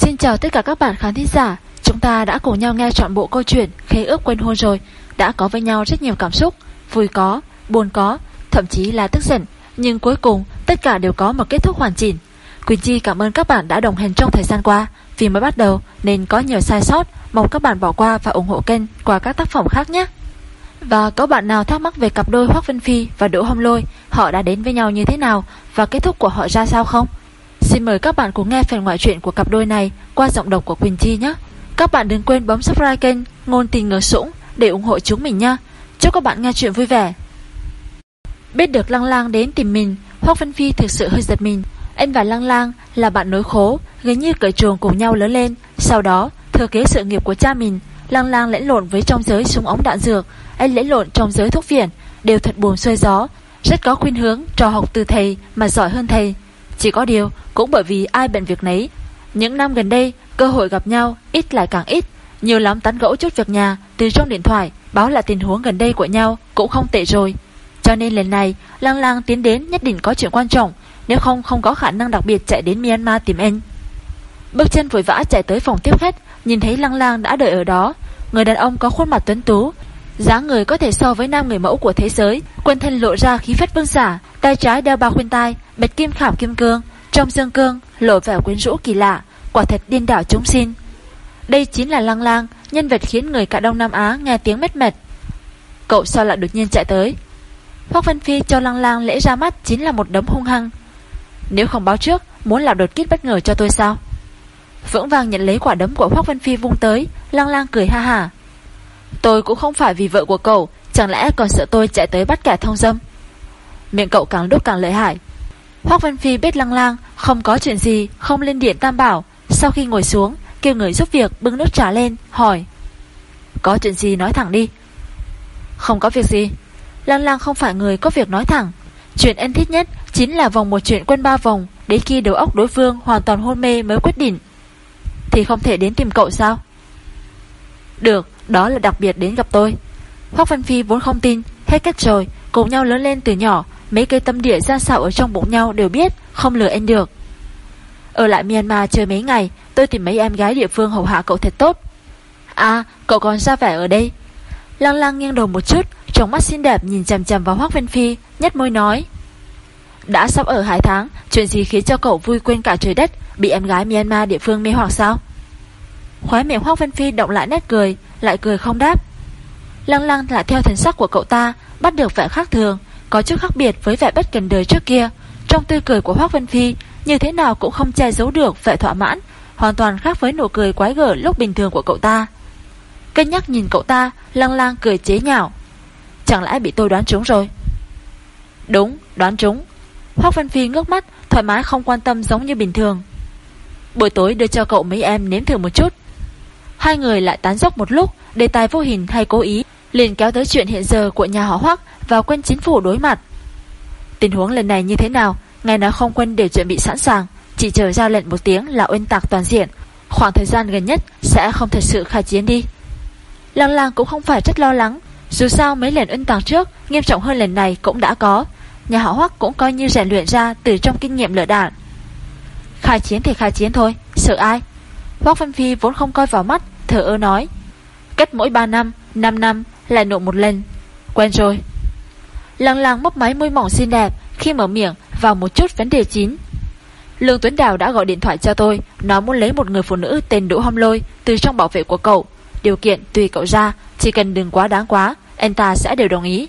Xin chào tất cả các bạn khán thính giả. Chúng ta đã cùng nhau nghe trọn bộ câu chuyện Khế ước quên hôn rồi. Đã có với nhau rất nhiều cảm xúc Vui có, buồn có, thậm chí là tức giận. Nhưng cuối cùng tất cả đều có một kết thúc hoàn chỉnh. Quỳnh Chi cảm ơn các bạn đã đồng hành trong thời gian qua. Vì mới bắt đầu nên có nhiều sai sót Mong các bạn bỏ qua và ủng hộ kênh qua các tác phẩm khác nhé. Và có bạn nào thắc mắc về cặp đôi Hoác Vân Phi và Đỗ Hồng Lôi Họ đã đến với nhau như thế nào Và kết thúc của họ ra sao không? Xin mời các bạn cùng nghe phần ngoại truyện của cặp đôi này qua giọng đọc của Quỳnh Chi nhé. Các bạn đừng quên bấm subscribe kênh Ngôn Tình Ngờ Sũng để ủng hộ chúng mình nha. Chúc các bạn nghe chuyện vui vẻ. Biết được Lăng Lang đến tìm mình, Hoác Vân Phi thực sự hơi giật mình. Anh và Lăng Lang là bạn nối khố, gần như cởi chuồng cùng nhau lớn lên. Sau đó, thừa kế sự nghiệp của cha mình, Lăng Lang lẫn lộn với trong giới súng ống đạn dược, anh lẫn lộn trong giới thuốc viện, đều thật buồn xuôi gió, rất có khuyên hướng trò học từ thầy mà giỏi hơn thầy. Chỉ có điều, cũng bởi vì ai bận việc nấy, Những năm gần đây, cơ hội gặp nhau ít lại càng ít. Nhiều lắm tán gẫu chút việc nhà, Từ trong điện thoại, báo là tình huống gần đây của nhau Cũng không tệ rồi. Cho nên lần này, lang lang tiến đến nhất định có chuyện quan trọng, Nếu không không có khả năng đặc biệt chạy đến Myanmar tìm anh. Bước chân vội vã chạy tới phòng tiếp khách, Nhìn thấy lang lang đã đợi ở đó. Người đàn ông có khuôn mặt tuấn tú dáng người có thể so với nam người mẫu của thế giới. Quần thân lộ ra khí phách vương giả, Tay trái đeo ba khuyên tai, Bạch kim khảm kim cương, Trong dương cương lộ vẻ quyến rũ kỳ lạ, Quả thật điên đảo chúng sinh. Đây chính là Lăng Lang, Nhân vật khiến người cả Đông Nam Á nghe tiếng mệt mệt. Cậu sao lại đột nhiên chạy tới? Phác Văn Phi cho Lăng Lang lễ ra mắt Chính là một đấm hung hăng. Nếu không báo trước, Muốn làm đột kích bất ngờ cho tôi sao? Vững vàng nhận lấy quả đấm của Phác Văn Phi vung tới Lăng Lang cười ha ha Tôi cũng không phải vì vợ của cậu, Chẳng lẽ còn sợ tôi chạy tới bắt kẻ thông dâm? Miệng cậu càng lúc càng lợi hại. Hoác Văn Phi biết lăng lang, Không có chuyện gì, Không lên điện tam bảo. Sau khi ngồi xuống, Kêu người giúp việc bưng nước trà lên, Hỏi. Có chuyện gì nói thẳng đi. Không có việc gì. Lăng lang không phải người có việc nói thẳng. Chuyện em thích nhất Chính là vòng một chuyện quân ba vòng, Đến khi đầu óc đối phương hoàn toàn hôn mê mới quyết định. Thì không thể đến tìm cậu sao? Được đó là đặc biệt đến gặp tôi. Hoác Văn Phi vốn không tin, Hết cách rồi, Cùng nhau lớn lên từ nhỏ, Mấy cây tâm địa ra xạo ở trong bụng nhau đều biết, Không lừa anh được. Ở lại Myanmar chơi mấy ngày, Tôi tìm mấy em gái địa phương hầu hạ cậu thật tốt. À cậu còn ra vẻ ở đây. Lăng lăng nghiêng đầu một chút, Trong mắt xinh đẹp nhìn chằm chằm vào Hoác Văn Phi Nhất môi nói, Đã sắp ở hai tháng, Chuyện gì khiến cho cậu vui quên cả trời đất, Bị em gái Myanmar địa phương mê hoặc sao? Khói miệng Hoác Văn Phi động lại nét cười lại cười không đáp. Lăng lăng lại theo thần sắc của cậu ta, Bắt được vẻ khác thường, Có chút khác biệt với vẻ bất cần đời trước kia. Trong tươi cười của Hoác Vân Phi, Như thế nào cũng không che giấu được vẻ thỏa mãn, Hoàn toàn khác với nụ cười quái gở lúc bình thường của cậu ta. Cân nhắc nhìn cậu ta, Lăng lang cười chế nhạo. Chẳng lẽ bị tôi đoán trúng rồi? Đúng, đoán trúng. Hoác Vân Phi ngước mắt, Thoải mái không quan tâm giống như bình thường. Buổi tối đưa cho cậu mấy em nếm thử một chút. Hai người lại tán dốc một lúc Đề tài vô hình hay cố ý liền kéo tới chuyện hiện giờ của nhà họ Hoắc và quân chính phủ đối mặt. Tình huống lần này như thế nào, ngài nói không quân đều chuẩn bị sẵn sàng, chỉ chờ ra lệnh một tiếng là oanh tạc toàn diện, khoảng thời gian gần nhất sẽ không thật sự khai chiến đi. Lăng lang cũng không phải rất lo lắng, dù sao mấy lần oanh tạc trước nghiêm trọng hơn lần này cũng đã có, nhà họ Hoắc cũng coi như rèn luyện ra từ trong kinh nghiệm lỡ đạn. Khai chiến thì khai chiến thôi, sợ ai? Hoắc Văn Phi vốn không coi vào mắt, thở ơ nói. Cách mỗi 3 năm, 5 năm lại nộ một lần. Quen rồi. Lăng lăng mấp máy môi mỏng xinh đẹp Khi mở miệng vào một chút vấn đề chín Lương Tuấn Đào đã gọi điện thoại cho tôi nó muốn lấy một người phụ nữ tên Đỗ Hâm Lôi Từ trong bảo vệ của cậu. Điều kiện tùy cậu ra Chỉ cần đừng quá đáng quá Anh ta sẽ đều đồng ý.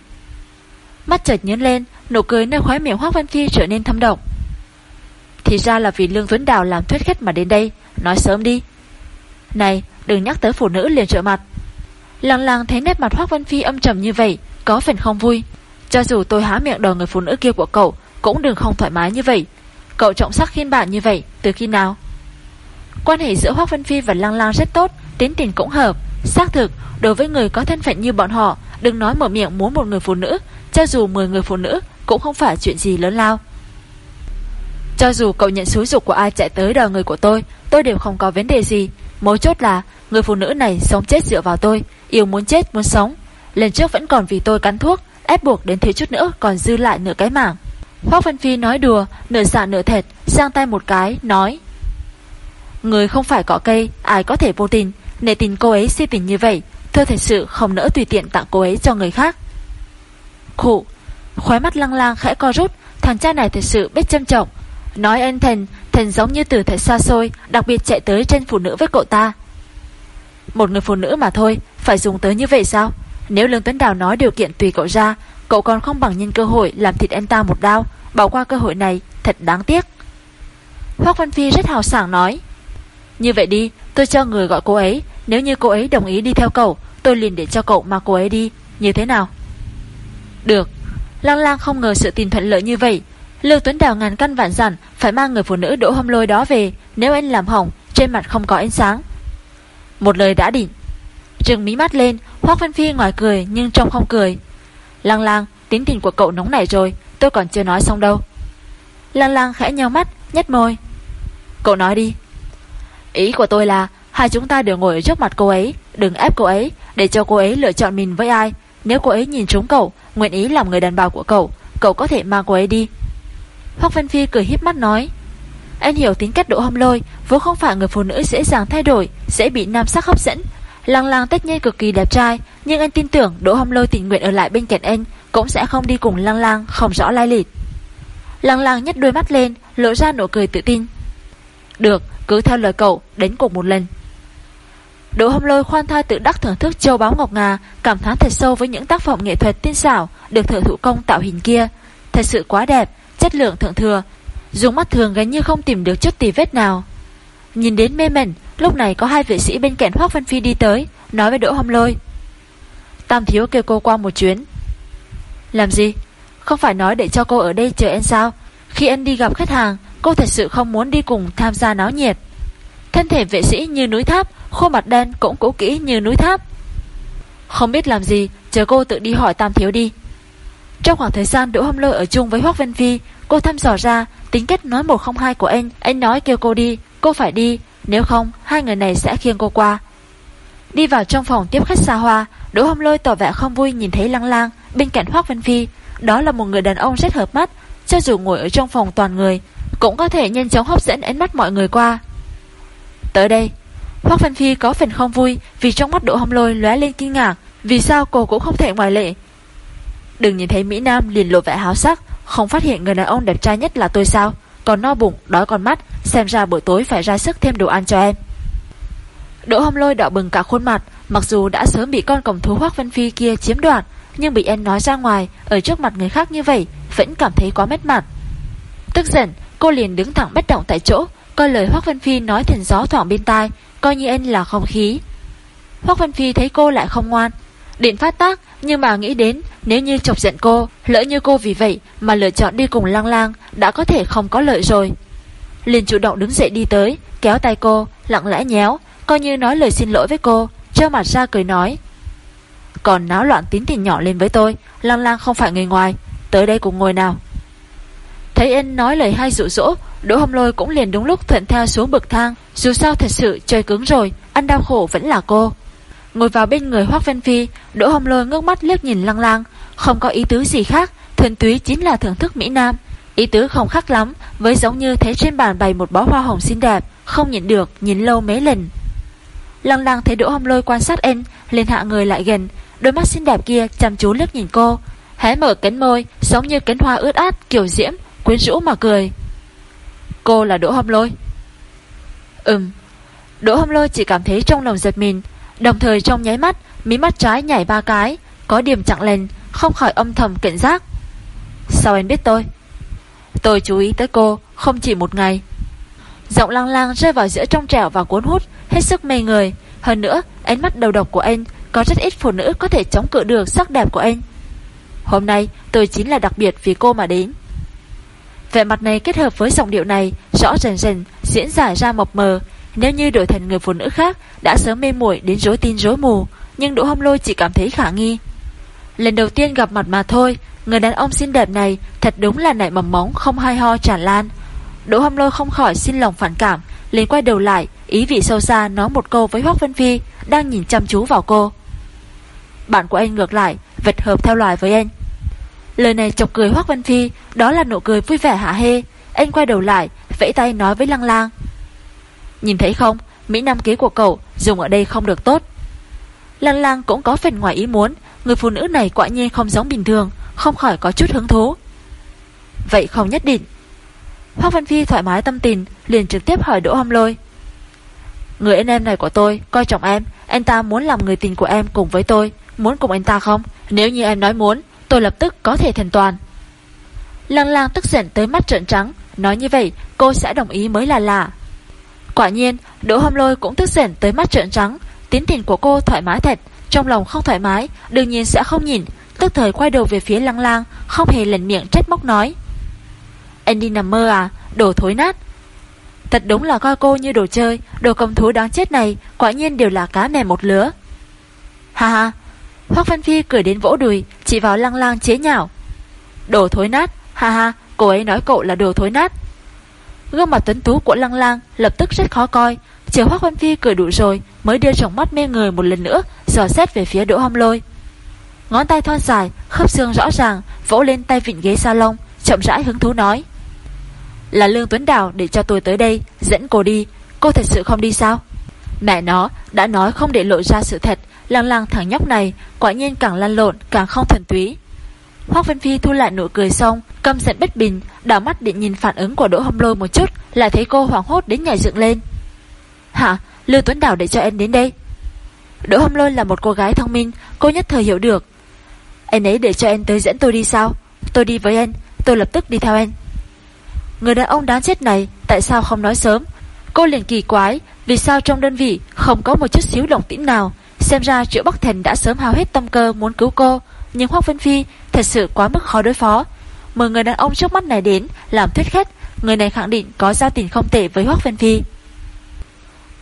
Mắt chợt nhấn lên Nụ cười nơi khóe miệng Hoác Văn Phi trở nên thâm động Thì ra là vì Lương Tuấn Đào làm thuyết khách mà đến đây Nói sớm đi. Này, đừng nhắc tới phụ nữ liền trợ mặt. Lăng lăng thấy nét mặt Hoác Vân Phi âm trầm như vậy, Có phần không vui. Cho dù tôi há miệng đòi người phụ nữ kia của cậu, Cũng đừng không thoải mái như vậy. Cậu trọng sắc khiên bạn như vậy, từ khi nào? Quan hệ giữa Hoác Vân Phi và Lăng Lang rất tốt, Tính tình cũng hợp. Xác thực, đối với người có thân phận như bọn họ, Đừng nói mở miệng muốn một người phụ nữ. Cho dù 10 người phụ nữ, Cũng không phải chuyện gì lớn lao. Cho dù cậu nhận xúi dục của ai chạy tới đòi người của tôi Tôi đều không có vấn đề gì. Mấu chốt là, người phụ nữ này sống chết dựa vào tôi, Yêu muốn chết, muốn sống. Lần trước vẫn còn vì tôi cắn thuốc, Ép buộc đến thiếu chút nữa còn dư lại nửa cái mảng Hoác Vân Phi nói đùa, Nửa dạ nửa thệt Giang tay một cái, nói, Người không phải cỏ cây, Ai có thể vô tình. Để tình cô ấy si tình như vậy, Tôi thật sự không nỡ tùy tiện tặng cô ấy cho người khác. Khụ, khóe mắt lăng lang khẽ co rút, Thằng cha này thật sự biết châm trọng. Nói anh thần Thần giống như từ thật xa xôi, Đặc biệt chạy tới trên phụ nữ với cậu ta. Một người phụ nữ mà thôi, Phải dùng tới như vậy sao? Nếu Lương Tuấn Đào nói điều kiện tùy cậu ra, Cậu còn không bằng nhân cơ hội làm thịt anh ta một đao Bỏ qua cơ hội này, Thật đáng tiếc. Hoác Văn Phi rất hào sảng nói, Như vậy đi, tôi cho người gọi cô ấy, Nếu như cô ấy đồng ý đi theo cậu, Tôi liền để cho cậu mà cô ấy đi, Như thế nào? Được. Lang lang không ngờ sự tình thuận lợi như vậy Lưu Tuấn Đào ngàn căn vạn dặn Phải mang người phụ nữ đỗ hâm lôi đó về. Nếu anh làm hỏng, Trên mặt không có ánh sáng. Một lời đã định. Trừng mí mắt lên, Hoác Văn Phi ngoài cười nhưng trong không cười. Lang lang, tính tình của cậu nóng nảy rồi, Tôi còn chưa nói xong đâu. Lang lang khẽ nhau mắt Nhét môi. Cậu nói đi. Ý của tôi là, Hai chúng ta đều ngồi ở trước mặt cô ấy, Đừng ép cô ấy, Để cho cô ấy lựa chọn mình với ai. Nếu cô ấy nhìn trúng cậu, Nguyện ý làm người đàn bà của cậu Cậu có thể mang cô ấy đi. Hoác Vân Phi cười híp mắt nói Anh hiểu tính cách độ hâm lôi, Vốn không phải người phụ nữ dễ dàng thay đổi, dễ bị nam sắc hấp dẫn. Lăng lăng tất nhiên cực kỳ đẹp trai, Nhưng anh tin tưởng Đỗ Hâm Lôi tình nguyện ở lại bên cạnh anh Cũng sẽ không đi cùng lăng lăng, không rõ lai lịch. Lăng lăng nhét đôi mắt lên, Lộ ra nụ cười tự tin. Được, cứ theo lời cậu, đến cùng một lần. Đỗ Hâm Lôi khoan thai tự đắc thưởng thức châu báu ngọc ngà, Cảm thán thật sâu với những tác phẩm nghệ thuật tinh xảo Được thợ thủ công tạo hình kia. Thật sự quá đẹp Chất lượng thượng thừa. Dùng mắt thường gần như không tìm được chút tì vết nào. Nhìn đến mê mẩn, Lúc này có hai vệ sĩ bên cạnh Hoác Văn Phi đi tới, Nói với Đỗ Hâm Lôi. Tam Thiếu kêu cô qua một chuyến. Làm gì? Không phải nói để cho cô ở đây chờ em sao? Khi anh đi gặp khách hàng, Cô thật sự không muốn đi cùng tham gia náo nhiệt. Thân thể vệ sĩ như núi tháp, Khuôn mặt đen cũng cũ kỹ như núi tháp. Không biết làm gì, Chờ cô tự đi hỏi Tam Thiếu đi. Trong khoảng thời gian Đỗ Hâm Lôi ở chung với Hoác Văn Phi, Cô thăm dò ra tính cách nói 102 của anh. Anh nói kêu cô đi, Cô phải đi, Nếu không, hai người này sẽ khiêng cô qua. Đi vào trong phòng tiếp khách xa hoa, Đỗ Hâm Lôi tỏ vẻ không vui nhìn thấy Lăng Lang Bên cạnh Hoác Văn Phi. Đó là một người đàn ông rất hợp mắt, Cho dù ngồi ở trong phòng toàn người, Cũng có thể nhanh chóng hấp dẫn ánh mắt mọi người qua. Tới đây, Hoác Văn Phi có phần không vui Vì trong mắt Đỗ Hâm Lôi lóe lên kinh ngạc, Vì sao cô cũng không thể ngoài lệ. Đừng nhìn thấy Mỹ Nam liền lộ vẻ háo sắc Không phát hiện người đàn ông đẹp trai nhất là tôi sao? Còn no bụng, đói con mắt Xem ra buổi tối phải ra sức thêm đồ ăn cho em. Đỗ hâm lôi đỏ bừng cả khuôn mặt Mặc dù đã sớm bị con cổng thú Hoác Vân Phi kia chiếm đoạt Nhưng bị em nói ra ngoài Ở trước mặt người khác như vậy Vẫn cảm thấy quá mất mặt. Tức giận cô liền đứng thẳng bất động tại chỗ Coi lời Hoác Vân Phi nói thành gió thoảng bên tai Coi như anh là không khí. Hoác Vân Phi thấy cô lại không ngoan Định phát tác, Nhưng mà nghĩ đến, Nếu như chọc giận cô, Lỡ như cô vì vậy Mà lựa chọn đi cùng lang lang, Đã có thể không có lợi rồi. Liền chủ động đứng dậy đi tới, Kéo tay cô, Lặng lẽ nhéo, Coi như nói lời xin lỗi với cô, Trơ mặt ra cười nói. Còn náo loạn tín tình nhỏ lên với tôi, Lang lang không phải người ngoài, Tới đây cùng ngồi nào. Thấy anh nói lời hay dụ dỗ, Đỗ Hồng lôi cũng liền đúng lúc thuận theo xuống bậc thang, Dù sao thật sự trời cứng rồi, Ăn đau khổ vẫn là cô. Ngồi vào bên người Hoác Vân Phi, Đỗ hồng lôi ngước mắt liếc nhìn lăng lang. Không có ý tứ gì khác Thuần túy chính là thưởng thức Mỹ Nam. Ý tứ không khác lắm, Với giống như thấy trên bàn bày một bó hoa hồng xinh đẹp, Không nhịn được, nhìn lâu mấy lần. Lăng lăng thấy Đỗ Hồng Lôi quan sát em lên hạ người lại gần. Đôi mắt xinh đẹp kia chăm chú liếc nhìn cô. Hé mở cánh môi, Giống như cánh hoa ướt át, kiểu diễm, Quyến rũ mà cười. Cô là Đỗ Hồng Lôi? Ừm. Đỗ Hồng Lôi chỉ cảm thấy trong lòng giật mình. Đồng thời trong nháy mắt, Mí mắt trái nhảy ba cái, Có điểm chặng lên, Không khỏi âm thầm cảnh giác. Sao em biết tôi? Tôi chú ý tới cô, Không chỉ một ngày. Giọng lang lang rơi vào giữa trong trẻo và cuốn hút, Hết sức mê người. Hơn nữa, ánh mắt đầu độc của anh, Có rất ít phụ nữ có thể chống cự được sắc đẹp của anh. Hôm nay, tôi chính là đặc biệt vì cô mà đến. Vẻ mặt này kết hợp với giọng điệu này, Rõ rần rần diễn giải ra mộc mờ nếu như đổi thành người phụ nữ khác, Đã sớm mê muội đến rối tin rối mù, Nhưng Đỗ Hâm Lôi chỉ cảm thấy khả nghi. Lần đầu tiên gặp mặt mà thôi, Người đàn ông xinh đẹp này Thật đúng là nảy mầm móng không hay ho tràn lan. Đỗ Hâm Lôi không khỏi xin lòng phản cảm, liền quay đầu lại, Ý vị sâu xa nói một câu với Hoác Vân Phi, Đang nhìn chăm chú vào cô. Bạn của anh ngược lại, Vật hợp theo loài với anh. Lời này chọc cười Hoác Vân Phi, Đó là nụ cười vui vẻ hạ hê. Anh quay đầu lại, Vẫy tay nói với Lăng Lang. Nhìn thấy không? Mỹ Nam kế của cậu dùng ở đây không được tốt. Lăng lang cũng có phần ngoài ý muốn, Người phụ nữ này quả nhiên không giống bình thường, Không khỏi có chút hứng thú. Vậy không nhất định. Hoác Văn Phi thoải mái tâm tình, Liền trực tiếp hỏi Đỗ Hâm Lôi. Người anh em này của tôi, Coi trọng em, Anh ta muốn làm người tình của em cùng với tôi, Muốn cùng anh ta không? Nếu như em nói muốn, Tôi lập tức có thể thành toàn. Lăng lang tức giận tới mắt trợn trắng, Nói như vậy, cô sẽ đồng ý mới là lạ. Quả nhiên, Đỗ Hâm Lôi cũng tức giận tới mắt trợn trắng. Tiến tình của cô thoải mái thật, Trong lòng không thoải mái, Đương nhiên sẽ không nhìn Tức thời quay đầu về phía lăng lang, Không hề lần miệng trách móc nói. Anh đi nằm mơ à? Đồ thối nát. Thật đúng là coi cô như đồ chơi, Đồ cầm thú đáng chết này, Quả nhiên đều là cá mè một lứa. Ha ha. Hoác Văn Phi cười đến vỗ đùi, Chỉ vào lăng lang chế nhạo. Đồ thối nát. Ha ha, cô ấy nói cậu là đồ thối nát. Gương mặt tuấn tú của lăng lang Lập tức rất khó coi. Chờ Hoác Văn Phi cười đủ rồi, Mới đưa tròng mắt mê người một lần nữa, Dò xét về phía đỗ hâm lôi. Ngón tay thon dài, khớp xương rõ ràng, Vỗ lên tay vịnh ghế salon, Chậm rãi hứng thú nói. Là Lương Tuấn Đào để cho tôi tới đây, Dẫn cô đi. Cô thật sự không đi sao? Mẹ nó, đã nói không để lộ ra sự thật. Lăng lăng thằng nhóc này, Quả nhiên càng lăn lộn, càng không thuần túy. Hoác Vân Phi thu lại nụ cười xong, Căm giận bất bình, Đảo mắt định nhìn phản ứng của Đỗ Hâm Lôi một chút Lại thấy cô hoảng hốt đến nhảy dựng lên. Hả? Lưu Tuấn Đảo để cho em đến đây. Đỗ Hâm Lôi là một cô gái thông minh, Cô nhất thời hiểu được. Anh ấy để cho em tới dẫn tôi đi sao? Tôi đi với anh, Tôi lập tức đi theo anh. Người đàn ông đáng chết này, Tại sao không nói sớm? Cô liền kỳ quái, Vì sao trong đơn vị Không có một chút xíu động tĩnh nào? Xem ra triệu Bắc Thành đã sớm hao hết tâm cơ muốn cứu cô, Nhưng Hoác Vân Phi thật sự quá mức khó đối phó. Mời người đàn ông trước mắt này đến Làm thuyết khách Người này khẳng định có giao tình không tệ với Hoác Vân Phi.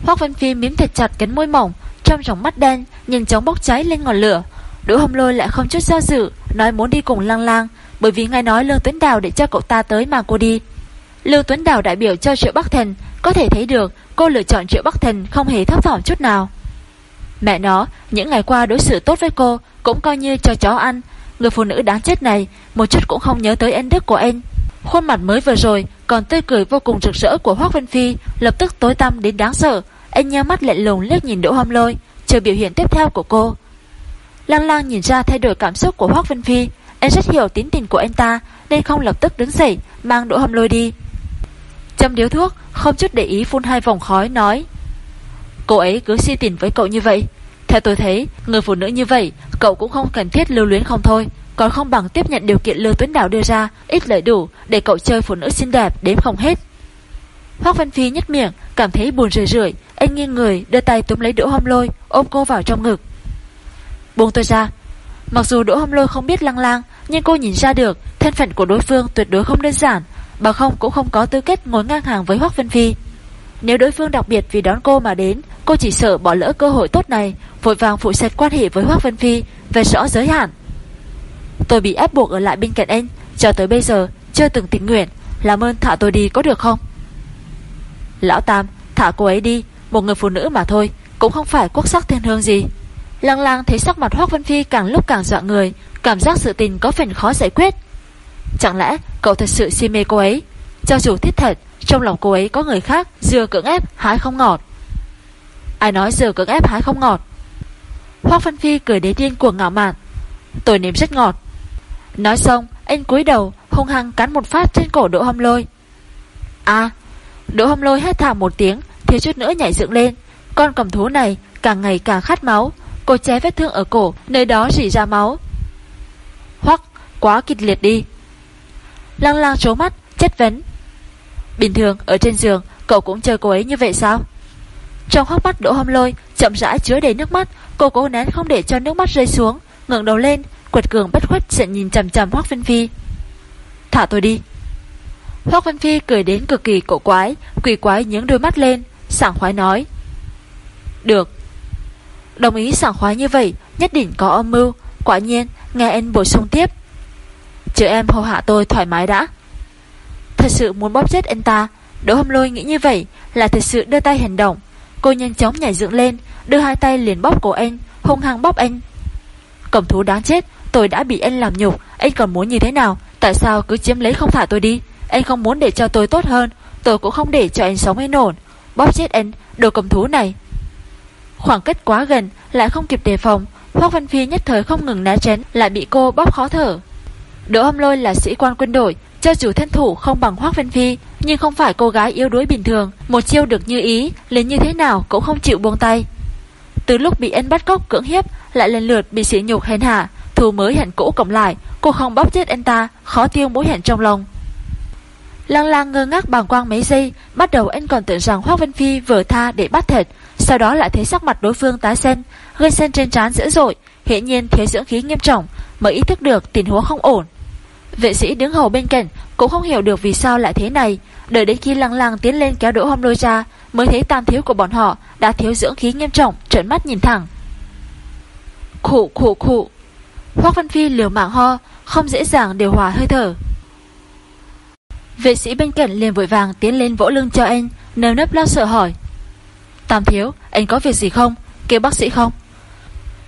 Hoác Vân Phi miếm thật chặt cánh môi mỏng Trong tròng mắt đen nhìn chóng bốc cháy lên ngọn lửa. Đỗ Hồng Lôi lại không chút do dự Nói muốn đi cùng lang lang Bởi vì ngài nói Lương Tuấn Đào để cho cậu ta tới mà cô đi. Lương Tuấn Đào đại biểu cho Triệu Bắc Thần Có thể thấy được cô lựa chọn Triệu Bắc Thần Không hề thấp thỏm chút nào. Mẹ nó, những ngày qua đối xử tốt với cô Cũng coi như cho chó ăn Người phụ nữ đáng chết này, Một chút cũng không nhớ tới ân đức của anh. Khuôn mặt mới vừa rồi, Còn tươi cười vô cùng rực rỡ của Hoác Vân Phi, Lập tức tối tăm đến đáng sợ. Anh nheo mắt lạnh lùng liếc nhìn Đỗ Hâm Lôi, Chờ biểu hiện tiếp theo của cô. Lang lang nhìn ra thay đổi cảm xúc của Hoác Vân Phi. Anh rất hiểu tín tình của anh ta, Nên không lập tức đứng dậy, Mang Đỗ Hâm Lôi đi. Châm điếu thuốc, Không chút để ý phun hai vòng khói, nói, Cô ấy cứ si tình với cậu như vậy theo tôi thấy, Người phụ nữ như vậy, Cậu cũng không cần thiết lưu luyến không thôi. Còn không bằng tiếp nhận điều kiện Lưu Tuấn Đảo đưa ra, Ít lợi đủ để cậu chơi phụ nữ xinh đẹp Đếm không hết. Hoác Văn Phi nhất miệng, Cảm thấy buồn rười rượi, Anh nghiêng người, đưa tay túm lấy Đỗ Hom Lôi, Ôm cô vào trong ngực. Buông tôi ra. Mặc dù Đỗ Hom Lôi không biết lăng lang, Nhưng cô nhìn ra được, Thân phận của đối phương tuyệt đối không đơn giản bà không cũng không có tư cách ngồi ngang hàng với Hoác Văn Phi nếu đối phương đặc biệt vì đón cô mà đến, Cô chỉ sợ bỏ lỡ cơ hội tốt này, Vội vàng phụ sạch quan hệ với Hoác Vân Phi Về rõ giới hạn. Tôi bị ép buộc ở lại bên cạnh anh, Cho tới bây giờ chưa từng tình nguyện. Làm ơn thả tôi đi có được không? Lão Tam, Thả cô ấy đi, Một người phụ nữ mà thôi, Cũng không phải quốc sắc thiên hương gì. Lăng lang thấy sắc mặt Hoác Vân Phi càng lúc càng dọa người, Cảm giác sự tình có phần khó giải quyết. Chẳng lẽ cậu thật sự si mê cô ấy? Cho dù thiết thật trong lòng cô ấy có người khác, Dừa cưỡng ép, hái không ngọt. Ai nói dừa cưỡng ép, hái không ngọt? Hoác Phân Phi cười đế điên cuồng ngạo mạn. Tôi nếm rất ngọt. Nói xong, anh cúi đầu, hung hăng cắn một phát trên cổ Đỗ Hâm Lôi. À Đỗ Hâm Lôi hét thảm một tiếng, Thiếu chút nữa nhảy dựng lên. Con cầm thú này càng ngày càng khát máu. Cô ché vết thương ở cổ, Nơi đó rỉ ra máu. Hoắc quá kịch liệt đi. Lăng lang trố mắt, chất vấn. Bình thường, ở trên giường, Cậu cũng chơi cô ấy như vậy sao? Trong khóc mắt đỗ hâm lôi, Chậm rãi chứa đầy nước mắt, Cô cố nén không để cho nước mắt rơi xuống, ngẩng đầu lên, Quật cường bất khuất sẽ nhìn chầm chầm Hoác Vân Phi. Thả tôi đi. Hoác Vân Phi cười đến cực kỳ cổ quái, Quỷ quái nhướng đôi mắt lên, Sảng khoái nói, Được. Đồng ý sảng khoái như vậy, Nhất định có âm mưu, Quả nhiên, nghe em bổ sung tiếp. Chờ em hầu hạ tôi thoải mái đã. Thật sự muốn bóp chết anh ta. Đỗ hâm lôi nghĩ như vậy Là thật sự đưa tay hành động. Cô nhanh chóng nhảy dựng lên Đưa hai tay liền bóp cổ anh Hung hăng bóp anh. Cẩm thú đáng chết Tôi đã bị anh làm nhục. Anh còn muốn như thế nào? Tại sao cứ chiếm lấy không thả tôi đi? Anh không muốn để cho tôi tốt hơn. Tôi cũng không để cho anh sống yên ổn bóp chết anh, đồ cầm thú này. Khoảng cách quá gần, lại không kịp đề phòng, Hoác Văn Phi nhất thời không ngừng né tránh, lại bị cô bóp khó thở. Đỗ Hâm Lôi là sĩ quan quân đội, cho dù thân thủ không bằng Hoác Văn Phi, nhưng không phải cô gái yếu đuối bình thường, một chiêu được như ý, lên như thế nào cũng không chịu buông tay. Từ lúc bị anh bắt cóc cưỡng hiếp, lại lần lượt bị sỉ nhục hèn hạ, thù mới hẹn cũ cộng lại, cô không bóp chết anh ta, khó tiêu mối hẹn trong lòng. lăng lang ngơ ngác bàng quang mấy giây, bắt đầu anh còn tưởng rằng Hoác Vân Phi vừa tha để bắt thịt, sau đó lại thấy sắc mặt đối phương tái sen, gây sen trên trán dữ dội, hiển nhiên thiếu dưỡng khí nghiêm trọng, mới ý thức được tình huống không ổn. Vệ sĩ đứng hầu bên cạnh cũng không hiểu được vì sao lại thế này, đợi đến khi lăng lăng tiến lên kéo đỗ hôm lôi ra, mới thấy tam thiếu của bọn họ đã thiếu dưỡng khí nghiêm trọng, trợn mắt nhìn thẳng. Khụ khụ khụ. Hoắc Văn Phi liều mạng ho, không dễ dàng điều hòa hơi thở. Vệ sĩ bên cạnh liền vội vàng tiến lên vỗ lưng cho anh, nơm nấp lo sợ hỏi. Tam thiếu, anh có việc gì không? Kêu bác sĩ không?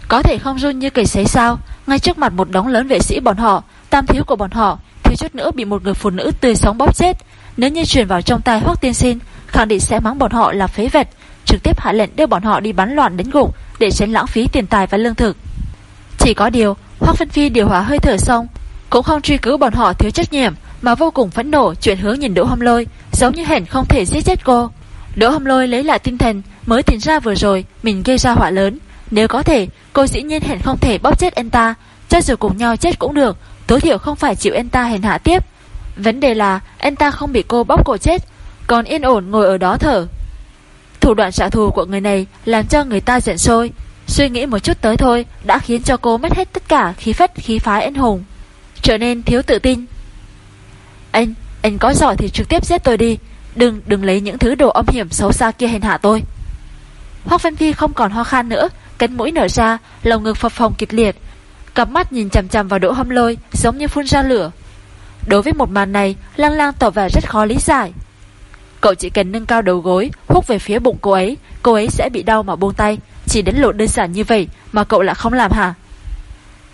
Có thể không run như cầy sấy sao? Ngay trước mặt một đống lớn vệ sĩ bọn họ, tam thiếu của bọn họ, thiếu chút nữa bị một người phụ nữ tươi sống bóp chết. Nếu như truyền vào trong tay Hoắc Tiên Sinh, khẳng định sẽ mắng bọn họ là phế vật, trực tiếp hạ lệnh đưa bọn họ đi bắn loạn đến gục để tránh lãng phí tiền tài và lương thực. Chỉ có điều, Hoắc Vân Phi điều hòa hơi thở xong, cũng không truy cứu bọn họ thiếu trách nhiệm, mà vô cùng phẫn nộ chuyển hướng nhìn Đỗ Hâm Lôi, giống như hẳn không thể giết chết cô. Đỗ Hâm Lôi lấy lại tinh thần, mới tìm ra vừa rồi mình gây ra họa lớn, nếu có thể, cô dĩ nhiên hẳn không thể bóp chết anh ta, cho dù cùng nhau chết cũng được, tối thiểu không phải chịu anh ta hèn hạ tiếp. Vấn đề là anh ta không bị cô bóp cổ chết, còn yên ổn ngồi ở đó thở. Thủ đoạn trả thù của người này làm cho người ta giận sôi, suy nghĩ một chút tới thôi đã khiến cho cô mất hết tất cả khí phách khí phái anh hùng, trở nên thiếu tự tin. Anh, anh có giỏi thì trực tiếp giết tôi đi, đừng đừng lấy những thứ đồ âm hiểm xấu xa kia hèn hạ tôi. Hoắc Văn Phi không còn ho khan nữa, cánh mũi nở ra, lồng ngực phập phồng kịch liệt, cặp mắt nhìn chằm chằm vào Đỗ Hâm Lôi, giống như phun ra lửa. Đối với một màn này, Lang Lang tỏ vẻ rất khó lý giải. Cậu chỉ cần nâng cao đầu gối, hút về phía bụng cô ấy, cô ấy sẽ bị đau mà buông tay, chỉ đến lộ đơn giản như vậy mà cậu lại không làm hả?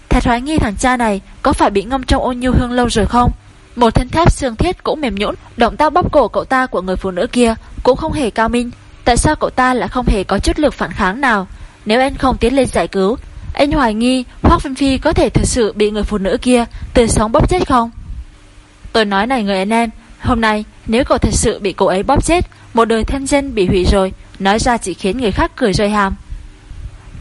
Thật hoài nghi thằng cha này có phải bị ngâm trong ôn nhu hương lâu rồi không? Một thân thép xương thiết cũng mềm nhũn, động tác bóp cổ cậu ta của người phụ nữ kia cũng không hề cao minh, tại sao cậu ta lại không hề có chút lực phản kháng nào? Nếu anh không tiến lên giải cứu, anh hoài nghi Hoác Vân Phi có thể thật sự bị người phụ nữ kia từ sống bóp chết không? Tôi nói này người anh em, hôm nay nếu cậu thật sự bị cô ấy bóp chết, một đời thân dân bị hủy rồi, nói ra chỉ khiến người khác cười rơi hàm.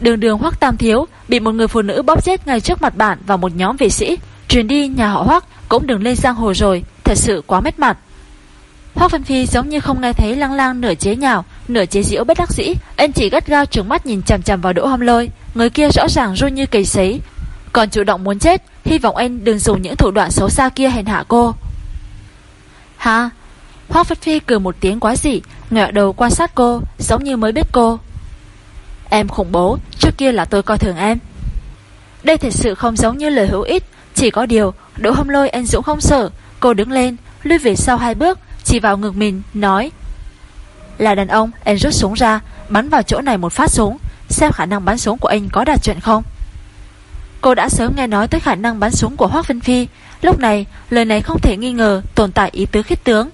Đường đường Hoắc Tam Thiếu bị một người phụ nữ bóp chết ngay trước mặt bạn và một nhóm vệ sĩ, truyền đi nhà họ Hoắc cũng đừng lên giang hồ rồi, thật sự quá mất mặt. Hoác Vân Phi giống như không nghe thấy lăng lang nửa chế nhạo, nửa chế diễu bất đắc dĩ, anh chỉ gắt gao trừng mắt nhìn chằm chằm vào Đỗ Hâm Lôi, người kia rõ ràng run như cầy sấy, còn chủ động muốn chết, hy vọng anh đừng dùng những thủ đoạn xấu xa kia hèn hạ cô. Hả? Hoác Vân Phi cười một tiếng quá dị, ngẹo đầu quan sát cô, giống như mới biết cô. Em khủng bố, trước kia là tôi coi thường em. Đây thật sự không giống như lời hữu ích, chỉ có điều, Đỗ Hâm Lôi anh Dũng không sợ, cô đứng lên, lùi về sau hai bước, chỉ vào ngực mình, nói Là đàn ông, anh rút súng ra Bắn vào chỗ này một phát súng Xem khả năng bắn súng của anh có đạt chuyện không. Cô đã sớm nghe nói tới khả năng bắn súng của Hoác Vinh Phi. Lúc này, lời này không thể nghi ngờ Tồn tại ý tứ khích tướng.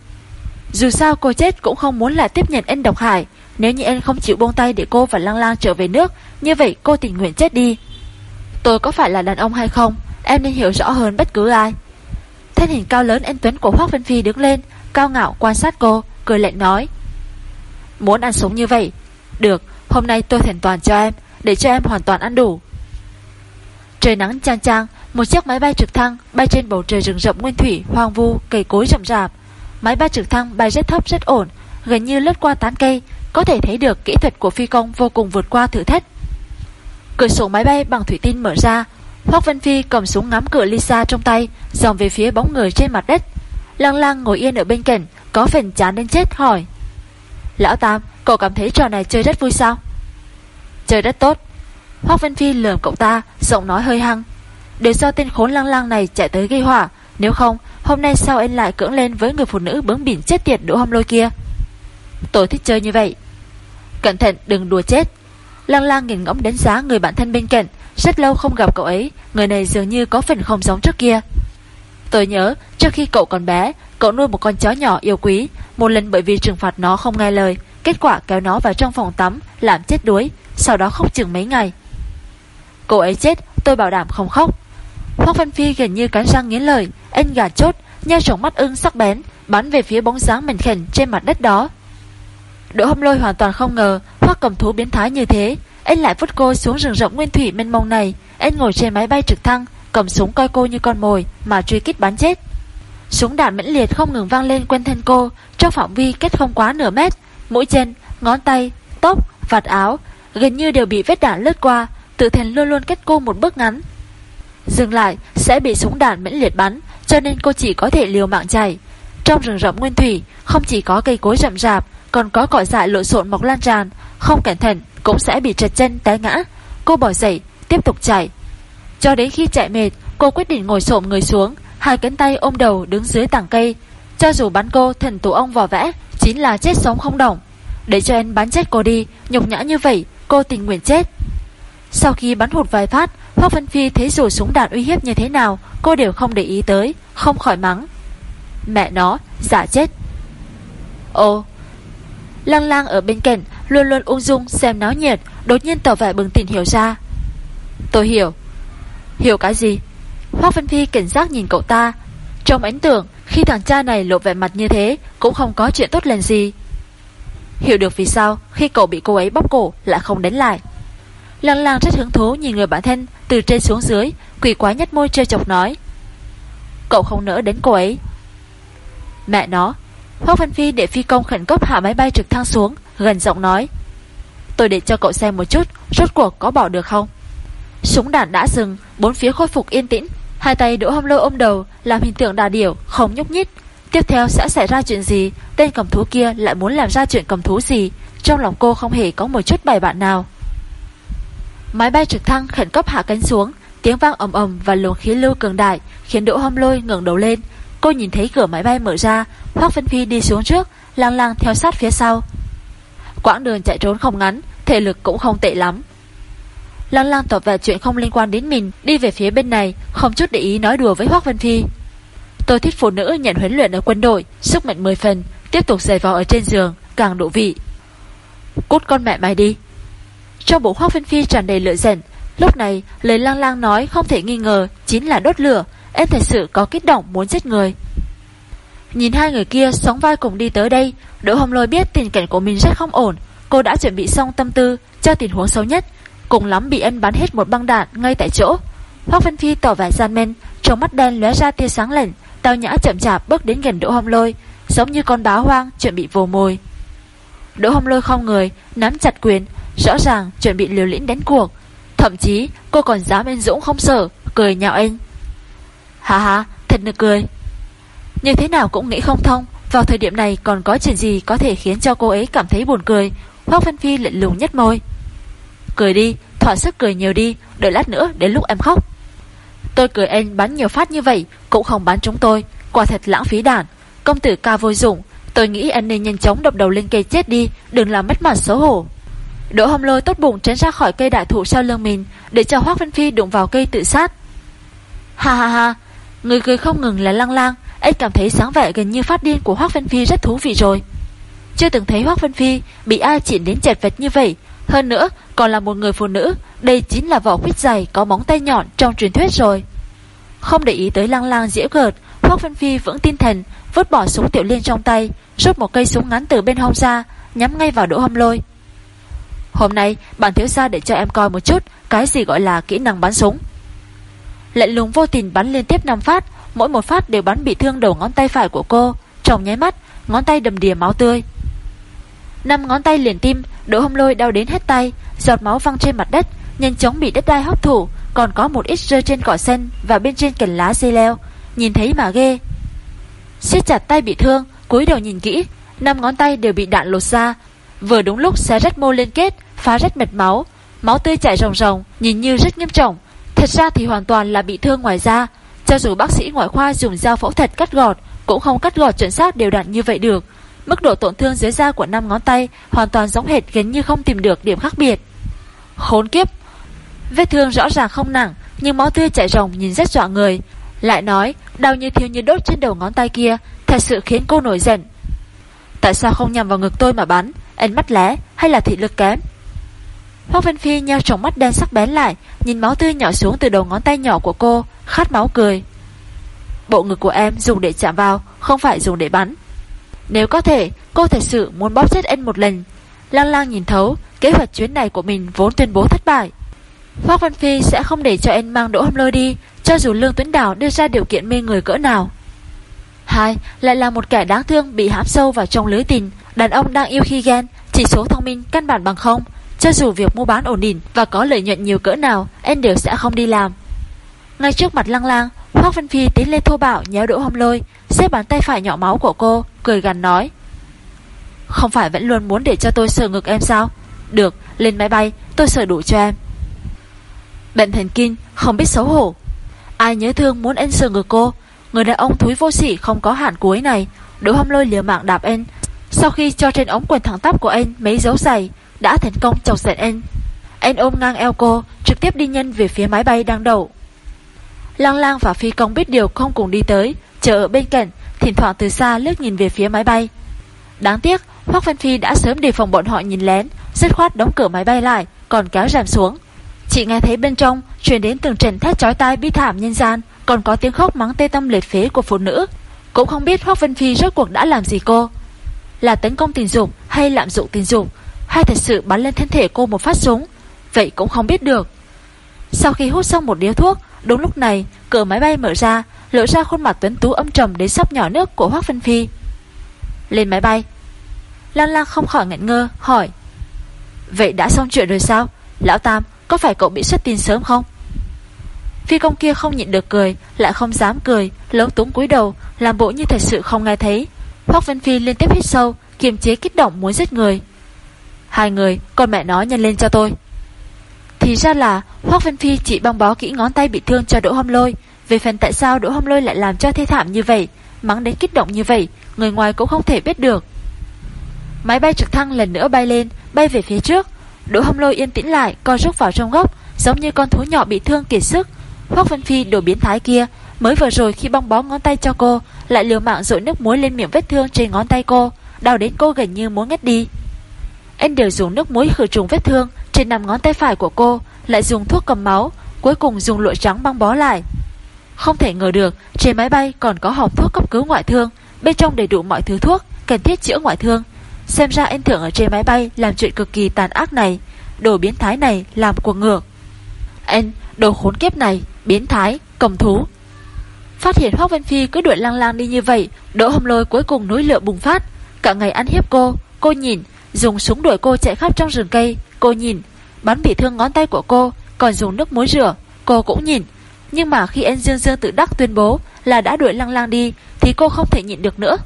Dù sao cô chết cũng không muốn lại tiếp nhận anh độc hải Nếu như anh không chịu buông tay Để cô và lang lang trở về nước Như vậy cô tình nguyện chết đi. Tôi có phải là đàn ông hay không? Em nên hiểu rõ hơn bất cứ ai. Thân hình cao lớn anh Tuấn của Hoác Vân Phi đứng lên Cao ngạo quan sát cô, Cười lạnh nói. Muốn ăn sống như vậy? Được, hôm nay tôi thành toàn cho em, Để cho em hoàn toàn ăn đủ. Trời nắng chang chang, Một chiếc máy bay trực thăng bay trên bầu trời rừng rậm nguyên thủy, Hoang vu, cây cối rậm rạp. Máy bay trực thăng bay rất thấp, rất ổn, Gần như lướt qua tán cây, Có thể thấy được kỹ thuật của phi công vô cùng vượt qua thử thách. Cửa sổ máy bay bằng thủy tinh mở ra, Hoác Vân Phi cầm súng ngắm cửa Lisa trong tay, Dòng về phía bóng người trên mặt đất. Lăng lăng ngồi yên ở bên cạnh, Có phần chán đến chết, hỏi. Lão Tam, cậu cảm thấy trò này chơi rất vui sao? Chơi rất tốt. Hoác Vân Phi lườm cậu ta, Giọng nói hơi hăng. Để do tên khốn lăng lăng này chạy tới gây hỏa Nếu không, hôm nay sao anh lại cưỡng lên Với người phụ nữ bướng bỉn chết tiệt đỗ hâm lôi kia? Tôi thích chơi như vậy. Cẩn thận, đừng đùa chết. Lăng lăng nhìn ngẫm đánh giá người bạn thân bên cạnh, Rất lâu không gặp cậu ấy, Người này dường như có phần không giống trước kia. Tôi nhớ, trước khi cậu còn bé, cậu nuôi một con chó nhỏ yêu quý, một lần bởi vì trừng phạt nó không nghe lời, Kết quả kéo nó vào trong phòng tắm Làm chết đuối Sau đó khóc chừng mấy ngày. Cô ấy chết tôi bảo đảm không khóc. Hoác Văn Phi gần như cắn răng nghiến lời Anh gà chốt nha trống mắt ưng sắc bén Bắn về phía bóng dáng mảnh khảnh trên mặt đất đó. Đỗ hâm lôi hoàn toàn không ngờ Hoác cầm thú biến thái như thế Anh lại vứt cô xuống rừng rộng nguyên thủy mênh mông này Anh ngồi trên máy bay trực thăng. Cầm súng coi cô như con mồi Mà truy kích bắn chết. Súng đạn mãnh liệt không ngừng vang lên quanh thân cô Trong phạm vi cách không quá nửa mét Mũi chân, ngón tay, tóc, vạt áo Gần như đều bị vết đạn lướt qua Tự thành luôn luôn cách cô một bước ngắn. Dừng lại sẽ bị súng đạn mãnh liệt bắn Cho nên cô chỉ có thể liều mạng chạy. Trong rừng rậm nguyên thủy Không chỉ có cây cối rậm rạp Còn có cỏ dại lộn xộn mọc lan tràn Không cẩn thận cũng sẽ bị trật chân té ngã. Cô bỏ dậy tiếp tục chạy. Cho đến khi chạy mệt, Cô quyết định ngồi xổm người xuống, Hai cánh tay ôm đầu đứng dưới tảng cây. Cho dù bắn cô, thần tù ông vỏ vẽ Chính là chết sống không động. Để cho anh bắn chết cô đi, Nhục nhã như vậy, cô tình nguyện chết. Sau khi bắn hụt vài phát, Hoác Vân Phi thấy dù súng đạn uy hiếp như thế nào, Cô đều không để ý tới, Không khỏi mắng. Mẹ nó, giả chết. Ồ, Lăng lang ở bên cạnh Luôn luôn ung dung, xem náo nhiệt, Đột nhiên tỏ vẻ bừng tỉnh hiểu ra. Tôi hiểu. Hiểu cái gì? Hoác Vân Phi cảnh giác nhìn cậu ta. Trong ấn tượng khi thằng cha này lộ vẻ mặt như thế, Cũng không có chuyện tốt lần gì. Hiểu được vì sao, Khi cậu bị cô ấy bóp cổ, lại không đánh lại. Lăng lăng rất hứng thú nhìn người bản thân Từ trên xuống dưới Quỷ quá nhất môi trêu chọc nói, Cậu không nỡ đến cô ấy. Mẹ nó, Hoác Văn Phi để phi công khẩn cấp hạ máy bay trực thăng xuống, Gần giọng nói, Tôi để cho cậu xem một chút, Rốt cuộc có bỏ được không? Súng đạn đã dừng, Bốn phía khôi phục yên tĩnh. Hai tay đỗ hâm lôi ôm đầu, Làm hình tượng đà điểu, không nhúc nhích. Tiếp theo sẽ xảy ra chuyện gì? Tên cầm thú kia lại muốn làm ra chuyện cầm thú gì? Trong lòng cô không hề có một chút bài bạn nào. Máy bay trực thăng khẩn cấp hạ cánh xuống, Tiếng vang ầm ầm và luồng khí lưu cường đại Khiến Đỗ Hâm Lôi ngẩng đầu lên. Cô nhìn thấy cửa máy bay mở ra Hoắc Vân Phi đi xuống trước Lang lang theo sát phía sau. Quãng đường chạy trốn không ngắn, Thể lực cũng không tệ lắm. Lang lang tỏ vẻ chuyện không liên quan đến mình, Đi về phía bên này, Không chút để ý nói đùa với Hoác Vân Phi Tôi thích phụ nữ nhận huấn luyện ở quân đội, Sức mạnh 10 phần, Tiếp tục giày vào ở trên giường, Càng độ vị. Cút con mẹ mày đi. Trong bộ Hoác Vân Phi tràn đầy lựa giận, Lúc này lời lang lang nói không thể nghi ngờ Chính là đốt lửa, Em thật sự có kích động muốn giết người. Nhìn hai người kia sóng vai cùng đi tới đây, Đỗ Hồng Lôi biết tình cảnh của mình rất không ổn, Cô đã chuẩn bị xong tâm tư, Cho tình huống xấu nhất Cùng lắm bị em bắn hết một băng đạn ngay tại chỗ. Hoác Vân Phi tỏ vẻ gian men, Trong mắt đen lóe ra tia sáng lạnh, Tao nhã chậm chạp bước đến gần Đỗ Hồng Lôi, Giống như con báo hoang chuẩn bị vồ mồi. Đỗ Hồng Lôi không người, Nắm chặt quyền, Rõ ràng chuẩn bị liều lĩnh đánh cuộc. Thậm chí, cô còn dám anh Dũng không sợ, Cười nhạo anh. Hà hà thật nực cười. Như thế nào cũng nghĩ không thông, Vào thời điểm này còn có chuyện gì có thể khiến cho cô ấy cảm thấy buồn cười. Hoác Vân Phi lệnh lùng nhất môi. Cười đi, thỏa sức cười nhiều đi Đợi lát nữa đến lúc em khóc. Tôi cười anh bắn nhiều phát như vậy Cũng không bắn chúng tôi. Quả thật lãng phí đạn Công tử ca vô dụng Tôi nghĩ anh nên nhanh chóng đập đầu lên cây chết đi Đừng làm mất mặt xấu hổ. Đỗ hồng lôi tốt bụng tránh ra khỏi cây đại thụ sau lưng mình Để cho Hoác Vân Phi đụng vào cây tự sát. Ha ha ha Người cười không ngừng là Lang lang. Anh cảm thấy sáng vẻ gần như phát điên của Hoác Vân Phi rất thú vị rồi. Chưa từng thấy Hoác Vân Phi Bị ai chỉ đến chẹt vật như vậy hơn nữa, còn là một người phụ nữ, Đây chính là vỏ khuyết dày có móng tay nhọn Trong truyền thuyết rồi. Không để ý tới lang lang diễu cợt Hoác Vân Phi vẫn tin thần, Vứt bỏ súng tiểu liên trong tay, Rút một cây súng ngắn từ bên hông ra, Nhắm ngay vào đỗ hâm lôi. Hôm nay, bạn thiếu gia để cho em coi một chút Cái gì gọi là kỹ năng bắn súng. Lệnh lùng vô tình bắn liên tiếp 5 phát, Mỗi một phát đều bắn bị thương đầu ngón tay phải của cô, Trong nháy mắt, Ngón tay đầm đìa máu tươi năm ngón tay liền tim, Đỗ hông lôi đau đến hết tay, Giọt máu văng trên mặt đất, Nhanh chóng bị đất đai hấp thụ, Còn có một ít rơi trên cỏ sen Và bên trên cành lá dây leo. Nhìn thấy mà ghê. Siết chặt tay bị thương, cúi đầu nhìn kỹ, năm ngón tay đều bị đạn lột ra. Vừa đúng lúc xé rách mô liên kết, Phá rách mạch máu. Máu tươi chảy ròng ròng, Nhìn như rất nghiêm trọng. Thật ra thì hoàn toàn là bị thương ngoài da. Cho dù bác sĩ ngoại khoa dùng dao phẫu thuật cắt gọt, Cũng không cắt gọt chuẩn xác đều đặn như vậy được. Mức độ tổn thương dưới da của năm ngón tay Hoàn toàn giống hệt gần như không tìm được điểm khác biệt. Khốn kiếp! Vết thương rõ ràng không nặng, Nhưng máu tươi chảy ròng nhìn rất dọa người. Lại nói, đau như thiếu như đốt trên đầu ngón tay kia, Thật sự khiến cô nổi giận. Tại sao không nhằm vào ngực tôi mà bắn? Anh mắt lé, hay là thị lực kém? Hoác Vân Phi nheo tròng mắt đen sắc bén lại, Nhìn máu tươi nhỏ xuống từ đầu ngón tay nhỏ của cô, Khát máu cười. Bộ ngực của em dùng để chạm vào, Không phải dùng để bắn. Nếu có thể, cô thật sự muốn bóp chết anh một lần. Lang lang nhìn thấu, Kế hoạch chuyến này của mình vốn tuyên bố thất bại. Hoác Văn Phi sẽ không để cho anh mang đỗ hâm lôi đi, Cho dù Lương Tuấn Đào đưa ra điều kiện mê người cỡ nào. Hai, lại là một kẻ đáng thương Bị hãm sâu vào trong lưới tình Đàn ông đang yêu khi ghen, Chỉ số thông minh căn bản bằng không. Cho dù việc mua bán ổn định Và có lợi nhuận nhiều cỡ nào, Anh đều sẽ không đi làm. Ngay trước mặt lăng lang, Hoác Văn Phi tiến lên thô bạo nhéo đỗ hồng lôi, Xếp bàn tay phải nhỏ máu của cô, Cười gằn nói. Không phải vẫn luôn muốn để cho tôi sờ ngực em sao? Được, lên máy bay, tôi sờ đủ cho em. Bệnh thần kinh, không biết xấu hổ. Ai nhớ thương muốn anh sờ ngực cô? Người đàn ông thúi vô sỉ không có hạn cuối này. Đỗ hồng lôi liều mạng đạp anh Sau khi cho trên ống quần thẳng tắp của anh Mấy dấu giày, Đã thành công chọc giận anh Anh ôm ngang eo cô, Trực tiếp đi nhân về phía máy bay đang đậu. Lang lang và phi công biết điều không cùng đi tới, Chờ ở bên cạnh, Thỉnh thoảng từ xa lướt nhìn về phía máy bay. Đáng tiếc, Hoác Văn Phi đã sớm đề phòng bọn họ nhìn lén, Dứt khoát đóng cửa máy bay lại, Còn kéo rèm xuống. Chị nghe thấy bên trong truyền đến từng trận thét chói tai bi thảm nhân gian, Còn có tiếng khóc mắng tê tâm liệt phế của phụ nữ. Cũng không biết Hoác Văn Phi rốt cuộc đã làm gì cô? Là tấn công tình dục hay lạm dụng tình dục? Hay thật sự bắn lên thân thể cô một phát súng? Vậy cũng không biết được. Sau khi hút xong một điếu thuốc Đúng lúc này, cửa máy bay mở ra, Lộ ra khuôn mặt tuấn tú âm trầm đến sắp nhỏ nước của Hoác Văn Phi. Lên máy bay. Lan Lan không khỏi ngẩn ngơ, hỏi. Vậy đã xong chuyện rồi sao? Lão Tam, có phải cậu bị xuất tin sớm không? Phi công kia không nhịn được cười, Lại không dám cười Lống túng cúi đầu, Làm bộ như thật sự không nghe thấy. Hoác Văn Phi liên tiếp hít sâu, Kiềm chế kích động muốn giết người. Hai người, con mẹ nó nhân lên cho tôi. Thì ra là Hoác Văn Phi chỉ băng bó kỹ ngón tay bị thương cho Đỗ Hâm Lôi. Về phần tại sao Đỗ Hâm Lôi lại làm cho thê thảm như vậy, Mắng đến kích động như vậy, Người ngoài cũng không thể biết được. Máy bay trực thăng lần nữa bay lên, Bay về phía trước. Đỗ hâm lôi yên tĩnh lại, co rút vào trong góc, Giống như con thú nhỏ bị thương kiệt sức. Hoác Văn Phi đồ biến thái kia, Mới vừa rồi khi băng bó ngón tay cho cô, Lại liều mạng rội nước muối lên miệng vết thương trên ngón tay cô, Đau đến cô gần như muốn ngất đi. Anh đều dùng nước muối khử trùng vết thương Trên nằm ngón tay phải của cô Lại dùng thuốc cầm máu Cuối cùng dùng lụa trắng băng bó lại. Không thể ngờ được Trên máy bay còn có hộp thuốc cấp cứu ngoại thương Bên trong đầy đủ mọi thứ thuốc Cần thiết chữa ngoại thương. Xem ra anh thưởng ở trên máy bay Làm chuyện cực kỳ tàn ác này Đồ biến thái này làm cuộc ngược. Anh, đồ khốn kiếp này Biến thái, cầm thú. Phát hiện Hoác Văn Phi cứ đuổi lang lang đi như vậy Đỗ hồng lôi cuối cùng núi lửa bùng phát. Cả ngày ăn hiếp cô, cô nhìn Dùng súng đuổi cô chạy khắp trong rừng cây. Cô nhìn, bắn bị thương ngón tay của cô Còn dùng nước muối rửa, cô cũng nhìn. Nhưng mà khi anh Dương Dương tự đắc tuyên bố Là đã đuổi lăng lang đi Thì cô không thể nhịn được nữa.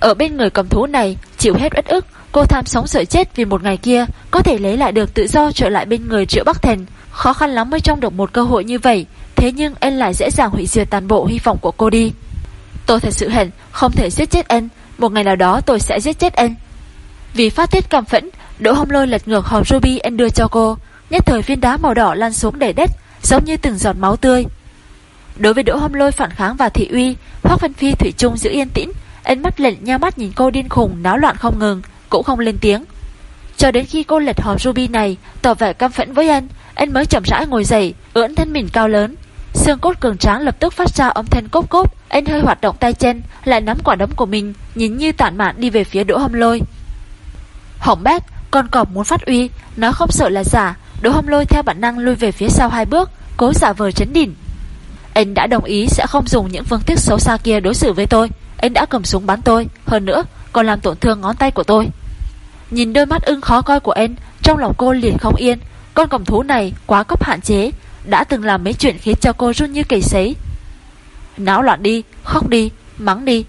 Ở bên người cầm thú này Chịu hết uất ức Cô tham sống sợ chết vì một ngày kia Có thể lấy lại được tự do trở lại bên người triệu Bắc Thành Khó khăn lắm mới trong được một cơ hội như vậy Thế nhưng anh lại dễ dàng hủy diệt toàn bộ hy vọng của cô đi. Tôi thật sự hận Không thể giết chết anh Một ngày nào đó tôi sẽ giết chết anh vì phát tiết cảm phẫn, Đỗ Hồng lôi lật ngược hòm ruby anh đưa cho cô. Nhất thời viên đá màu đỏ lăn xuống đầy đất, Giống như từng giọt máu tươi. Đối với Đỗ Hồng lôi phản kháng và thị uy hoắc Văn Phi Thủy Trung giữ yên tĩnh, Ánh mắt lệnh nhau mắt nhìn cô điên khùng, náo loạn không ngừng, Cũng không lên tiếng. Cho đến khi cô lật hòm ruby này, Tỏ vẻ căm phẫn với anh Anh mới chậm rãi ngồi dậy, ưỡn thân mình cao lớn. Xương cốt cường tráng lập tức phát ra âm thanh cốt cốt Anh hơi hoạt động tay chân, Lại nắm quả đấm của mình, Nhìn như tản mạn đi về phía đỗ hâm lôi. Hỏng bét Con cọp muốn phát uy Nó không sợ là giả. Đỗ hâm lôi theo bản năng lui về phía sau hai bước Cố giả vờ chấn đỉnh. Anh đã đồng ý sẽ không dùng những phương thức xấu xa kia đối xử với tôi. Anh đã cầm súng bắn tôi. Hơn nữa còn làm tổn thương ngón tay của tôi. Nhìn đôi mắt ưng khó coi của anh Trong lòng cô liền không yên. Con cọp thú này quá cấp hạn chế Đã từng làm mấy chuyện khiến cho cô run như cầy sấy. Náo loạn đi Khóc đi, mắng đi.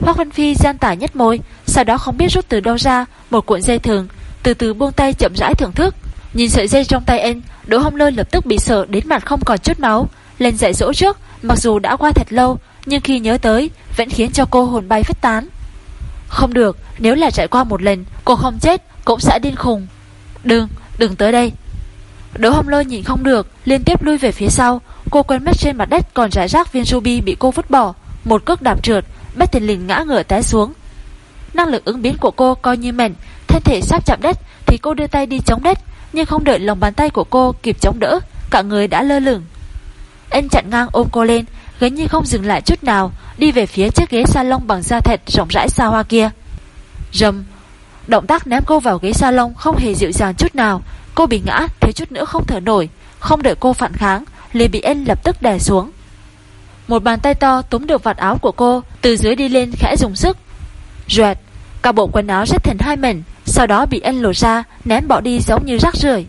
Hoác Văn Phi gian tả nhất môi sau đó không biết rút từ đâu ra Một cuộn dây thường Từ từ buông tay chậm rãi thưởng thức Nhìn sợi dây trong tay anh Đỗ hông lôi lập tức bị sợ đến mặt không còn chút máu Lên dạy dỗ trước Mặc dù đã qua thật lâu Nhưng khi nhớ tới vẫn khiến cho cô hồn bay phất tán. Không được, nếu là trải qua một lần, cô không chết, cũng sẽ điên khùng. Đừng, đừng tới đây. Đỗ hồng lôi nhìn không được, liên tiếp lui về phía sau. Cô quên mất trên mặt đất còn rải rác viên ruby bị cô vứt bỏ. Một cước đạp trượt, Bách tình lình ngã ngửa té xuống. Năng lực ứng biến của cô coi như mệnh, thân thể sắp chạm đất thì cô đưa tay đi chống đất, nhưng không đợi lòng bàn tay của cô kịp chống đỡ, cả người đã lơ lửng. Anh chặn ngang ôm cô lên, gần như không dừng lại chút nào, đi về phía chiếc ghế salon bằng da thịt rộng rãi xa hoa kia. Rầm, động tác ném cô vào ghế salon không hề dịu dàng chút nào, cô bị ngã, thiếu chút nữa không thở nổi, không đợi cô phản kháng, liền bị anh lập tức đè xuống. Một bàn tay to túm được vạt áo của cô, từ dưới đi lên khẽ dùng sức. Duệt, cả bộ quần áo rách thành hai mảnh, sau đó bị anh lột ra, ném bỏ đi giống như rác rưởi.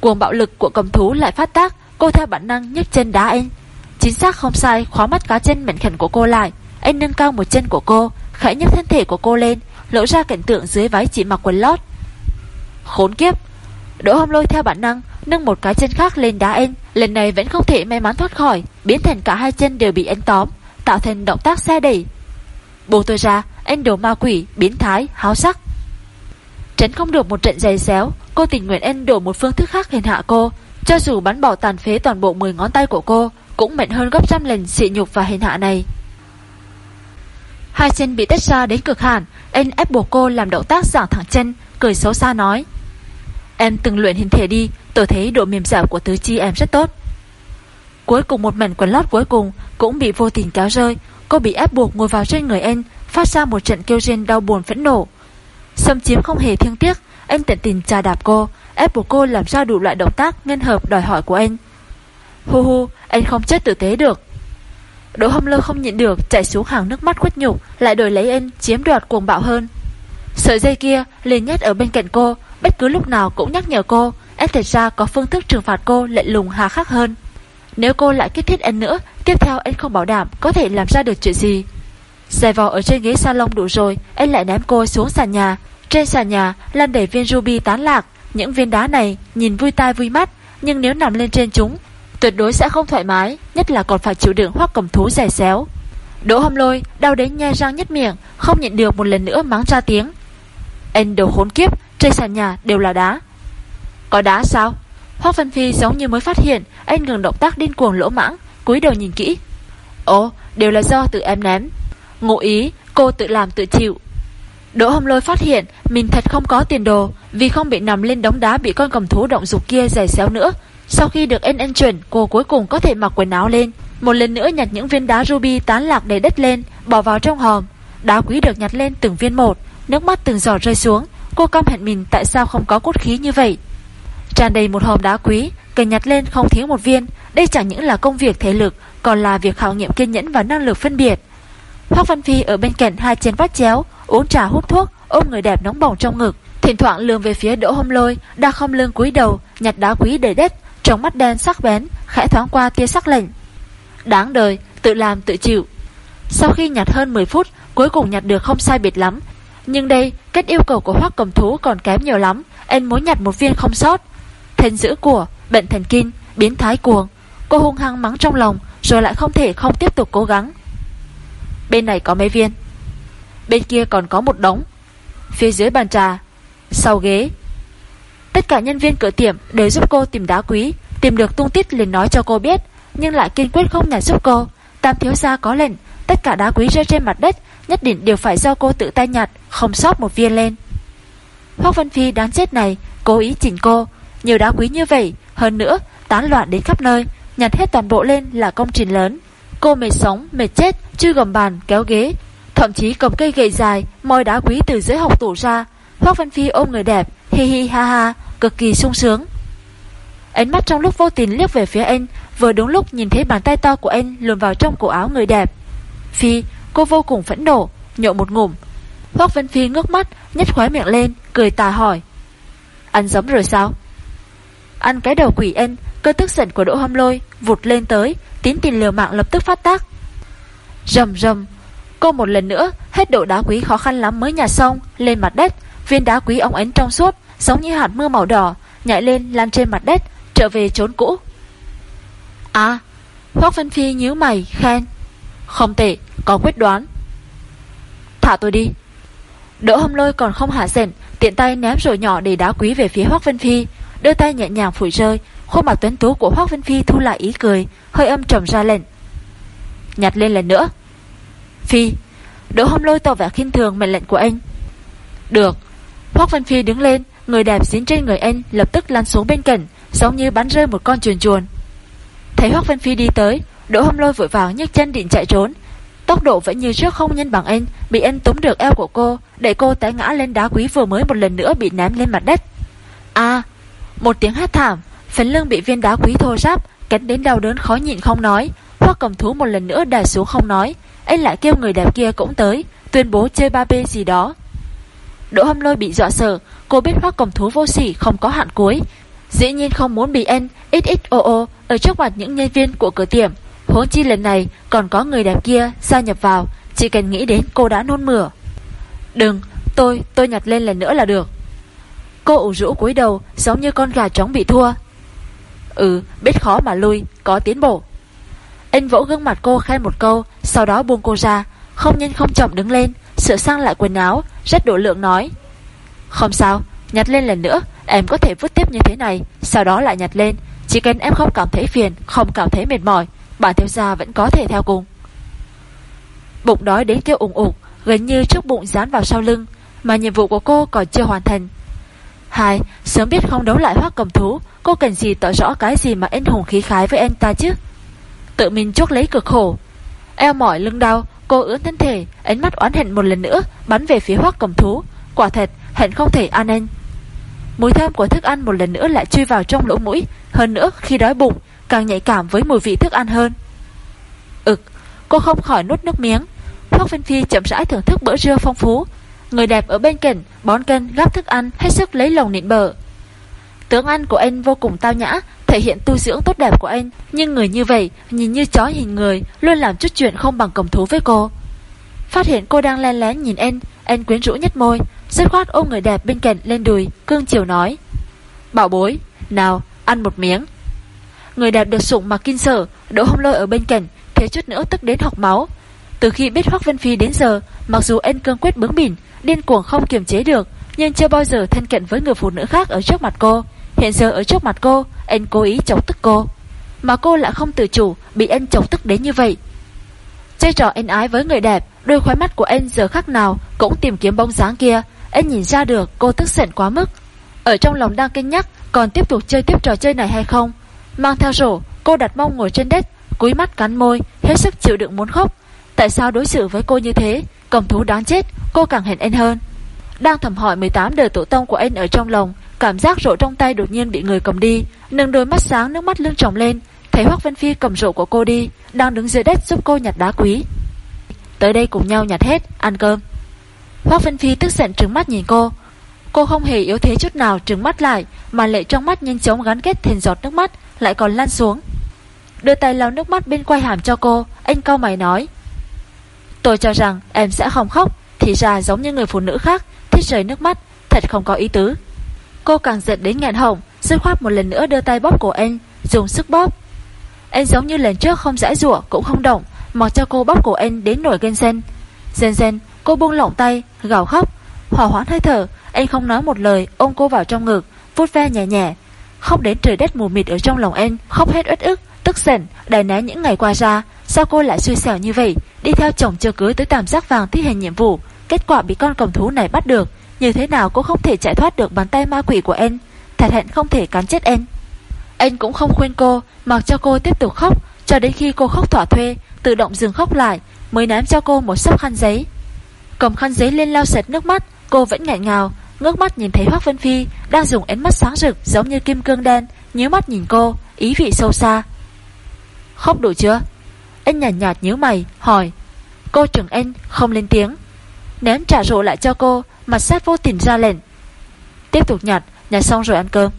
Cuồng bạo lực của cầm thú lại phát tác, cô theo bản năng nhấc chân đá anh. Chính xác không sai, khóa mắt cá chân mảnh khẩn của cô lại. Anh nâng cao một chân của cô, khẽ nhấc thân thể của cô lên, lộ ra cảnh tượng dưới váy chỉ mặc quần lót. Khốn kiếp! Đỗ hông lôi theo bản năng, nâng một cái chân khác lên đá anh. Lần này vẫn không thể may mắn thoát khỏi, biến thành cả hai chân đều bị anh tóm, tạo thành động tác xe đẩy. Bố tôi ra, anh đồ ma quỷ, biến thái, háo sắc. Tránh không được một trận giày xéo, cô tình nguyện anh đổ một phương thức khác hình hạ cô. Cho dù bắn bỏ tàn phế toàn bộ 10 ngón tay của cô, cũng mạnh hơn gấp trăm lần xị nhục và hình hạ này. Hai chân bị tách ra đến cực hạn, anh ép buộc cô làm động tác giảng thẳng chân, cười xấu xa nói. Em từng luyện hình thể đi, tôi thấy độ mềm dẻo của tứ chi em rất tốt. Cuối cùng một mảnh quần lót cuối cùng cũng bị vô tình kéo rơi, cô bị ép buộc ngồi vào trên người anh, phát ra một trận kêu rên đau buồn phẫn nộ. Xâm chiếm không hề thương tiếc, anh tận tình trà đạp cô, ép buộc cô làm ra đủ loại động tác ngân hợp đòi hỏi của anh. Hu hu, anh không chết tử tế được. Đỗ hâm lơ không nhịn được, chạy xuống hàng nước mắt khuất nhục, lại đổi lấy anh, chiếm đoạt cuồng bạo hơn. Sợi dây kia liền nhét ở bên cạnh cô, bất cứ lúc nào cũng nhắc nhở cô, anh thật ra có phương thức trừng phạt cô lệ lùng hà khắc hơn. Nếu cô lại kích thích anh nữa, tiếp theo anh không bảo đảm có thể làm ra được chuyện gì. Dài vò ở trên ghế salon đủ rồi, anh lại ném cô xuống sàn nhà. Trên sàn nhà, lan để viên ruby tán lạc. Những viên đá này nhìn vui tai vui mắt, nhưng nếu nằm lên trên chúng, tuyệt đối sẽ không thoải mái, nhất là còn phải chịu đựng hoắc cầm thú dài xéo. Đỗ hâm lôi, đau đến nhe răng nhất miệng, không nhịn được một lần nữa mắng ra tiếng. Anh đồ khốn kiếp, trên sàn nhà đều là đá. Có đá sao? Hoác Văn Phi giống như mới phát hiện, anh ngừng động tác điên cuồng lỗ mãng, cúi đầu nhìn kỹ. Ồ, đều là do tự em ném. Ngụ ý, cô tự làm tự chịu. Đỗ hồng lôi phát hiện mình thật không có tiền đồ vì không bị nằm lên đống đá bị con cầm thú động dục kia giày xéo nữa. Sau khi được en en chuyển, cô cuối cùng có thể mặc quần áo lên. Một lần nữa nhặt những viên đá ruby tán lạc đầy đất lên, bỏ vào trong hòm. Đá quý được nhặt lên từng viên một, nước mắt từng giọt rơi xuống. Cô căm hận mình tại sao không có cốt khí như vậy. Tràn đầy một hòm đá quý, cần nhặt lên không thiếu một viên. Đây chẳng những là công việc thể lực, còn là việc khảo nghiệm kiên nhẫn và năng lực phân biệt. Hoác Văn Phi ở bên cạnh hai chân vắt chéo, uống trà hút thuốc, ôm người đẹp nóng bỏng trong ngực, thỉnh thoảng lường về phía Đỗ Hâm Lôi, đa không lưng cúi đầu, nhặt đá quý đầy đất, trong mắt đen sắc bén, khẽ thoáng qua tia sắc lạnh. Đáng đời, tự làm tự chịu. Sau khi nhặt hơn 10 phút, cuối cùng nhặt được không sai biệt lắm. Nhưng đây, kết yêu cầu của Hoắc Cầm Thú còn kém nhiều lắm, anh muốn nhặt một viên không sót. Thần giữ của, bệnh thần kinh, biến thái cuồng. Cô hung hăng mắng trong lòng, rồi lại không thể không tiếp tục cố gắng. Bên này có mấy viên? Bên kia còn có một đống. Phía dưới bàn trà, Sau ghế. Tất cả nhân viên cửa tiệm đều giúp cô tìm đá quý, Tìm được tung tích liền nói cho cô biết, Nhưng lại kiên quyết không nhặt giúp cô. Tam thiếu gia có lệnh, Tất cả đá quý rơi trên mặt đất, Nhất định đều phải do cô tự tay nhặt, Không sót một viên lên. Hoác Vân Phi đáng chết này, Cố ý chỉnh cô. Nhiều đá quý như vậy, Hơn nữa, tán loạn đến khắp nơi, Nhặt hết toàn bộ lên là công trình lớn. Cô mệt sống, mệt chết, chưa gầm bàn, kéo ghế. Thậm chí cầm cây gậy dài, moi đá quý từ dưới học tủ ra. Hoác Văn Phi ôm người đẹp, hi hi ha ha, cực kỳ sung sướng. Ánh mắt trong lúc vô tình liếc về phía anh, vừa đúng lúc nhìn thấy bàn tay to của anh luồn vào trong cổ áo người đẹp. Phi, cô vô cùng phẫn nộ, nhộ một ngụm. Hoác Văn Phi ngước mắt, nhếch khóe miệng lên, cười tà hỏi. Ăn giấm rồi sao? Ăn cái đầu quỷ anh, cơn tức giận của Đỗ Hâm Lôi vụt lên tới, tín tin liều mạng lập tức phát tác. Rầm rầm, cô một lần nữa hết độ đá quý khó khăn lắm mới nhặt xong, lên mặt đất, viên đá quý ông ấn trong suốt, giống như hạt mưa màu đỏ, nhảy lên lan trên mặt đất, trở về trốn cũ. À, Hoác Vân Phi nhíu mày, khen. Không tệ, có quyết đoán. Thả tôi đi. Đỗ hâm lôi còn không hạ giận, tiện tay ném rồi nhỏ để đá quý về phía Hoác Vân Phi, đưa tay nhẹ nhàng phủi rơi, Khuôn mặt tuấn tú của Hoác Vân Phi thu lại ý cười, hơi âm trầm ra lệnh. Nhặt lên lần nữa. Phi, Đỗ Hồng Lôi tỏ vẻ khinh thường mệnh lệnh của anh. Được. Hoác Vân Phi đứng lên, người đẹp dính trên người anh lập tức lăn xuống bên cạnh, giống như bắn rơi một con chuồn chuồn. Thấy Hoác Vân Phi đi tới, Đỗ Hâm Lôi vội vàng nhấc chân định chạy trốn. Tốc độ vẫn như trước không nhân bằng anh, bị anh túm được eo của cô, để cô té ngã lên đá quý vừa mới một lần nữa bị ném lên mặt đất. A, một tiếng hát thảm, phần lưng bị viên đá quý thô ráp, cắn đến đau đớn khó nhịn không nói. Hoắc cầm thú một lần nữa đà xuống không nói, anh lại kêu người đẹp kia cũng tới, tuyên bố chơi ba b gì đó. Đỗ Hâm Lôi bị dọa sợ, cô biết Hoắc cầm thú vô sỉ không có hạn cuối, dĩ nhiên không muốn bị anh ít ít ô ở trước mặt những nhân viên của cửa tiệm. Huống chi lần này còn có người đẹp kia gia nhập vào, chỉ cần nghĩ đến cô đã nôn mửa. Đừng, tôi, tôi nhặt lên lần nữa là được. Cô ủ rũ cúi đầu giống như con gà trống bị thua. Ừ, biết khó mà lui, có tiến bộ. Anh vỗ gương mặt cô khen một câu, sau đó buông cô ra, không nhanh không chậm đứng lên, sửa sang lại quần áo, rất độ lượng nói. Không sao, nhặt lên lần nữa, em có thể vứt tiếp như thế này, sau đó lại nhặt lên. Chỉ cần em không cảm thấy phiền, không cảm thấy mệt mỏi, bản theo gia vẫn có thể theo cùng. Bụng đói đến kêu ủng ủng, gần như chiếc bụng dán vào sau lưng, mà nhiệm vụ của cô còn chưa hoàn thành. Hai, sớm biết không đấu lại hoác cầm thú, cô cần gì tỏ rõ cái gì mà anh hùng khí khái với anh ta chứ? Tự mình chuốc lấy cực khổ. Eo mỏi lưng đau, cô ướn thân thể, ánh mắt oán hận một lần nữa, bắn về phía hoác cầm thú. Quả thật, hận không thể ăn anh. Mùi thơm của thức ăn một lần nữa lại chui vào trong lỗ mũi, hơn nữa khi đói bụng, càng nhạy cảm với mùi vị thức ăn hơn. Ực, cô không khỏi nuốt nước miếng. Hoác Vinh Phi chậm rãi thưởng thức bữa trưa phong phú, Người đẹp ở bên cạnh bón cân gắp thức ăn hết sức lấy lòng nịnh bờ. Tướng ăn của anh vô cùng tao nhã, thể hiện tu dưỡng tốt đẹp của anh, nhưng người như vậy, nhìn như chó hình người, luôn làm chút chuyện không bằng cầm thú với cô. Phát hiện cô đang len lén nhìn anh, anh quyến rũ nhất môi, Rất khoát ôm người đẹp bên cạnh lên đùi, cương chiều nói. Bảo bối, nào, ăn một miếng. Người đẹp được sụng mà kinh sợ, đỗ hông lôi ở bên cạnh, Thế chút nữa tức đến học máu. Từ khi biết Hoác Vân Phi đến giờ, mặc dù anh cương quyết bướng bỉnh, điên cuồng không kiềm chế được, nhưng chưa bao giờ thân cận với người phụ nữ khác ở trước mặt cô. Hiện giờ ở trước mặt cô, anh cố ý chọc tức cô. Mà cô lại không tự chủ, bị anh chọc tức đến như vậy. Chơi trò anh ái với người đẹp, đôi khóe mắt của anh giờ khắc nào cũng tìm kiếm bóng dáng kia. Anh nhìn ra được cô tức giận quá mức. Ở trong lòng đang cân nhắc còn tiếp tục chơi tiếp trò chơi này hay không. Mang theo rổ, cô đặt mông ngồi trên đất, cúi mắt cắn môi, hết sức chịu đựng muốn khóc. Tại sao đối xử với cô như thế? Cầm thú đáng chết, cô càng hẹn anh hơn. Đang thầm hỏi 18 đời tổ tông của anh ở trong lòng, cảm giác rộ trong tay đột nhiên bị người cầm đi, nâng đôi mắt sáng nước mắt lưng tròng lên, thấy Hoắc Vân Phi cầm rộ của cô đi, đang đứng dưới đất giúp cô nhặt đá quý. Tới đây cùng nhau nhặt hết, ăn cơm. Hoắc Vân Phi tức giận trừng mắt nhìn cô. Cô không hề yếu thế chút nào trừng mắt lại, mà lệ trong mắt nhanh chóng gắn kết thành giọt nước mắt, lại còn lan xuống. Đưa tay lau nước mắt bên quay hàm cho cô, anh cau mày nói. Tôi cho rằng em sẽ không khóc, Thì ra giống như người phụ nữ khác, Thích rời nước mắt, Thật không có ý tứ. Cô càng giận đến nghẹn hồng Dứt khoát một lần nữa đưa tay bóp của anh, Dùng sức bóp. Anh giống như lần trước không giải rủa cũng không động, Mặc cho cô bóp của anh đến nổi ghen sen Dần dần cô buông lỏng tay, Gào khóc. Hỏa hoãn hơi thở, Anh không nói một lời, ôm cô vào trong ngực Vút ve nhẹ nhẹ. Khóc đến trời đất mù mịt ở trong lòng anh, Khóc hết uất ức, Tức giận đài né những ngày qua ra. Sao cô lại xui xẻo như vậy? Đi theo chồng chưa cưới tới tam giác vàng thi hành nhiệm vụ, Kết quả bị con cầm thú này bắt được. Như thế nào cũng không thể chạy thoát được bàn tay ma quỷ của em? Thật hẹn không thể cắn chết em. Anh cũng không khuyên cô, Mặc cho cô tiếp tục khóc, Cho đến khi cô khóc thỏa thuê, Tự động dừng khóc lại, Mới ném cho cô một sấp khăn giấy. Cầm khăn giấy lên lau sạch nước mắt, Cô vẫn ngại ngào, Ngước mắt nhìn thấy Hoác Vân Phi Đang dùng ánh mắt sáng rực giống như kim cương đen Nhớ mắt nhìn cô, Ý vị sâu xa. Khóc đủ chưa? Anh nhạt nhạt nhíu mày, hỏi. Cô trưởng anh không lên tiếng. Ném trả rộ lại cho cô, mặt sát vô tình ra lệnh. Tiếp tục nhặt, nhặt xong rồi ăn cơm.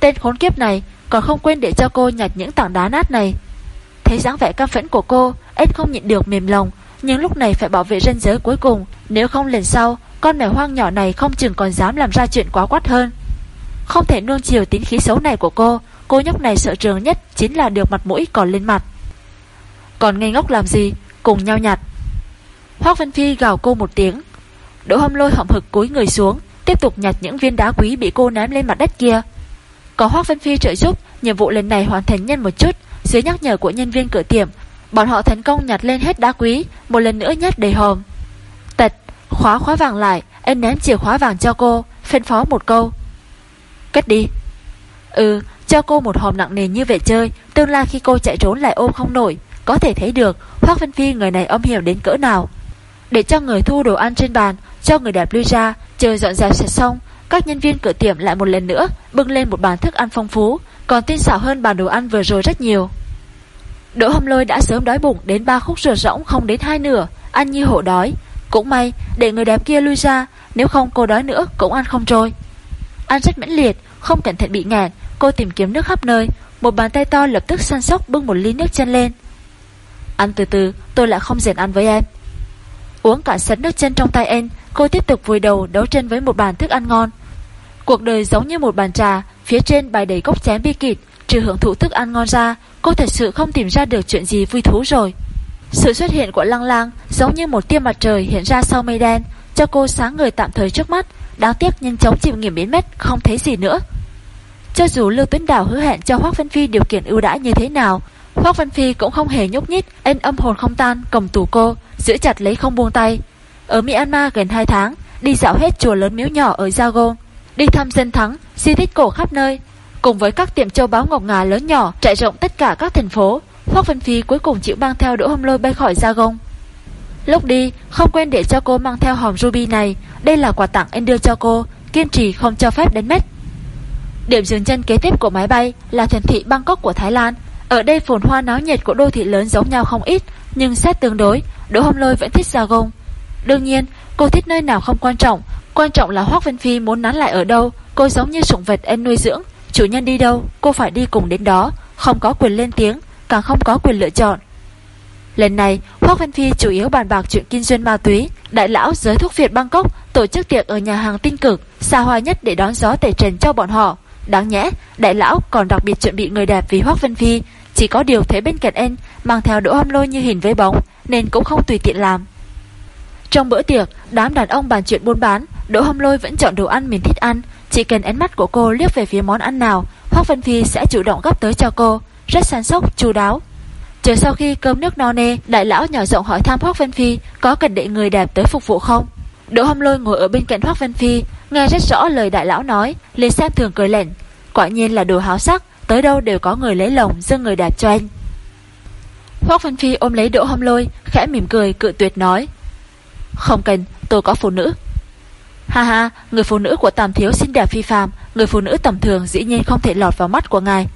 Tên khốn kiếp này còn không quên để cho cô nhặt những tảng đá nát này. Thấy dáng vẻ cam phẫn của cô, anh không nhịn được mềm lòng, nhưng lúc này phải bảo vệ ranh giới cuối cùng, nếu không lần sau, con mèo hoang nhỏ này không chừng còn dám làm ra chuyện quá quát hơn. Không thể nuông chiều tính khí xấu này của cô, cô nhóc này sợ trường nhất chính là được mặt mũi còn lên mặt. Còn ngây ngốc làm gì? Cùng nhau nhặt. Hoác Vân Phi gào cô một tiếng. Đỗ hâm lôi hậm hực cúi người xuống Tiếp tục nhặt những viên đá quý bị cô ném lên mặt đất kia. Có Hoác Vân Phi trợ giúp Nhiệm vụ lần này hoàn thành nhanh một chút. Dưới nhắc nhở của nhân viên cửa tiệm Bọn họ thành công nhặt lên hết đá quý Một lần nữa nhét đầy hòm. Tật, khóa khóa vàng lại Anh ném chìa khóa vàng cho cô phân phó một câu. Cất đi. Ừ, cho cô một hòm nặng nề như vậy chơi, tương lai khi cô chạy trốn lại ôm không nổi, có thể thấy được Hoác Vân Phi người này âm hiểu đến cỡ nào. Để cho người thu đồ ăn trên bàn, cho người đẹp lui ra, chờ dọn dẹp sạch xong, các nhân viên cửa tiệm lại một lần nữa bưng lên một bàn thức ăn phong phú, còn tinh xảo hơn bàn đồ ăn vừa rồi rất nhiều. Đỗ hâm lôi đã sớm đói bụng đến ba khúc rửa rỗng không đến hai nửa, ăn như hổ đói. Cũng may, để người đẹp kia lui ra, nếu không cô đói nữa cũng ăn không trôi. Ăn rất mãnh liệt, không cẩn thận bị ngạt, cô tìm kiếm nước khắp nơi, một bàn tay to lập tức săn sóc bưng một ly nước chân lên. Ăn từ từ, tôi lại không rèn ăn với em. Uống cả sấn nước chân trong tay em, cô tiếp tục vùi đầu đấu chân với một bàn thức ăn ngon. Cuộc đời giống như một bàn trà, phía trên bài đầy gốc chén bi kịt, trừ hưởng thụ thức ăn ngon ra, cô thật sự không tìm ra được chuyện gì vui thú rồi. Sự xuất hiện của lăng lang giống như một tia mặt trời hiện ra sau mây đen, cho cô sáng người tạm thời trước mắt, đáng tiếc nhanh chóng chìm nghiệm biến mất, không thấy gì nữa. Cho dù Lưu Tuấn Đào hứa hẹn cho Hoác Vân Phi điều kiện ưu đãi như thế nào, Hoác Văn Phi cũng không hề nhúc nhích, anh âm hồn không tan, cầm tủ cô, giữ chặt lấy không buông tay. Ở Myanmar gần 2 tháng, đi dạo hết chùa lớn miếu nhỏ ở Zagon, đi thăm dân thắng, di tích cổ khắp nơi, cùng với các tiệm châu báu ngọc ngà lớn nhỏ trải rộng tất cả các thành phố. Hoác Văn Phi cuối cùng chịu mang theo Đỗ Hâm Lôi bay khỏi Zagon. Lúc đi, không quên để cho cô mang theo hòm ruby này, đây là quà tặng anh đưa cho cô, kiên trì không cho phép đến mất. Điểm dừng chân kế tiếp của máy bay là thành thị Bangkok của Thái Lan. Ở đây phồn hoa náo nhiệt của đô thị lớn giống nhau không ít, nhưng xét tương đối, Đỗ Hồng Lôi vẫn thích Gia Đương nhiên, cô thích nơi nào không quan trọng, quan trọng là Hoắc Vân Phi muốn nán lại ở đâu, cô giống như sủng vật em nuôi dưỡng, chủ nhân đi đâu, cô phải đi cùng đến đó, không có quyền lên tiếng, càng không có quyền lựa chọn. Lần này, Hoắc Vân Phi chủ yếu bàn bạc chuyện kinh doanh ma túy, đại lão giới thuốc Việt Bangkok tổ chức tiệc ở nhà hàng tinh cực, xa hoa nhất để đón gió tẩy trần cho bọn họ. Đáng nhẽ, đại lão còn đặc biệt chuẩn bị người đẹp vì Hoác Vân Phi, chỉ có điều thế bên cạnh anh mang theo đỗ hâm lôi như hình với bóng, nên cũng không tùy tiện làm. Trong bữa tiệc, đám đàn ông bàn chuyện buôn bán, Đỗ Hâm Lôi vẫn chọn đồ ăn mình thích ăn, chỉ cần ánh mắt của cô liếc về phía món ăn nào, Hoắc Vân Phi sẽ chủ động gấp tới cho cô, rất săn sóc, chu đáo. Chờ sau khi cơm nước no nê, đại lão nhỏ giọng hỏi thăm Hoắc Vân Phi có cần đệ người đẹp tới phục vụ không. Đỗ Hâm Lôi ngồi ở bên cạnh Hoắc Vân Phi, nghe rất rõ lời đại lão nói, liền xem thường cười lạnh, quả nhiên là đồ háo sắc, tới đâu đều có người lấy lòng dâng người đạt cho anh. Hoắc Văn Phi ôm lấy Đỗ Hâm Lôi, khẽ mỉm cười cự tuyệt nói: "Không cần, tôi có phụ nữ." Ha ha, người phụ nữ của Tam thiếu xinh đẹp phi phàm, người phụ nữ tầm thường dĩ nhiên không thể lọt vào mắt của ngài.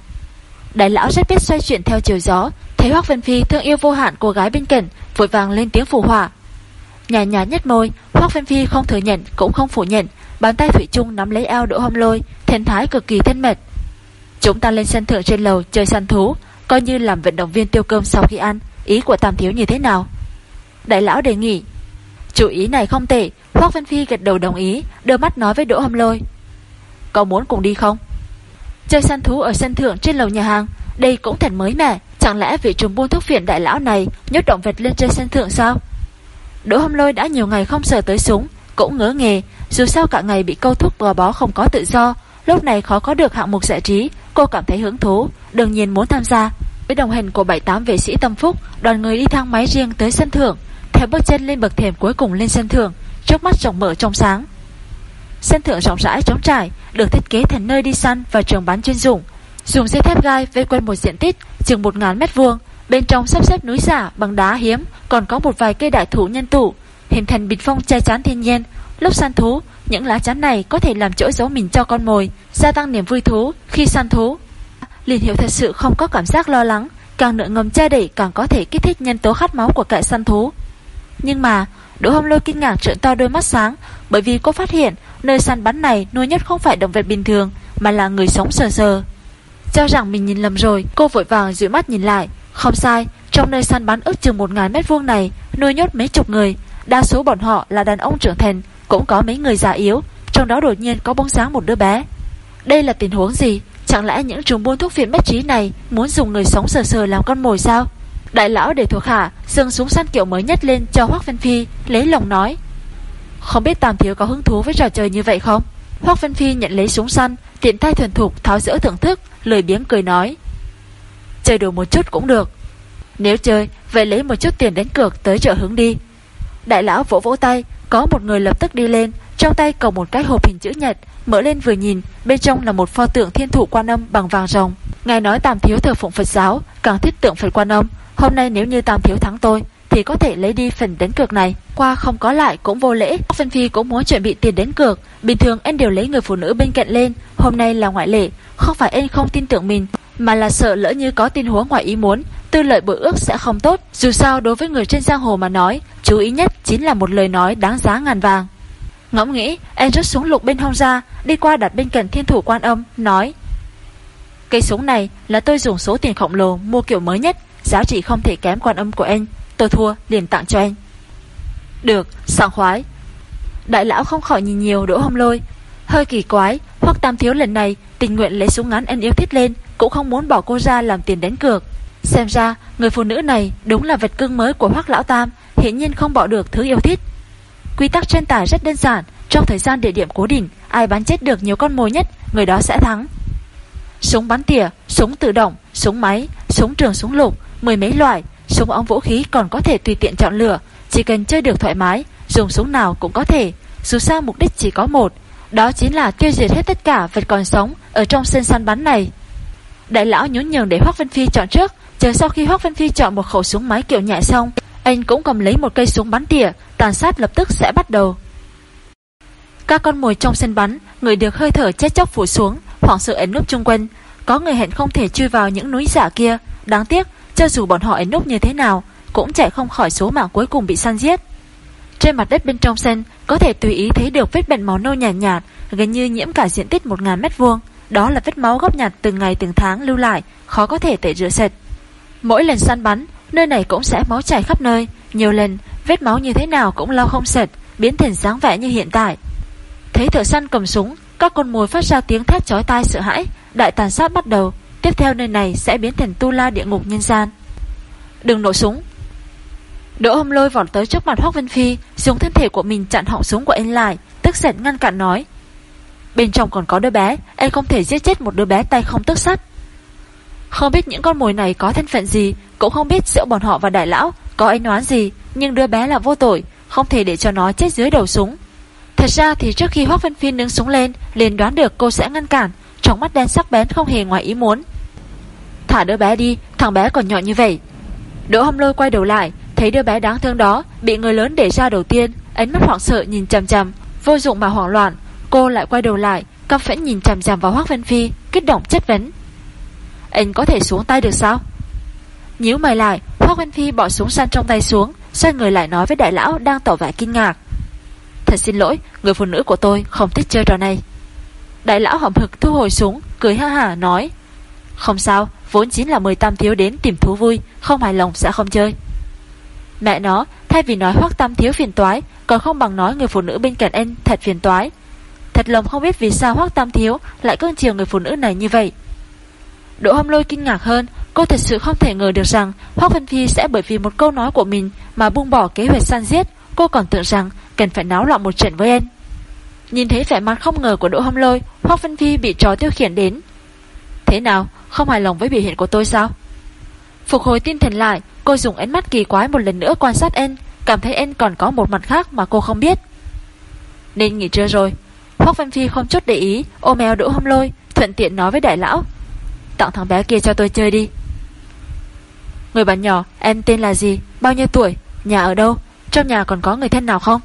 Đại lão rất biết xoay chuyển theo chiều gió, thấy Hoắc Văn Phi thương yêu vô hạn cô gái bên cạnh, vội vàng lên tiếng phù họa. Nhà nhà nhất môi, Hoắc Văn Phi không thừa nhận cũng không phủ nhận, bàn tay thủy chung nắm lấy eo Đỗ Hâm Lôi, thần thái cực kỳ thân mật. Chúng ta lên sân thượng trên lầu chơi săn thú, coi như làm vận động viên tiêu cơm sau khi ăn, ý của Tam thiếu như thế nào? Đại lão đề nghị. Chủ ý này không tệ, Hoắc Vân Phi gật đầu đồng ý, đưa mắt nói với Đỗ Hâm Lôi. Cậu muốn cùng đi không? Chơi săn thú ở sân thượng trên lầu nhà hàng, đây cũng thật mới mẻ, chẳng lẽ vị trùm buôn thuốc phiện đại lão này nhốt động vật lên chơi sân thượng sao? Đỗ Hâm Lôi đã nhiều ngày không sờ tới súng, cũng ngỡ nghề, dù sao cả ngày bị câu thúc gò bó không có tự do, lúc này khó có được hạng mục giải trí, cô cảm thấy hứng thú, đương nhiên muốn tham gia. Với đồng hành của 7-8 vệ sĩ tâm phúc, đoàn người đi thang máy riêng tới sân thượng, theo bước chân lên bậc thềm cuối cùng lên sân thượng, trước mắt rộng mở trong sáng. Sân thượng rộng rãi trống trải, được thiết kế thành nơi đi săn và trường bán chuyên dụng, dùng dây thép gai vây quanh một diện tích chừng 1000 mét vuông, bên trong sắp xếp núi giả bằng đá hiếm, còn có một vài cây đại thụ nhân tụ, hình thành bình phong che chắn thiên nhiên. Lúc săn thú, những lá chắn này có thể làm chỗ giấu mình cho con mồi, gia tăng niềm vui thú khi săn thú. Liên hiệu thật sự không có cảm giác lo lắng, càng nợ ngầm che đẩy càng có thể kích thích nhân tố khát máu của kẻ săn thú. Nhưng mà, Đỗ Hồng Lôi kinh ngạc trợn to đôi mắt sáng, bởi vì cô phát hiện nơi săn bắn này nuôi nhất không phải động vật bình thường, mà là người sống sờ sờ. Cho rằng mình nhìn lầm rồi, cô vội vàng dụi mắt nhìn lại. Không sai, trong nơi săn bắn ước chừng 1.000 mét vuông này, nuôi nhốt mấy chục người, đa số bọn họ là đàn ông trưởng thành, cũng có mấy người già yếu, trong đó đột nhiên có bóng dáng một đứa bé. Đây là tình huống gì? Chẳng lẽ những trùng buôn thuốc phiện bất trí này muốn dùng người sống sờ sờ làm con mồi sao? Đại lão để thuộc hạ dâng súng săn kiểu mới nhất lên cho Hoắc văn Phi, lấy lòng nói. Không biết Tam Thiếu có hứng thú với trò chơi như vậy không? Hoắc văn Phi nhận lấy súng săn, tiện tay thuần thục tháo giữa thưởng thức, lười biếng cười nói. Chơi đủ một chút cũng được. Nếu chơi, vậy lấy một chút tiền đánh cược tới chợ hướng đi. Đại lão vỗ vỗ tay, có một người lập tức đi lên, Trong tay cầm một cái hộp hình chữ nhật Mở lên vừa nhìn Bên trong là một pho tượng thiên thủ quan âm bằng vàng rồng. Ngài nói Tam Thiếu thờ phụng Phật giáo Càng thích tượng Phật quan âm. Hôm nay nếu như Tam Thiếu thắng tôi Thì có thể lấy đi phần đánh cược này. Qua không có lại cũng vô lễ. Phân Phi cũng muốn chuẩn bị tiền đánh cược. Bình thường anh đều lấy người phụ nữ bên cạnh lên. Hôm nay là ngoại lệ. Không phải anh không tin tưởng mình Mà là sợ lỡ như có tin huống ngoài ý muốn. Tư lợi bữa ước sẽ không tốt. Dù sao đối với người trên giang hồ mà nói Chú ý nhất chính là một lời nói đáng giá ngàn vàng. Ngẫm nghĩ em rút súng lục bên hông ra, Đi qua đặt bên cạnh thiên thủ quan âm, Nói, Cây súng này là tôi dùng số tiền khổng lồ Mua kiểu mới nhất, Giá trị không thể kém quan âm của anh. Tôi thua, liền tặng cho anh. Được, sảng khoái. Đại lão không khỏi nhìn nhiều đỗ hông lôi. Hơi kỳ quái Hoặc tam thiếu lần này tình nguyện lấy súng ngắn anh yêu thích lên, Cũng không muốn bỏ cô ra làm tiền đánh cược. Xem ra, người phụ nữ này Đúng là vật cưng mới của Hoắc Lão Tam hiển nhiên không bỏ được thứ yêu thích. Quy tắc trên tài rất đơn giản. Trong thời gian địa điểm cố định Ai bắn chết được nhiều con mồi nhất Người đó sẽ thắng. Súng bắn tỉa, súng tự động, súng máy Súng trường súng lục, mười mấy loại Súng ống vũ khí còn có thể tùy tiện chọn lựa. Chỉ cần chơi được thoải mái Dùng súng nào cũng có thể. Dù sao mục đích chỉ có một Đó chính là tiêu diệt hết tất cả vật còn sống Ở trong sân săn bắn này. Đại lão nhún nhường để Hoác Vân Phi chọn trước Chờ sau khi Hoác Vân Phi chọn một khẩu súng máy kiểu nhẹ xong anh cũng cầm lấy một cây súng bắn tỉa Tàn sát lập tức sẽ bắt đầu. Các con mồi trong sân bắn Người được hơi thở chết chóc phủ xuống Hoảng sợ ấn núp chung quanh. Có người hẹn không thể chui vào những núi giả kia. Đáng tiếc cho dù bọn họ ấn núp như thế nào Cũng chạy không khỏi số mạng cuối cùng bị săn giết. Trên mặt đất bên trong sân Có thể tùy ý thấy được vết bệnh máu nâu nhạt, nhạt Gần như nhiễm cả diện tích 1.000 mét vuông. Đó là vết máu góp nhạt từng ngày từng tháng lưu lại Khó có thể tẩy rửa sạch. Mỗi lần săn bắn Nơi này cũng sẽ máu chảy khắp nơi. Nhiều lần, vết máu như thế nào cũng lau không sạch Biến thành dáng vẻ như hiện tại. Thấy thợ săn cầm súng, Các con mồi phát ra tiếng thét chói tai sợ hãi. Đại tàn sát bắt đầu. Tiếp theo nơi này sẽ biến thành tu la địa ngục nhân gian. Đừng nổ súng. Đỗ hâm lôi vọt tới trước mặt hoắc Vân Phi, Dùng thân thể của mình chặn họng súng của anh lại, Tức giận ngăn cản nói. Bên trong còn có đứa bé, Anh không thể giết chết một đứa bé tay không tức sắt. Không biết những con mồi này có thân phận gì cũng không biết giữa bọn họ và đại lão Có ánh oán gì, Nhưng đứa bé là vô tội, Không thể để cho nó chết dưới đầu súng. Thật ra thì trước khi Hoác Vân Phi nướng súng lên, liền đoán được cô sẽ ngăn cản, Trong mắt đen sắc bén không hề ngoài ý muốn. Thả đứa bé đi, Thằng bé còn nhỏ như vậy. Đỗ hâm lôi quay đầu lại, Thấy đứa bé đáng thương đó Bị người lớn để ra đầu tiên, Ánh mắt hoảng sợ nhìn chằm chằm, Vô dụng mà hoảng loạn. Cô lại quay đầu lại, Căm phẫn nhìn chằm chằm vào Hoác Vân Phi, Kích động chất vấn. Anh có thể xuống tay được sao? Nhíu mày lại, Hoác Nguyên Phi bỏ súng săn trong tay xuống, Xoay người lại nói với đại lão đang tỏ vẻ kinh ngạc. Thật xin lỗi, Người phụ nữ của tôi không thích chơi trò này. Đại lão hậm hực thu hồi súng, Cười ha hả, nói, Không sao, Vốn chính là mời tam thiếu đến tìm thú vui, Không hài lòng sẽ không chơi. Mẹ nó, thay vì nói hoắc tam thiếu phiền toái, Còn không bằng nói người phụ nữ bên cạnh anh thật phiền toái. Thật lòng không biết vì sao hoắc tam thiếu Lại cưng chiều người phụ nữ này như vậy. Đỗ hâm lôi kinh ngạc hơn Cô thật sự không thể ngờ được rằng Hoác Vân Phi sẽ bởi vì một câu nói của mình Mà buông bỏ kế hoạch săn giết. Cô còn tưởng rằng cần phải náo loạn một trận với em. Nhìn thấy vẻ mặt không ngờ của Đỗ hâm lôi, Hoác Vân Phi bị trò tiêu khiển đến. Thế nào, không hài lòng với biểu hiện của tôi sao? Phục hồi tinh thần lại, Cô dùng ánh mắt kỳ quái một lần nữa quan sát en Cảm thấy en còn có một mặt khác mà cô không biết. Nên nghỉ trưa rồi. Hoác Văn Phi không chút để ý, Ôm eo đỗ hâm lôi, Thuận tiện nói với đại lão, Tặng thằng bé kia cho tôi chơi đi. Người bạn nhỏ, Em tên là gì? Bao nhiêu tuổi? Nhà ở đâu? Trong nhà còn có người thân nào không?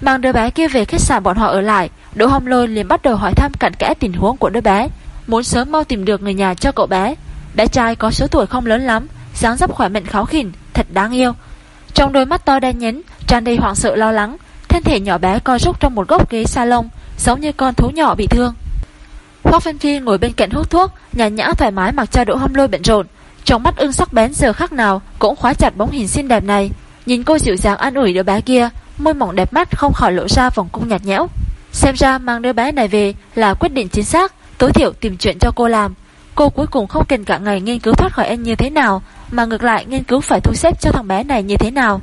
Mang đứa bé kia về khách sạn bọn họ ở lại, Đỗ hâm lôi liền bắt đầu hỏi thăm cặn kẽ tình huống của đứa bé. Muốn sớm mau tìm được người nhà cho cậu bé. Bé trai có số tuổi không lớn lắm, dáng dấp khỏe mạnh kháo khỉnh, Thật đáng yêu. Trong đôi mắt to đen nhánh, tràn đầy hoảng sợ lo lắng, Thân thể nhỏ bé co rút trong một góc ghế salon, Giống như con thú nhỏ bị thương. Hoác Vân Phi ngồi bên cạnh hút thuốc, Nhàn nhã thoải mái mặc cho đỗ hâm lôi bận rộn. Trong mắt ưng sắc bén giờ khác nào Cũng khóa chặt bóng hình xinh đẹp này. Nhìn cô dịu dàng an ủi đứa bé kia, Môi mỏng đẹp mắt không khỏi lộ ra vòng cung nhạt nhẽo. Xem ra mang đứa bé này về là quyết định chính xác, Tối thiểu tìm chuyện cho cô làm. Cô cuối cùng không cần cả ngày nghiên cứu thoát khỏi anh như thế nào, Mà ngược lại nghiên cứu phải thu xếp cho thằng bé này như thế nào.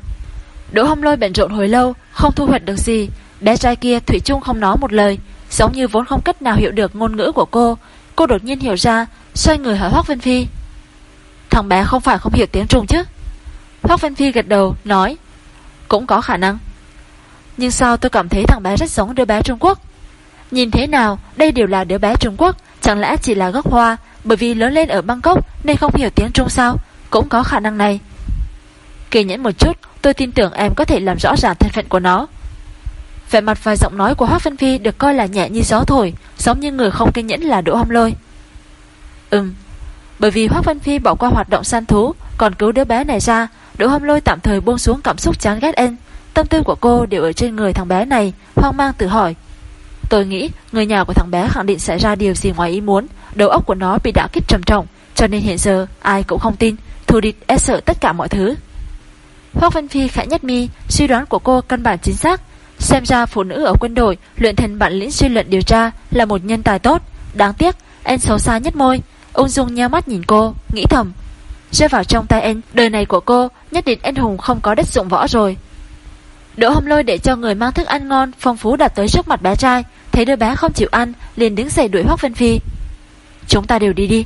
Đỗ hông lôi bận rộn hồi lâu, Không thu hoạch được gì. Bé trai kia Thủy chung không nói một lời, Giống như vốn không cách nào hiểu được ngôn ngữ của cô. Cô đột nhiên hiểu ra, Xoay người hỏi Hoác Vân Phi. Thằng bé không phải không hiểu tiếng Trung chứ? Hoác Văn Phi gật đầu, nói, Cũng có khả năng. Nhưng sao tôi cảm thấy thằng bé rất giống đứa bé Trung Quốc? Nhìn thế nào, Đây đều là đứa bé Trung Quốc, Chẳng lẽ chỉ là gốc hoa, Bởi vì lớn lên ở Bangkok Nên không hiểu tiếng Trung sao? Cũng có khả năng này. Kỳ nhẫn một chút, Tôi tin tưởng em có thể làm rõ ràng thân phận của nó. Vẻ mặt và giọng nói của Hoác Vân Phi Được coi là nhẹ như gió thổi, Giống như người không kiên nhẫn là Đỗ Hâm Lôi. Ừm bởi vì Hoác Văn Phi bỏ qua hoạt động săn thú, Còn cứu đứa bé này ra, Đỗ Hâm Lôi tạm thời buông xuống cảm xúc chán ghét anh Tâm tư của cô đều ở trên người thằng bé này, Hoang mang tự hỏi. Tôi nghĩ người nhà của thằng bé khẳng định sẽ ra điều gì ngoài ý muốn. Đầu óc của nó bị đả kích trầm trọng, Cho nên hiện giờ ai cũng không tin. Thù địch e sợ tất cả mọi thứ. Hoác Văn Phi khẽ nhất mi, Suy đoán của cô căn bản chính xác. Xem ra phụ nữ ở quân đội Luyện thành bản lĩnh suy luận điều tra Là một nhân tài tốt. Đáng tiếc anh xấu xa nhất môi. Ung dung nheo mắt nhìn cô, Nghĩ thầm, Rơi vào trong tay anh, Đời này của cô, Nhất định anh hùng không có đất dụng võ rồi. Đỗ hồng lôi để cho người mang thức ăn ngon, Phong phú đặt tới trước mặt bé trai, Thấy đứa bé không chịu ăn, liền đứng dậy đuổi Hoác Vân Phi. Chúng ta đều đi đi.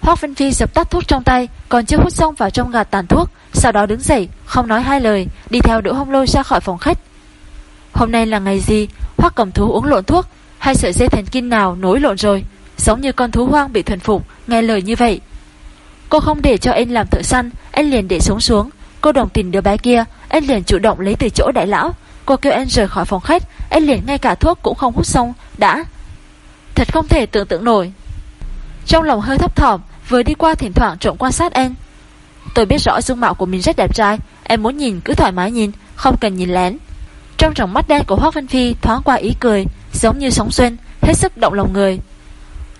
Hoác Vân Phi dập tắt thuốc trong tay, Còn chưa hút xong vào trong gạt tàn thuốc, Sau đó đứng dậy, không nói hai lời, Đi theo Đỗ hồng lôi ra khỏi phòng khách. Hôm nay là ngày gì? Hoác cầm thú uống lộn thuốc, Hay sợi dây thần kinh nào nối lộn rồi? Giống như con thú hoang bị thuần phục, Nghe lời như vậy. Cô không để cho anh làm thợ săn Anh liền để xuống xuống. Cô đồng tình đứa bé kia Anh liền chủ động lấy từ chỗ đại lão. Cô kêu anh rời khỏi phòng khách Anh liền ngay cả thuốc cũng không hút xong, Đã. Thật không thể tưởng tượng nổi. Trong lòng hơi thấp thỏm, Vừa đi qua thỉnh thoảng trộm quan sát anh Tôi biết rõ dung mạo của mình rất đẹp trai, Em muốn nhìn cứ thoải mái nhìn, Không cần nhìn lén. Trong tròng mắt đen của Hoác văn Phi thoáng qua ý cười, Giống như sóng xuyên Hết sức động lòng người.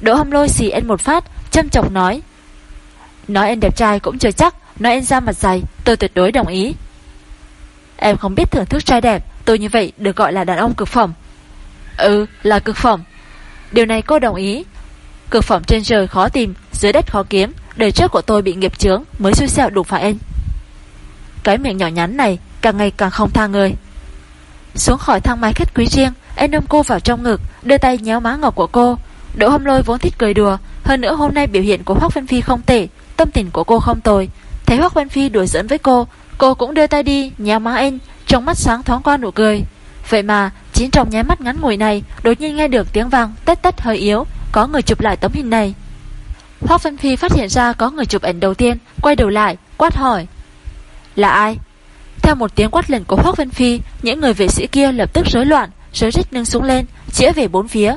Đỗ hâm lôi xì em một phát, Châm chọc nói. Nói em đẹp trai cũng chưa chắc, Nói em ra mặt dày, tôi tuyệt đối đồng ý. Em không biết thưởng thức trai đẹp, Tôi như vậy được gọi là đàn ông cực phẩm. Ừ là cực phẩm. Điều này cô đồng ý. Cực phẩm trên trời khó tìm, Dưới đất khó kiếm, Đời trước của tôi bị nghiệp chướng, Mới xui xẻo đụng phải em. Cái miệng nhỏ nhắn này Càng ngày càng không tha người. Xuống khỏi thang máy khách quý riêng em ôm cô vào trong ngực, Đưa tay nhéo má ngọc của cô. Đỗ hâm lôi vốn thích cười đùa, Hơn nữa hôm nay biểu hiện của Hoắc Vân Phi không tệ, Tâm tình của cô không tồi. Thấy Hoắc Vân Phi đùa giỡn với cô Cô cũng đưa tay đi, nhéo má anh, Trong mắt sáng thoáng qua nụ cười. Vậy mà, chính trong nháy mắt ngắn ngủi này, Đột nhiên nghe được tiếng vang tét tét hơi yếu, Có người chụp lại tấm hình này. Hoắc Vân Phi phát hiện ra có người chụp ảnh đầu tiên, Quay đầu lại, quát hỏi. Là ai? Theo một tiếng quát lần của Hoắc Vân Phi, Những người vệ sĩ kia lập tức rối loạn, Rối rít nâng súng lên, Chĩa về bốn phía.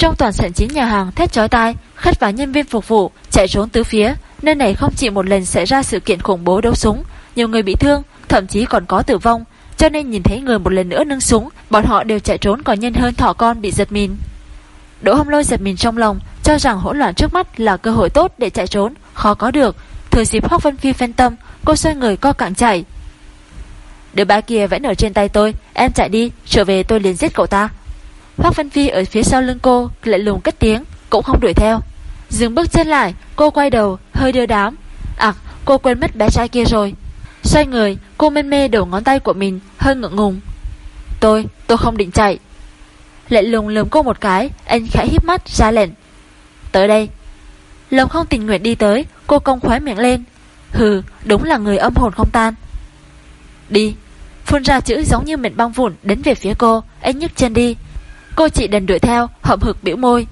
Trong toàn sảnh chính nhà hàng, thét chói tai Khách và nhân viên phục vụ chạy trốn tứ phía. Nơi này không chỉ một lần xảy ra sự kiện khủng bố đấu súng, Nhiều người bị thương, Thậm chí còn có tử vong. Cho nên nhìn thấy người một lần nữa nâng súng, Bọn họ đều chạy trốn còn nhân hơn thỏ con bị giật mình. Đỗ hồng lôi giật mình trong lòng, Cho rằng hỗn loạn trước mắt là cơ hội tốt để chạy trốn, Khó có được. Thừa dịp Hoắc Vân Phi phen tâm, Cô xoay người co cẳng chạy. Đứa bà kia vẫn ở trên tay tôi, Em chạy đi, trở về tôi liền giết cậu ta. Hoác Vân Phi ở phía sau lưng cô, lại lùng cất tiếng, Cũng không đuổi theo. Dừng bước chân lại, Cô quay đầu, hơi đưa đám. À cô quên mất bé trai kia rồi. Xoay người, cô mê mê đổ ngón tay của mình, Hơi ngượng ngùng. Tôi tôi không định chạy. Lệ lùng lườm cô một cái, Anh khẽ híp mắt, ra lệnh. Tới đây. Lòng không tình nguyện đi tới, Cô cong khóe miệng lên. Hừ, đúng là người âm hồn không tan. Đi. Phun ra chữ giống như mệt băng vụn Đến về phía cô, Anh nhấc chân đi. Cô chị đành đuổi theo, hậm hực biểu môi.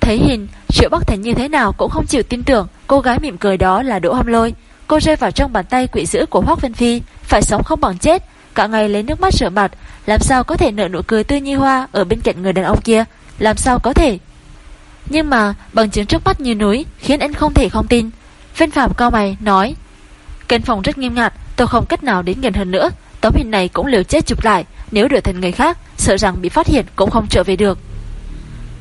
Thấy hình, Triệu Bắc Thành như thế nào cũng không chịu tin tưởng, Cô gái mỉm cười đó là Đỗ Hâm Lôi. Cô rơi vào trong bàn tay quỷ dữ của Hoác Vân Phi, Phải sống không bằng chết, Cả ngày lấy nước mắt rửa mặt, Làm sao có thể nở nụ cười tươi như hoa Ở bên cạnh người đàn ông kia, Làm sao có thể? Nhưng mà, bằng chứng trước mắt như núi, Khiến anh không thể không tin. Vân Phạm cao mày, nói Kênh phòng rất nghiêm ngặt, Tôi không cách nào đến gần hơn nữa, Tấm hình này cũng liều chết chụp lại nếu đổi thành người khác Sợ rằng bị phát hiện cũng không trở về được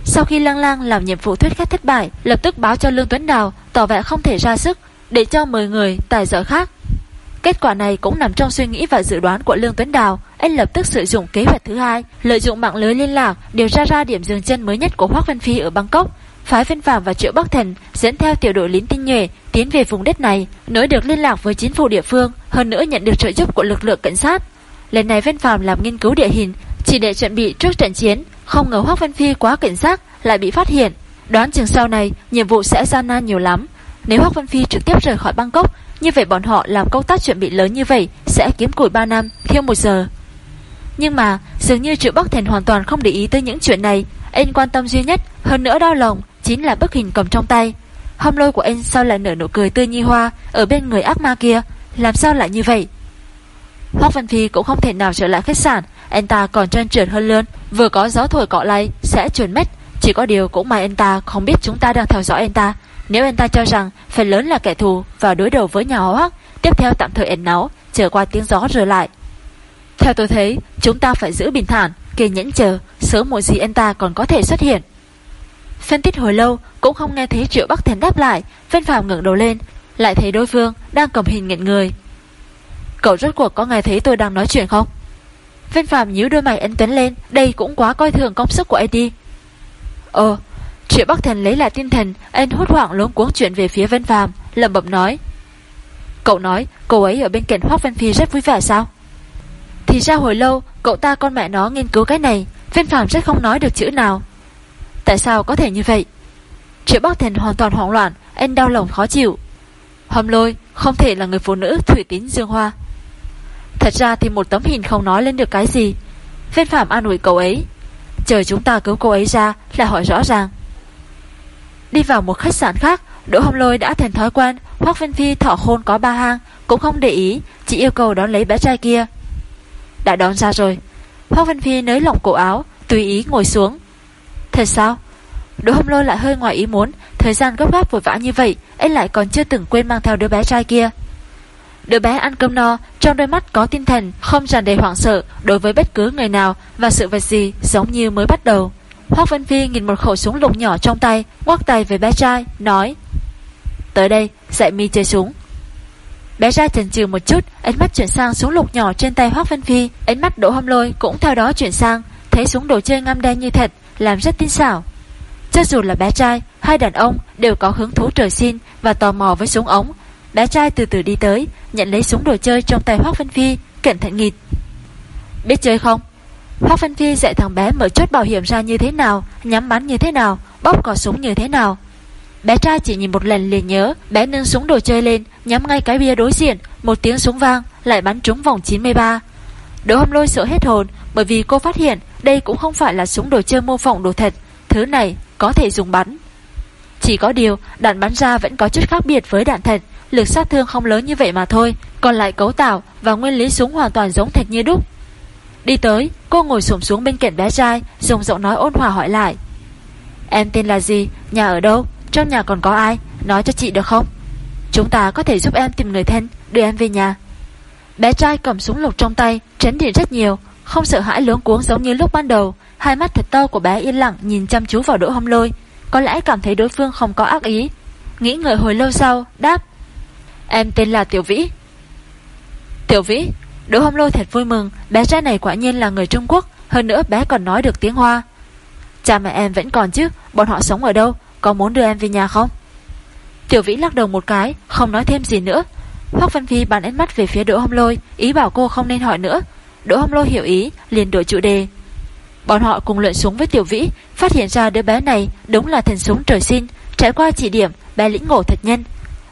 sau khi Lang Lang làm nhiệm vụ thuyết khách thất bại, lập tức báo cho Lương Tuấn Đào, tỏ vẻ không thể ra sức, để cho 10 người tài giỏi khác. Kết quả này cũng nằm trong suy nghĩ và dự đoán của Lương Tuấn Đào. Anh lập tức sử dụng kế hoạch thứ hai, lợi dụng mạng lưới liên lạc điều tra ra điểm dừng chân mới nhất của Hoắc Văn Phi ở Bangkok. Phái Viên Phạm và Triệu Bắc Thần dẫn theo tiểu đội lính tinh nhuệ tiến về vùng đất này, nối được liên lạc với chính phủ địa phương, hơn nữa nhận được trợ giúp của lực lượng cảnh sát. Lần này văn Phạm làm nghiên cứu địa hình, chỉ để chuẩn bị trước trận chiến, không ngờ Hoắc Văn Phi quá cảnh giác lại bị phát hiện. Đoán chừng sau này nhiệm vụ sẽ gian nan nhiều lắm. Nếu Hoắc Văn Phi trực tiếp rời khỏi Bangkok, như vậy bọn họ làm công tác chuẩn bị lớn như vậy sẽ kiếm củi 3 năm, thiêu một giờ. Nhưng mà dường như Triệu Bắc Thành hoàn toàn không để ý tới những chuyện này Anh quan tâm duy nhất Hơn nữa đau lòng Chính là bức hình cầm trong tay Hâm lôi của anh sao lại nở nụ cười tươi nhi hoa Ở bên người ác ma kia Làm sao lại như vậy Hoác Văn Phi cũng không thể nào trở lại khách sạn. Anh ta còn trơn trượt hơn lươn Vừa có gió thổi cọ lay, Sẽ trượt mất Chỉ có điều cũng mà anh ta không biết chúng ta đang theo dõi anh ta. Nếu anh ta cho rằng Phần lớn là kẻ thù Và đối đầu với nhà hoác, Tiếp theo tạm thời ẩn náu, Chờ qua tiếng gió rồi lại. Theo tôi thấy, Chúng ta phải giữ bình thản, Kiên nhẫn chờ, Sớm một gì anh ta còn có thể xuất hiện. Phân tích hồi lâu, Cũng không nghe thấy Triệu Bắc Thần đáp lại, Vân Phạm ngẩng đầu lên, Lại thấy đối phương đang cầm hình nghẹn người. Cậu rốt cuộc có nghe thấy tôi đang nói chuyện không? Vân Phạm nhíu đôi mày ấn tuấn lên, Đây cũng quá coi thường công sức của anh đi Ờ Triệu Bắc Thần lấy lại tinh thần Anh hốt hoảng lốn cuống chuyện về phía Vân Phạm lẩm bẩm nói. Cậu nói, cô ấy ở bên cạnh Hoác Vân Phi rất vui vẻ sao? Thì ra hồi lâu, Cậu ta con mẹ nó nghiên cứu cái này Vân Phạm rất không nói được chữ nào. Tại sao có thể như vậy? Triệu Bắc Thần hoàn toàn hoảng loạn Anh đau lòng khó chịu. Hôm lôi, không thể là người phụ nữ Thủy tín Dương Hoa. Thật ra thì một tấm hình không nói lên được cái gì. Viên Phạm an ủi cậu ấy. Chờ chúng ta cứu cô ấy ra Là hỏi rõ ràng. Đi vào một khách sạn khác, Đỗ Hồng Lôi đã thành thói quen, Hoác Vân Phi thọ khôn có ba hang, Cũng không để ý, Chỉ yêu cầu đón lấy bé trai kia. Đã đón ra rồi. Hoác Vân Phi nới lỏng cổ áo, Tùy ý ngồi xuống. Thật sao? Đỗ Hồng Lôi lại hơi ngoài ý muốn, Thời gian gấp gáp vội vã như vậy Anh lại còn chưa từng quên mang theo đứa bé trai kia. Đứa bé ăn cơm no, Trong đôi mắt có tinh thần, Không tràn đầy hoảng sợ Đối với bất cứ người nào Và sự vật gì giống như mới bắt đầu. Hoác Vân Phi nhìn một khẩu súng lục nhỏ trong tay, Ngoắc tay về bé trai, Nói, Tới đây, dạy mi chơi súng. Bé trai chần chừ một chút, Ánh mắt chuyển sang súng lục nhỏ trên tay Hoác Vân Phi, Ánh mắt đỗ hâm lôi cũng theo đó chuyển sang, Thấy súng đồ chơi ngăm đen như thật, Làm rất tinh xảo. Cho dù là bé trai, Hai đàn ông đều có hứng thú trời xin Và tò mò với súng ống Bé trai từ từ đi tới, Nhận lấy súng đồ chơi trong tay Hoác Vân Phi Cẩn thận nghịt. Biết chơi không? Hoác Vân Phi dạy thằng bé mở chốt bảo hiểm ra như thế nào, Nhắm bắn như thế nào, Bóp cò súng như thế nào. Bé trai chỉ nhìn một lần liền nhớ, Bé nâng súng đồ chơi lên, Nhắm ngay cái bia đối diện, Một tiếng súng vang, Lại bắn trúng vòng 93 Đỗ hâm lôi sợ hết hồn, Bởi vì cô phát hiện Đây cũng không phải là súng đồ chơi mô phỏng đồ thật, Thứ này có thể dùng bắn. Chỉ có điều, đạn bắn ra vẫn có chút khác biệt với đạn thật. Lực sát thương không lớn như vậy mà thôi, Còn lại cấu tạo và nguyên lý súng hoàn toàn giống thạch như đúc Đi tới, Cô ngồi xổm xuống bên cạnh bé trai, Dùng giọng nói ôn hòa hỏi lại Em tên là gì? Nhà ở đâu? Trong nhà còn có ai? Nói cho chị được không? Chúng ta có thể giúp em tìm người thân, Đưa em về nhà Bé trai cầm súng lục trong tay Trấn điện rất nhiều, Không sợ hãi luống cuống giống như lúc ban đầu Hai mắt thật to của bé yên lặng nhìn chăm chú vào đỗ hông lôi, Có lẽ cảm thấy đối phương không có ác ý Nghĩ người hồi lâu sau, Đáp Em tên là Tiểu Vĩ. Tiểu Vĩ, Đỗ Hồng lôi thật vui mừng. Bé trai này quả nhiên là người Trung Quốc. Hơn nữa bé còn nói được tiếng Hoa. Cha mẹ em vẫn còn chứ. Bọn họ sống ở đâu? Có muốn đưa em về nhà không? Tiểu Vĩ lắc đầu một cái, Không nói thêm gì nữa. Hoác Văn Phi bàn ánh mắt về phía Đỗ Hồng Lôi Ý bảo cô không nên hỏi nữa. Đỗ Hồng Lôi hiểu ý, liền đổi chủ đề. Bọn họ cùng luyện súng với Tiểu Vĩ, Phát hiện ra đứa bé này đúng là thần súng trời sinh. Trải qua chỉ điểm, bé lĩnh ngộ thật nhân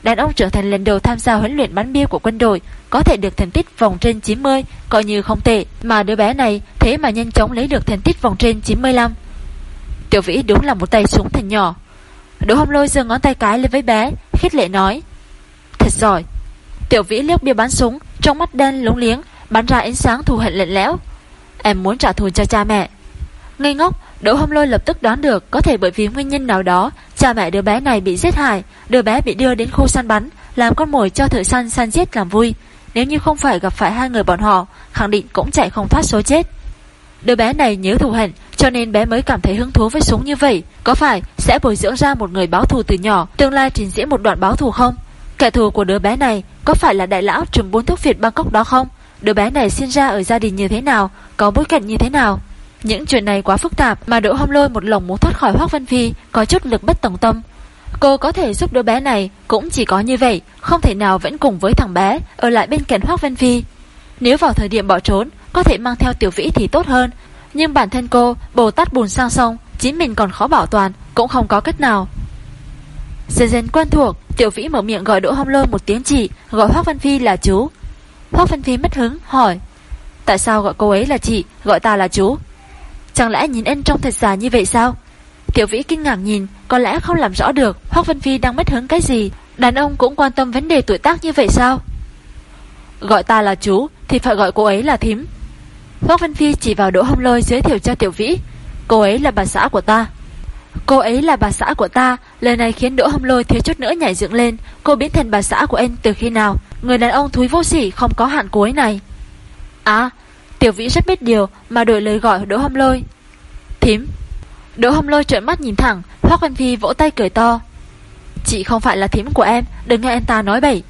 Đàn ông trưởng thành lần đầu tham gia huấn luyện bắn bia của quân đội, Có thể được thành tích vòng trên 90 Coi như không tệ. Mà đứa bé này, thế mà nhanh chóng lấy được thành tích vòng trên 95 Tiểu Vĩ đúng là một tay súng thành nhỏ. Đỗ Hồng Lôi giơ ngón tay cái lên với bé Khít lệ nói, Thật giỏi. Tiểu Vĩ liếc bia bắn súng, Trong mắt đen lúng liếng, Bắn ra ánh sáng thù hận lệnh lẽo. Em muốn trả thù cho cha mẹ. Ngây ngốc Đỗ Hồng Lôi lập tức đoán được, Có thể bởi vì nguyên nhân nào đó, Cha mẹ đứa bé này bị giết hại, Đứa bé bị đưa đến khu săn bắn, Làm con mồi cho thợ săn săn giết làm vui. Nếu như không phải gặp phải hai người bọn họ, Khẳng định cũng chạy không thoát số chết. Đứa bé này nhớ thù hận, Cho nên bé mới cảm thấy hứng thú với súng như vậy. Có phải sẽ bồi dưỡng ra một người báo thù từ nhỏ, Tương lai trình diễn một đoạn báo thù không? Kẻ thù của đứa bé này Có phải là đại lão trùm bốn thuốc Việt Bangkok đó không? Đứa bé này sinh ra ở gia đình như thế nào, Có bối cảnh như thế nào? Những chuyện này quá phức tạp Mà Đỗ Hồng Lôi một lòng muốn thoát khỏi Hoác Văn Phi Có chút lực bất tổng tâm. Cô có thể giúp đứa bé này Cũng chỉ có như vậy, Không thể nào vẫn cùng với thằng bé Ở lại bên cạnh Hoác Văn Phi. Nếu vào thời điểm bỏ trốn, Có thể mang theo tiểu vĩ thì tốt hơn. Nhưng bản thân cô, Bồ Tát bùn sang sông, Chính mình còn khó bảo toàn, Cũng không có cách nào. Dần dần quen thuộc, Tiểu vĩ mở miệng gọi Đỗ Hồng Lôi một tiếng chị, Gọi Hoác Văn Phi là chú. Hoác Văn Phi mất hứng, hỏi, Tại sao gọi cô ấy là chị, Gọi ta là chú? Chẳng lẽ nhìn anh trông thật già như vậy sao? Tiểu Vĩ kinh ngạc nhìn, Có lẽ không làm rõ được Hoác Vân Phi đang mất hứng cái gì. Đàn ông cũng quan tâm vấn đề tuổi tác như vậy sao? Gọi ta là chú, Thì phải gọi cô ấy là thím. Hoác Vân Phi chỉ vào Đỗ Hồng Lôi giới thiệu cho Tiểu Vĩ. Cô ấy là bà xã của ta. Cô ấy là bà xã của ta, Lời này khiến Đỗ Hồng Lôi thiếu chút nữa nhảy dựng lên. Cô biến thành bà xã của anh từ khi nào? Người đàn ông thúi vô sỉ không có hạn cuối này. À Tiểu Vĩ rất biết điều mà đổi lời gọi Đỗ Hồng Lôi. Thím, Đỗ Hồng Lôi trợn mắt nhìn thẳng, Hoác Văn Phi vỗ tay cười to. Chị không phải là thím của em, Đừng nghe anh ta nói bậy.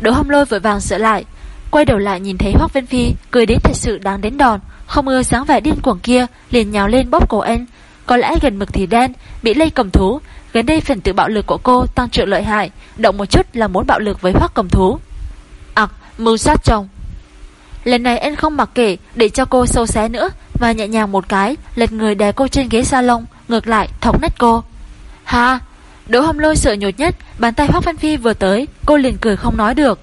Đỗ Hồng Lôi vội vàng sửa lại, Quay đầu lại nhìn thấy Hoác Văn Phi Cười đến thật sự đáng đến đòn, Không ưa dáng vẻ điên cuồng kia, liền nhào lên bóp cổ anh Có lẽ gần mực thì đen, Bị lây cầm thú. Gần đây phần tự bạo lực của cô tăng trưởng lợi hại, Động một chút là muốn bạo lực với Hoác cầm thú. Ặc, mưu sát chồng Lần này anh không mặc kệ, để cho cô sâu xé nữa Mà nhẹ nhàng một cái, Lật người đè cô trên ghế salon, Ngược lại thống nét cô. Ha, Đỗ hồng lôi sợ nhột nhất, Bàn tay Hoác Văn Phi vừa tới, Cô liền cười không nói được.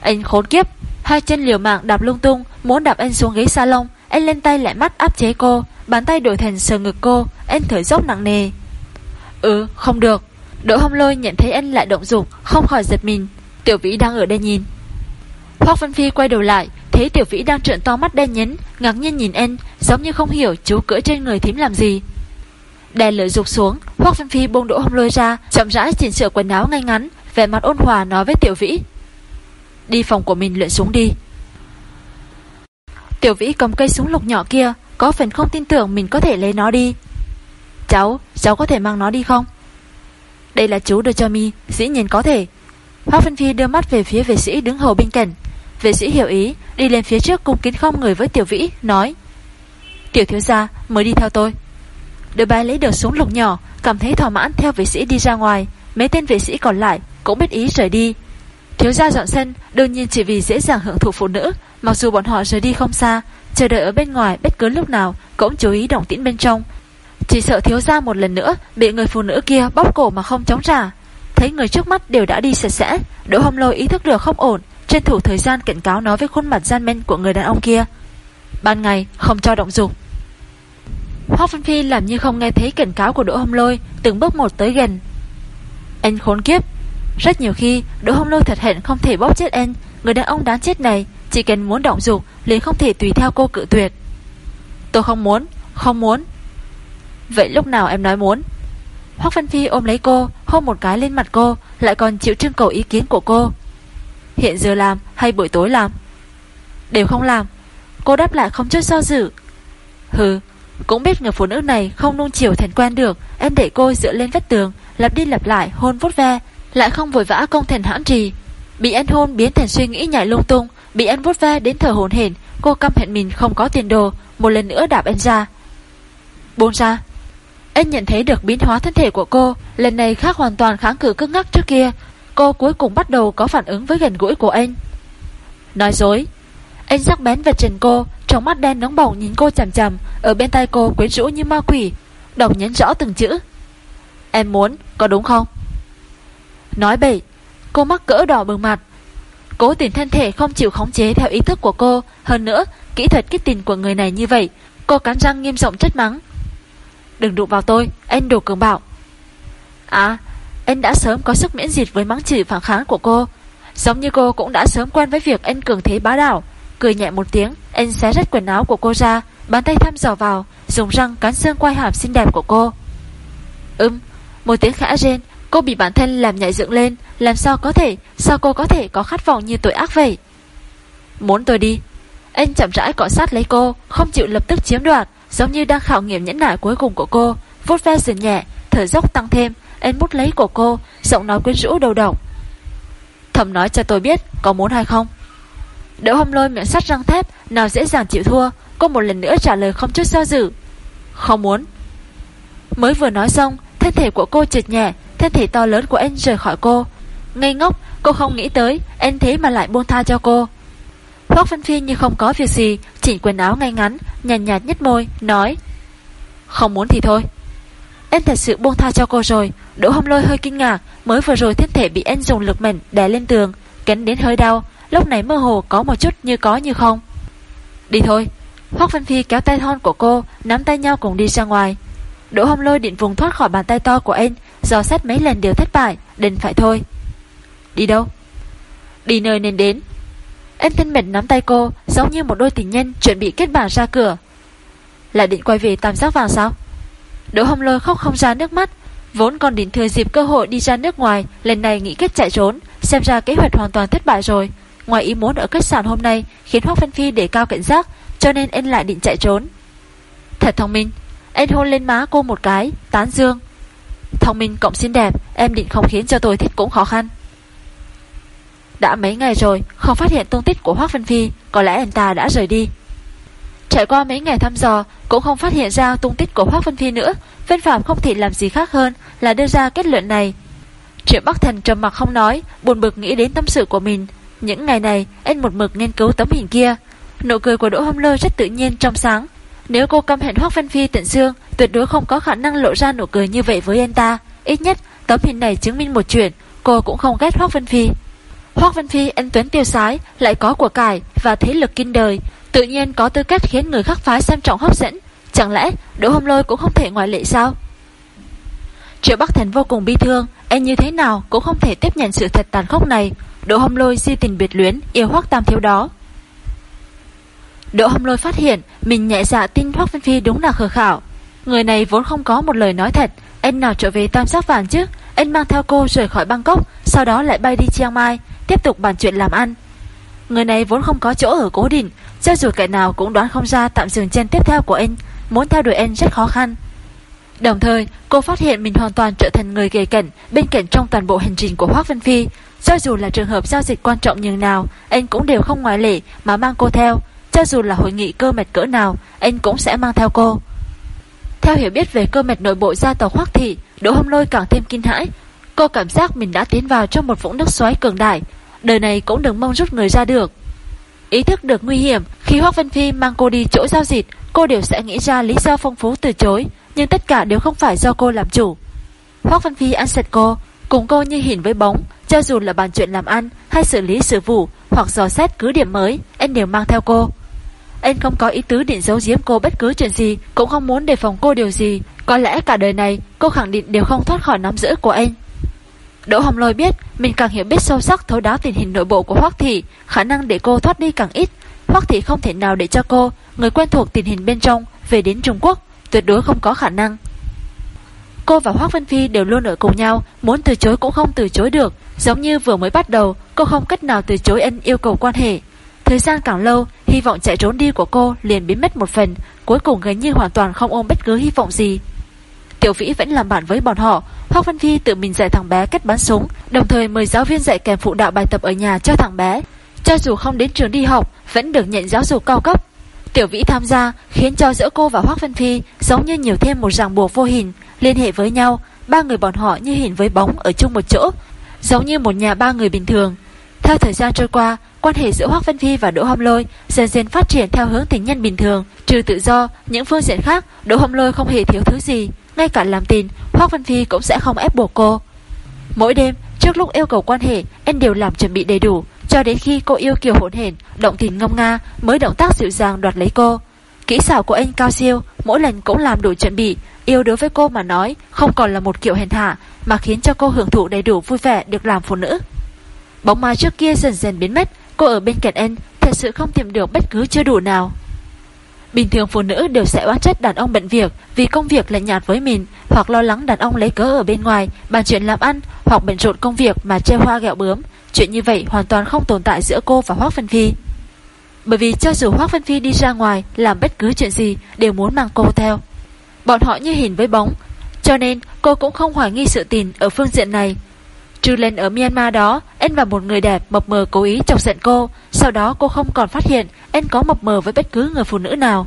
Anh khốn kiếp, Hai chân liều mạng đạp lung tung, Muốn đạp anh xuống ghế salon, Anh lên tay lại mắt áp chế cô, Bàn tay đổi thành sờ ngực cô, Anh thở dốc nặng nề. Ừ không được. Đỗ hồng lôi nhận thấy anh lại động dục, Không khỏi giật mình. Tiểu vĩ đang ở đây nhìn. Hoác Văn Phi quay đầu lại Thấy Tiểu Vĩ đang trợn to mắt đen nhấn Ngạc nhiên nhìn anh Giống như không hiểu chú cưỡi trên người thím làm gì. Đè lưỡi rục xuống Hoác Văn Phi buông đỗ hông lôi ra Chậm rãi chỉnh sửa quần áo ngay ngắn Vẻ mặt ôn hòa nói với Tiểu Vĩ. Đi phòng của mình luyện súng đi. Tiểu Vĩ cầm cây súng lục nhỏ kia Có phần không tin tưởng mình có thể lấy nó đi. Cháu, cháu có thể mang nó đi không? Đây là chú đưa cho mi Dĩ nhiên có thể. Hoác Văn Phi đưa mắt về phía vệ sĩ đứng hầu bên cạnh. Vệ sĩ hiểu ý, Đi lên phía trước cung kính không người với Tiểu Vĩ, Nói, Tiểu thiếu gia mới đi theo tôi. Đứa bé lấy được súng lục nhỏ, Cảm thấy thỏa mãn theo vệ sĩ đi ra ngoài, Mấy tên vệ sĩ còn lại cũng biết ý rời đi. Thiếu gia dọn sân, Đương nhiên chỉ vì dễ dàng hưởng thụ phụ nữ, Mặc dù bọn họ rời đi không xa, Chờ đợi ở bên ngoài bất cứ lúc nào Cũng chú ý động tĩnh bên trong. Chỉ sợ thiếu gia một lần nữa Bị người phụ nữ kia bóp cổ mà không chống trả. Thấy người trước mắt đều đã đi sạch sẽ, Đỗ hông lôi ý thức được không ổn Tranh thủ thời gian cảnh cáo nói với khuôn mặt gian men của người đàn ông kia. Ban ngày, không cho động dục. Hoác Văn Phi làm như không nghe thấy cảnh cáo của Đỗ Hồng Lôi, Từng bước một tới gần. Anh khốn kiếp. Rất nhiều khi, Đỗ Hồng Lôi thật hẹn không thể bóp chết anh. Người đàn ông đáng chết này, Chỉ cần muốn động dục, liền không thể tùy theo cô cự tuyệt. Tôi không muốn Không muốn. Vậy lúc nào em nói muốn? Hoác Văn Phi ôm lấy cô, Hôn một cái lên mặt cô, Lại còn chịu trưng cầu ý kiến của cô. Hiện giờ làm hay buổi tối làm? Đều không làm. Cô đáp lại không chút do dự. Hừ, Cũng biết người phụ nữ này không nung chiều thành quen được. Em để cô dựa lên vách tường, Lặp đi lặp lại, hôn vút ve, Lại không vội vã công thành hãn trì. Bị anh hôn biến thành suy nghĩ nhảy lung tung, Bị anh vút ve đến thở hồn hển, Cô căm hẹn mình không có tiền đồ, Một lần nữa đạp anh ra. Buông ra. Anh nhận thấy được biến hóa thân thể của cô, Lần này khác hoàn toàn kháng cự cứng ngắc trước kia Cô cuối cùng bắt đầu có phản ứng với gần gũi của anh. Nói dối Anh sắc bén về trần cô Trong mắt đen nóng bỏng nhìn cô chằm chằm Ở bên tay cô quyến rũ như ma quỷ Đọc nhấn rõ từng chữ. Em muốn, có đúng không? Nói bậy Cô mắc cỡ đỏ bừng mặt. Cố tình thân thể không chịu khống chế theo ý thức của cô Hơn nữa, kỹ thuật kích tình của người này như vậy Cô cắn răng nghiêm giọng chất mắng. Đừng đụng vào tôi, anh đồ cường bạo. À, anh đã sớm có sức miễn dịch với mắng chửi phản kháng của cô. Giống như cô cũng đã sớm quen với việc anh cường thế bá đạo. Cười nhẹ một tiếng Anh xé rách quần áo của cô ra, Bàn tay thăm dò vào, Dùng răng cắn xương quai hàm xinh đẹp của cô. Ưm Một tiếng khẽ rên, Cô bị bản thân làm nhạy dựng lên. Làm sao có thể, Sao cô có thể có khát vọng như tội ác vậy? Muốn tôi đi. Anh chậm rãi cọ sát lấy cô, Không chịu lập tức chiếm đoạt, Giống như đang khảo nghiệm nhẫn nại cuối cùng của cô. Vút ve dần nhẹ, Thở dốc tăng thêm anh bút lấy của cô Giọng nói quyến rũ đầu độc. Thầm nói cho tôi biết có muốn hay không? Đỗ hâm lôi miệng sắt răng thép Nào dễ dàng chịu thua Cô một lần nữa trả lời không chút do dự. Không muốn. Mới vừa nói xong Thân thể của cô trượt nhẹ Thân thể to lớn của anh rời khỏi cô. Ngây ngốc cô không nghĩ tới Anh thế mà lại buông tha cho cô. Hoác phân Phi như không có việc gì Chỉnh quần áo ngay ngắn Nhàn nhạt, nhạt nhất môi Nói Không muốn thì thôi. Em thật sự buông tha cho cô rồi. Đỗ hông lôi hơi kinh ngạc, Mới vừa rồi thân thể bị anh dùng lực mạnh đè lên tường Cánh đến hơi đau, Lúc này mơ hồ có một chút như có như không. Đi thôi. Hoác Văn Phi kéo tay thon của cô, Nắm tay nhau cùng đi ra ngoài. Đỗ hồng lôi định vùng thoát khỏi bàn tay to của anh, Do xét mấy lần đều thất bại, Đành phải thôi. Đi đâu? Đi nơi nên đến. Anh thân mệt nắm tay cô, Giống như một đôi tình nhân chuẩn bị kết bản ra cửa. Lại định quay về tam giác vàng sao? Đỗ hồng lôi khóc không ra nước mắt. Vốn còn định thừa dịp cơ hội đi ra nước ngoài, Lần này nghĩ kết chạy trốn, Xem ra kế hoạch hoàn toàn thất bại rồi. Ngoài ý muốn ở khách sạn hôm nay Khiến Hoác Văn Phi để cao cảnh giác, Cho nên anh lại định chạy trốn. Thật thông minh, Anh hôn lên má cô một cái, Tán dương. Thông minh cộng xinh đẹp, Em định không khiến cho tôi thích cũng khó khăn. Đã mấy ngày rồi, Không phát hiện tung tích của Hoác Văn Phi, Có lẽ anh ta đã rời đi. Trải qua mấy ngày thăm dò, Cũng không phát hiện ra tung tích của Hoác Vân Phi nữa. Vân Phạm không thể làm gì khác hơn Là đưa ra kết luận này. Triệu Bắc Thần trầm mặc không nói, Buồn bực nghĩ đến tâm sự của mình. Những ngày này, anh một mực nghiên cứu tấm hình kia. Nụ cười của Đỗ Hâm Lơ rất tự nhiên trong sáng. Nếu cô căm hẹn Hoác Vân Phi tận xương, Tuyệt đối không có khả năng lộ ra nụ cười như vậy với anh ta. Ít nhất, tấm hình này chứng minh một chuyện, Cô cũng không ghét Hoác Vân Phi. Hoác Văn Phi, anh Tuấn tiêu sái, Lại có của cải và thế lực kinh đời. Tự nhiên có tư cách khiến người khác phái xem trọng hấp dẫn. Chẳng lẽ Đỗ Hồng Lôi cũng không thể ngoại lệ sao? Triệu Bắc Thần vô cùng bi thương. Anh như thế nào cũng không thể tiếp nhận sự thật tàn khốc này. Đỗ Hồng Lôi di tình biệt luyến, Yêu Hoác Tam Thiếu đó. Đỗ Hồng Lôi phát hiện Mình nhẹ dạ tin Hoác Văn Phi đúng là khờ khảo Người này vốn không có một lời nói thật anh nào trở về tam sắc vàng chứ? Anh mang theo cô rời khỏi Bangkok, Sau đó lại bay đi Chiang Mai, Tiếp tục bàn chuyện làm ăn. Người này vốn không có chỗ ở cố định, Cho dù kẻ nào cũng đoán không ra tạm dừng chân tiếp theo của anh, Muốn theo đuổi anh rất khó khăn. Đồng thời, cô phát hiện mình hoàn toàn trở thành người gầy cẩn Bên cạnh trong toàn bộ hành trình của Hoác Vân Phi. Cho dù là trường hợp giao dịch quan trọng như nào, Anh cũng đều không ngoại lệ mà mang cô theo. Cho dù là hội nghị cơ mệt cỡ nào, Anh cũng sẽ mang theo cô. Theo hiểu biết về cơ mệt nội bộ gia tộc Hoắc Thị, Đỗ Hâm Lôi càng thêm kinh hãi. Cô cảm giác mình đã tiến vào trong một vũng nước xoáy cường đại. Đời này cũng đừng mong rút người ra được. Ý thức được nguy hiểm, Khi Hoắc Vân Phi mang cô đi chỗ giao dịch, Cô đều sẽ nghĩ ra lý do phong phú từ chối, Nhưng tất cả đều không phải do cô làm chủ. Hoắc Vân Phi ăn sạch cô, Cùng cô như hình với bóng, Cho dù là bàn chuyện làm ăn hay xử lý sự vụ, Hoặc dò xét cứ điểm mới Anh đều mang theo cô. Anh không có ý tứ định giấu giếm cô bất cứ chuyện gì Cũng không muốn đề phòng cô điều gì Có lẽ cả đời này cô khẳng định đều không thoát khỏi nắm giữ của anh Đỗ Hồng Lôi biết mình càng hiểu biết sâu sắc thấu đáo tình hình nội bộ của Hoắc Thị, khả năng để cô thoát đi càng ít. Hoắc Thị không thể nào để cho cô, người quen thuộc tình hình bên trong, về đến Trung Quốc, tuyệt đối không có khả năng. Cô và Hoắc Vân Phi đều luôn ở cùng nhau, muốn từ chối cũng không từ chối được, giống như vừa mới bắt đầu, cô không cách nào từ chối anh yêu cầu quan hệ. Thời gian càng lâu, hy vọng chạy trốn đi của cô liền biến mất một phần, cuối cùng gần như hoàn toàn không ôm bất cứ hy vọng gì. Tiểu Vĩ vẫn làm bạn với bọn họ Hoắc Văn Phi tự mình dạy thằng bé cách bắn súng Đồng thời mời giáo viên dạy kèm phụ đạo bài tập ở nhà cho thằng bé. Cho dù không đến trường đi học Vẫn được nhận giáo dục cao cấp. Tiểu Vĩ tham gia khiến cho giữa cô và Hoắc Văn Phi Giống như nhiều thêm một ràng buộc vô hình Liên hệ với nhau Ba người bọn họ như hình với bóng ở chung một chỗ Giống như một nhà ba người bình thường. Theo thời gian trôi qua Quan hệ giữa Hoác Văn Phi và Đỗ Hồng Lôi dần dần phát triển theo hướng tình nhân bình thường. Trừ tự do, những phương diện khác Đỗ Hồng Lôi không hề thiếu thứ gì. Ngay cả làm tin Hoác Văn Phi cũng sẽ không ép buộc cô. Mỗi đêm trước lúc yêu cầu quan hệ Anh đều làm chuẩn bị đầy đủ Cho đến khi cô yêu kiều hỗn hển Động tình ngông nga mới động tác dịu dàng đoạt lấy cô. Kỹ xảo của anh cao siêu Mỗi lần cũng làm đủ chuẩn bị. Yêu đối với cô mà nói Không còn là một kiểu hèn hạ Mà khiến cho cô hưởng thụ đầy đủ vui vẻ được làm phụ nữ. Bóng ma trước kia dần dần biến mất Cô ở bên cạnh anh Thật sự không tìm được bất cứ chưa đủ nào Bình thường phụ nữ đều sẽ oán trách đàn ông bận việc vì công việc lại nhạt với mình hoặc lo lắng đàn ông lấy cớ ở bên ngoài bàn chuyện làm ăn hoặc bận rộn công việc mà treo hoa gẹo bướm. Chuyện như vậy hoàn toàn không tồn tại giữa cô và Hoác Vân Phi. Bởi vì cho dù Hoác Vân Phi đi ra ngoài làm bất cứ chuyện gì đều muốn mang cô theo. Bọn họ như hình với bóng, cho nên cô cũng không hoài nghi sự tình ở phương diện này. Trừ lên ở Myanmar đó, anh và một người đẹp mập mờ cố ý chọc giận cô, sau đó cô không còn phát hiện anh có mập mờ với bất cứ người phụ nữ nào.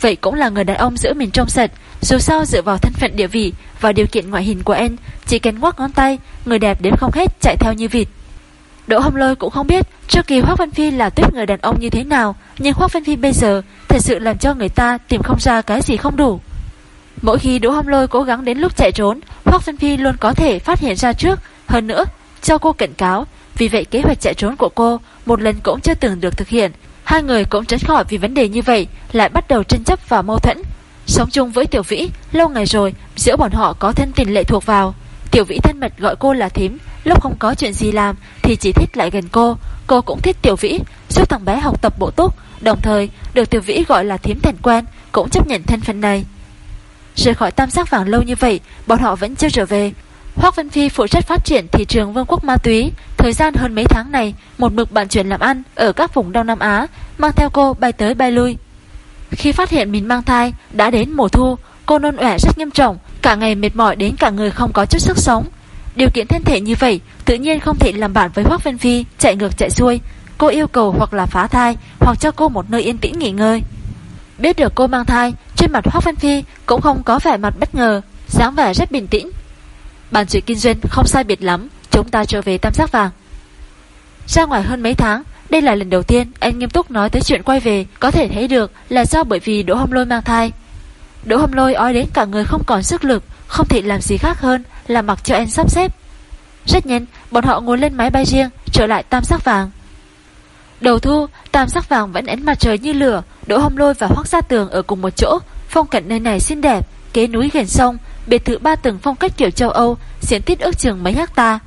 Vậy cũng là người đàn ông giữ mình trong sạch, dù sao dựa vào thân phận địa vị và điều kiện ngoại hình của anh, chỉ cần ngoắc ngón tay, người đẹp đến không hết chạy theo như vịt. Đỗ Hồng Lôi cũng không biết trước kỳ Hoác Văn Phi là tuyết người đàn ông như thế nào, nhưng Hoác Văn Phi bây giờ thật sự làm cho người ta tìm không ra cái gì không đủ. Mỗi khi Đỗ Hồng Lôi cố gắng đến lúc chạy trốn, Hoác Văn Phi luôn có thể phát hiện ra trước, hơn nữa, cho cô cảnh cáo, vì vậy kế hoạch chạy trốn của cô một lần cũng chưa từng được thực hiện, Hai người cũng tránh khỏi vì vấn đề như vậy Lại bắt đầu tranh chấp và mâu thuẫn. Sống chung với Tiểu Vĩ Lâu ngày rồi giữa bọn họ có thân tình lệ thuộc vào. Tiểu Vĩ thân mật gọi cô là thím Lúc không có chuyện gì làm Thì chỉ thích lại gần cô. Cô cũng thích Tiểu Vĩ Giúp thằng bé học tập bộ túc Đồng thời được Tiểu Vĩ gọi là thím thành quen Cũng chấp nhận thân phận này. Rời khỏi tam giác vàng lâu như vậy Bọn họ vẫn chưa trở về. Hoác Vân Phi phụ trách phát triển thị trường vương quốc ma túy. Thời gian hơn mấy tháng này, Một mực bạn chuyển làm ăn ở các vùng Đông Nam Á, Mang theo cô bay tới bay lui. Khi phát hiện mình mang thai, Đã đến mùa thu, Cô nôn ẻ rất nghiêm trọng, Cả ngày mệt mỏi đến cả người không có chút sức sống. Điều kiện thân thể như vậy, Tự nhiên không thể làm bạn với Hoác Vân Phi, Chạy ngược chạy xuôi. Cô yêu cầu hoặc là phá thai, Hoặc cho cô một nơi yên tĩnh nghỉ ngơi. Biết được cô mang thai, Trên mặt Hoác Vân Phi cũng không có vẻ mặt bất ngờ, dáng vẻ rất bình tĩnh. Bàn chuyện kinh doanh không sai biệt lắm, Chúng ta trở về tam giác vàng. Ra ngoài hơn mấy tháng, Đây là lần đầu tiên anh nghiêm túc nói tới chuyện quay về, Có thể thấy được là do bởi vì Đỗ Hồng Lôi mang thai. Đỗ Hồng Lôi ói đến cả người không còn sức lực, Không thể làm gì khác hơn Là mặc cho anh sắp xếp. Rất nhanh, bọn họ ngồi lên máy bay riêng, Trở lại tam giác vàng. Đầu thu, tam giác vàng vẫn ánh mặt trời như lửa, Đỗ Hồng Lôi và Hoác Gia Tường ở cùng một chỗ, Phong cảnh nơi này xinh đẹp Kế núi gần sông biệt thự ba tầng phong cách kiểu châu Âu, diện tích ước chừng mấy hecta.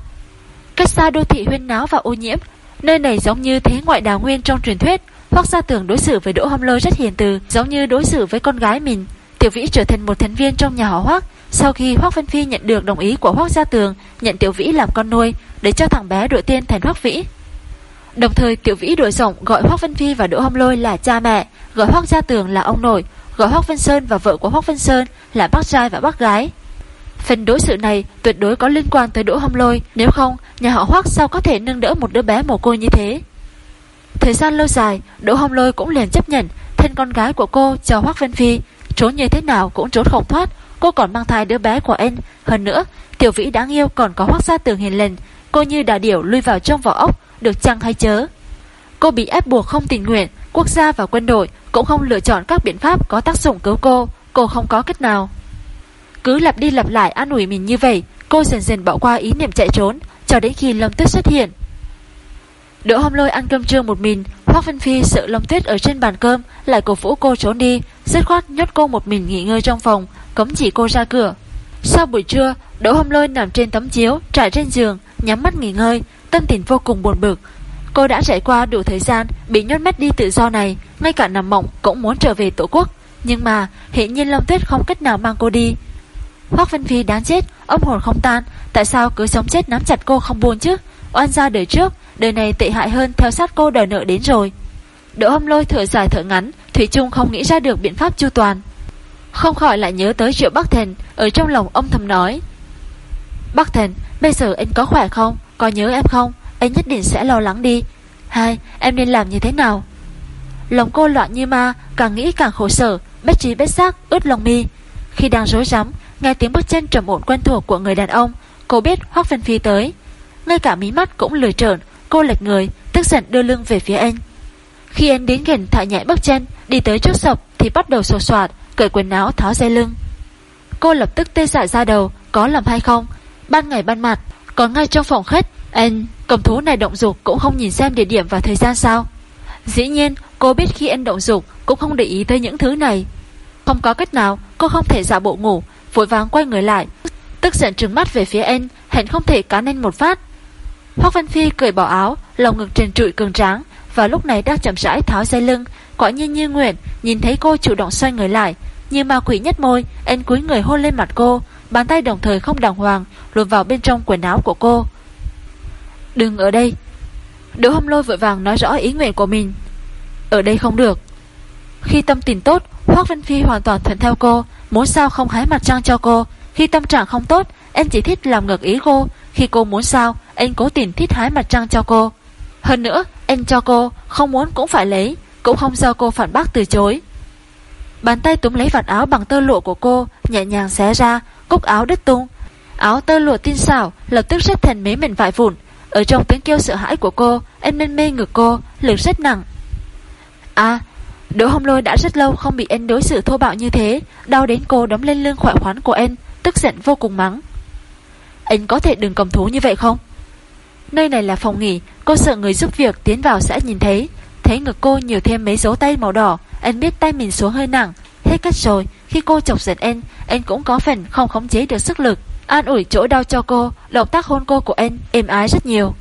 Cách xa đô thị huyên náo và ô nhiễm, nơi này giống như thế ngoại đào nguyên trong truyền thuyết. Hoắc Gia Tường đối xử với Đỗ Hâm Lôi rất hiền từ, giống như đối xử với con gái mình. Tiểu Vĩ trở thành một thành viên trong nhà họ Hoắc. Sau khi Hoắc Vân Phi nhận được đồng ý của Hoắc Gia Tường, nhận Tiểu Vĩ làm con nuôi, để cho thằng bé đổi tên thành Hoắc Vĩ. Đồng thời Tiểu Vĩ đổi giọng gọi Hoắc Vân Phi và Đỗ Hâm Lôi là cha mẹ, gọi Hoắc Gia Tường là ông nội, gọi Hoắc Vân Sơn và vợ của Hoắc Vân Sơn là bác trai và bác gái. Phần đối sự này tuyệt đối có liên quan tới Đỗ hồng Lôi, nếu không, nhà họ Hoắc sao có thể nâng đỡ một đứa bé mồ côi như thế. Thời gian lâu dài, Đỗ hồng Lôi cũng liền chấp nhận thân con gái của cô cho Hoắc Vân Phi, trốn như thế nào cũng trốn không thoát, cô còn mang thai đứa bé của anh, hơn nữa, tiểu vĩ đáng yêu còn có Hoắc gia tường hiền lành, cô như đà điểu lui vào trong vỏ ốc, được chăng hay chớ. Cô bị ép buộc không tình nguyện, quốc gia và quân đội cũng không lựa chọn các biện pháp có tác dụng cứu cô, cô không có cách nào. Cứ lặp đi lặp lại an ủi mình như vậy, cô dần dần bỏ qua ý niệm chạy trốn, cho đến khi Lâm Tuyết xuất hiện. Đỗ Hồng Lôi ăn cơm trưa một mình, Hoắc Vân Phi sợ Lâm Tuyết ở trên bàn cơm lại cổ vũ cô trốn đi, dứt khoát nhốt cô một mình nghỉ ngơi trong phòng, cấm chỉ cô ra cửa. Sau buổi trưa, Đỗ Hồng Lôi nằm trên tấm chiếu, trải trên giường, nhắm mắt nghỉ ngơi, tâm tình vô cùng buồn bực. Cô đã trải qua đủ thời gian bị nhốt mất đi tự do này, ngay cả nằm mộng cũng muốn trở về tổ quốc. Nhưng mà, hiện nhiên Lâm Tuyết không cách nào mang cô đi, Hoác Vân Phi đáng chết, âm hồn không tan, tại sao cứ sống chết nắm chặt cô không buồn chứ? Oan ra đời trước, đời này tệ hại hơn theo sát cô đòi nợ đến rồi. Đỗ hâm lôi thở dài thở ngắn, Thủy Trung không nghĩ ra được biện pháp chu toàn. Không khỏi lại nhớ tới triệu Bắc Thần, ở trong lòng ông thầm nói. Bắc Thần, bây giờ anh có khỏe không? Có nhớ em không? Anh nhất định sẽ lo lắng đi. Hai, em nên làm như thế nào? Lòng cô loạn như ma, càng nghĩ càng khổ sở, bất trí bất giác, ướt lòng mi. Khi đang rối rắm, Nghe tiếng bước chân trầm ổn quen thuộc của người đàn ông Cô biết Hoác Vân Phi tới Ngay cả mí mắt cũng lười trợn Cô lệch người tức giận đưa lưng về phía anh Khi anh đến gần thả nhảy bước chân Đi tới trước sập thì bắt đầu sổ soạt Cởi quần áo tháo dây lưng Cô lập tức tê dại ra đầu Có làm hay không Ban ngày ban mặt Còn ngay trong phòng khách anh cầm thú này động dục cũng không nhìn xem địa điểm và thời gian sao Dĩ nhiên cô biết khi anh động dục Cũng không để ý tới những thứ này Không có cách nào cô không thể giả bộ ngủ vội vàng quay người lại, tức giận trừng mắt về phía anh, hẹn không thể cán anh một phát. Hoắc Văn Phi cười bỏ áo, lòng ngực trần trụi cường tráng, và lúc này đang chậm rãi tháo dây lưng, quả nhiên như nguyện, nhìn thấy cô chủ động xoay người lại, như ma quỷ nhất môi, anh cúi người hôn lên mặt cô, bàn tay đồng thời không đàng hoàng, luồn vào bên trong quần áo của cô. Đừng ở đây. Đỗ Hâm Lôi vội vàng nói rõ ý nguyện của mình. Ở đây không được. Khi tâm tình tốt, Hoác Vân Phi hoàn toàn thuận theo cô, Muốn sao không hái mặt trăng cho cô Khi tâm trạng không tốt Anh chỉ thích làm ngược ý cô Khi cô muốn sao Anh cố tình thích hái mặt trăng cho cô Hơn nữa Anh cho cô Không muốn cũng phải lấy Cũng không do cô phản bác từ chối Bàn tay túm lấy vạt áo bằng tơ lụa của cô Nhẹ nhàng xé ra Cúc áo đứt tung Áo tơ lụa tin xảo Lập tức rất thành mấy mảnh vải vụn ở trong tiếng kêu sợ hãi của cô Anh nên mê ngực cô Lực rất nặng À Đỗ Hồng Lôi đã rất lâu không bị anh đối xử thô bạo như thế, đau đến cô đấm lên lưng khỏe khoắn của anh, tức giận vô cùng mắng. Anh có thể đừng cầm thú như vậy không? Nơi này là phòng nghỉ, cô sợ người giúp việc tiến vào sẽ nhìn thấy. Thấy ngực cô nhiều thêm mấy dấu tay màu đỏ Anh biết tay mình xuống hơi nặng Hết cách rồi Khi cô chọc giận anh Anh cũng có phần không khống chế được sức lực An ủi chỗ đau cho cô, Động tác hôn cô của anh êm ái rất nhiều.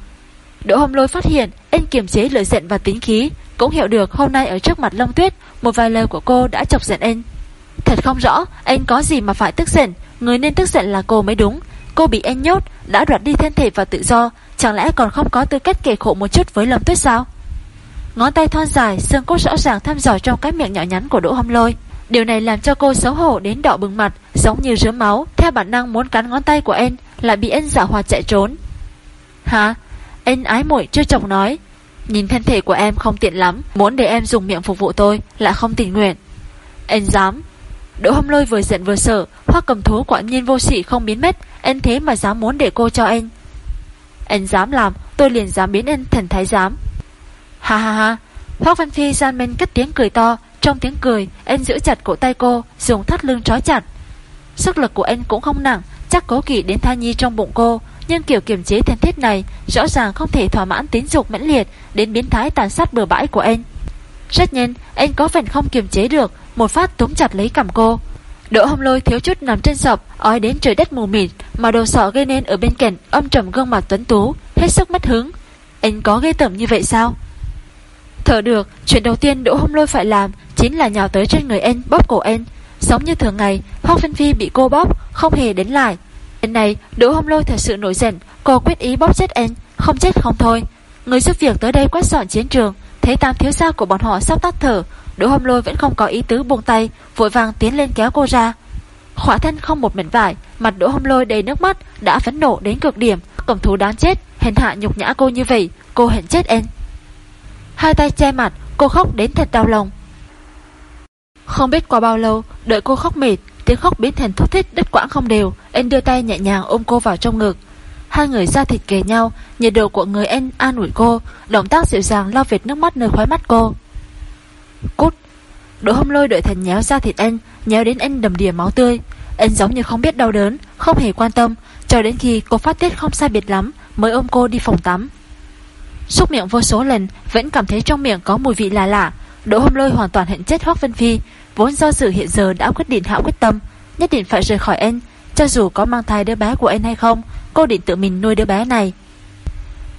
Đỗ Hồng Lôi phát hiện anh kiềm chế lời giận và tính khí, Cũng hiểu được hôm nay ở trước mặt Long Tuyết, Một vài lời của cô đã chọc giận anh. Thật không rõ, anh có gì mà phải tức giận, Người nên tức giận là cô mới đúng. Cô bị anh nhốt, Đã đoạt đi thân thể và tự do, Chẳng lẽ còn không có tư cách kể khổ một chút với Lâm Tuyết sao? Ngón tay thon dài, Xương cốt rõ ràng thăm dò trong cái miệng nhỏ nhắn của Đỗ Hồng Lôi. Điều này làm cho cô xấu hổ đến đỏ bừng mặt, Giống như rớm máu. Theo bản năng muốn cắn ngón tay của em Lại bị em giả hoạt chạy trốn. Hả? Em ái muội, chưa chồng nói. Nhìn thân thể của em không tiện lắm, Muốn để em dùng miệng phục vụ tôi, Lại không tình nguyện. Em dám. Đỗ hâm lôi vừa giận vừa sợ, Hoa cầm thú quả nhiên vô sĩ không biến mất. Em thế mà dám muốn để cô cho em em dám làm, Tôi liền dám biến em thành thái giám. Ha ha ha. Hoác Văn Phi gian men cất tiếng cười to trong tiếng cười anh giữ chặt cổ tay cô, Dùng thắt lưng trói chặt. Sức lực của anh cũng không nặng, Chắc cố kỵ đến thai nhi trong bụng cô. Nhưng kiểu kiềm chế thân thiết này, Rõ ràng không thể thỏa mãn tín dục mãnh liệt Đến biến thái tàn sát bừa bãi của anh Rất nhanh anh có phần không kiềm chế được, Một phát túm chặt lấy cằm cô. Đỗ hồng lôi thiếu chút nằm trên sập Ói đến trời đất mù mịt, Mà đầu sọ gây nên ở bên cạnh Âm trầm gương mặt tuấn tú, Hết sức mất hứng. Anh có ghê tởm như vậy sao? Thở được, Chuyện đầu tiên Đỗ hồng lôi phải làm Chính là nhào tới trên người en bóp cổ en Giống như thường ngày Hoác Vân Phi bị cô bóp, Không hề đến lại. Lần này, Đỗ hồng lôi thật sự nổi giận, Cô quyết ý bóp chết en Không chết không thôi. Người giúp việc tới đây quét dọn chiến trường, Thấy tam thiếu gia của bọn họ sắp tắt thở, Đỗ hồng lôi vẫn không có ý tứ buông tay, Vội vàng tiến lên kéo cô ra. Khỏa thân không một mảnh vải, Mặt đỗ hồng lôi đầy nước mắt, Đã phấn nộ đến cực điểm Cầm thú đáng chết, Hèn hạ nhục nhã cô như vậy, Cô hẹn chết en Hai tay che mặt, Cô khóc đến thật đau lòng. Không biết qua bao lâu, Đợi cô khóc mệt, Tiếng khóc biến thành thúc thích đứt quãng không đều, Anh đưa tay nhẹ nhàng ôm cô vào trong ngực. Hai người ra thịt kề nhau, Nhiệt độ của người anh an ủi cô, Động tác dịu dàng lau vệt nước mắt nơi khóe mắt cô. Cút! Đỗ hông lôi đợi thần nhéo ra thịt anh, Nhéo đến anh đầm đìa máu tươi. Anh giống như không biết đau đớn, Không hề quan tâm, Cho đến khi cô phát tiết không sai biệt lắm, Mới ôm cô đi phòng tắm. Xúc miệng vô số lần, Vẫn cảm thấy trong miệng có mùi vị lạ lạ. Đỗ hôm lôi hoàn toàn hận chết Hoác Vân Phi, Vốn do sự hiện giờ đã quyết định hạ quyết tâm, Nhất định phải rời khỏi anh Cho dù có mang thai đứa bé của anh hay không, Cô định tự mình nuôi đứa bé này.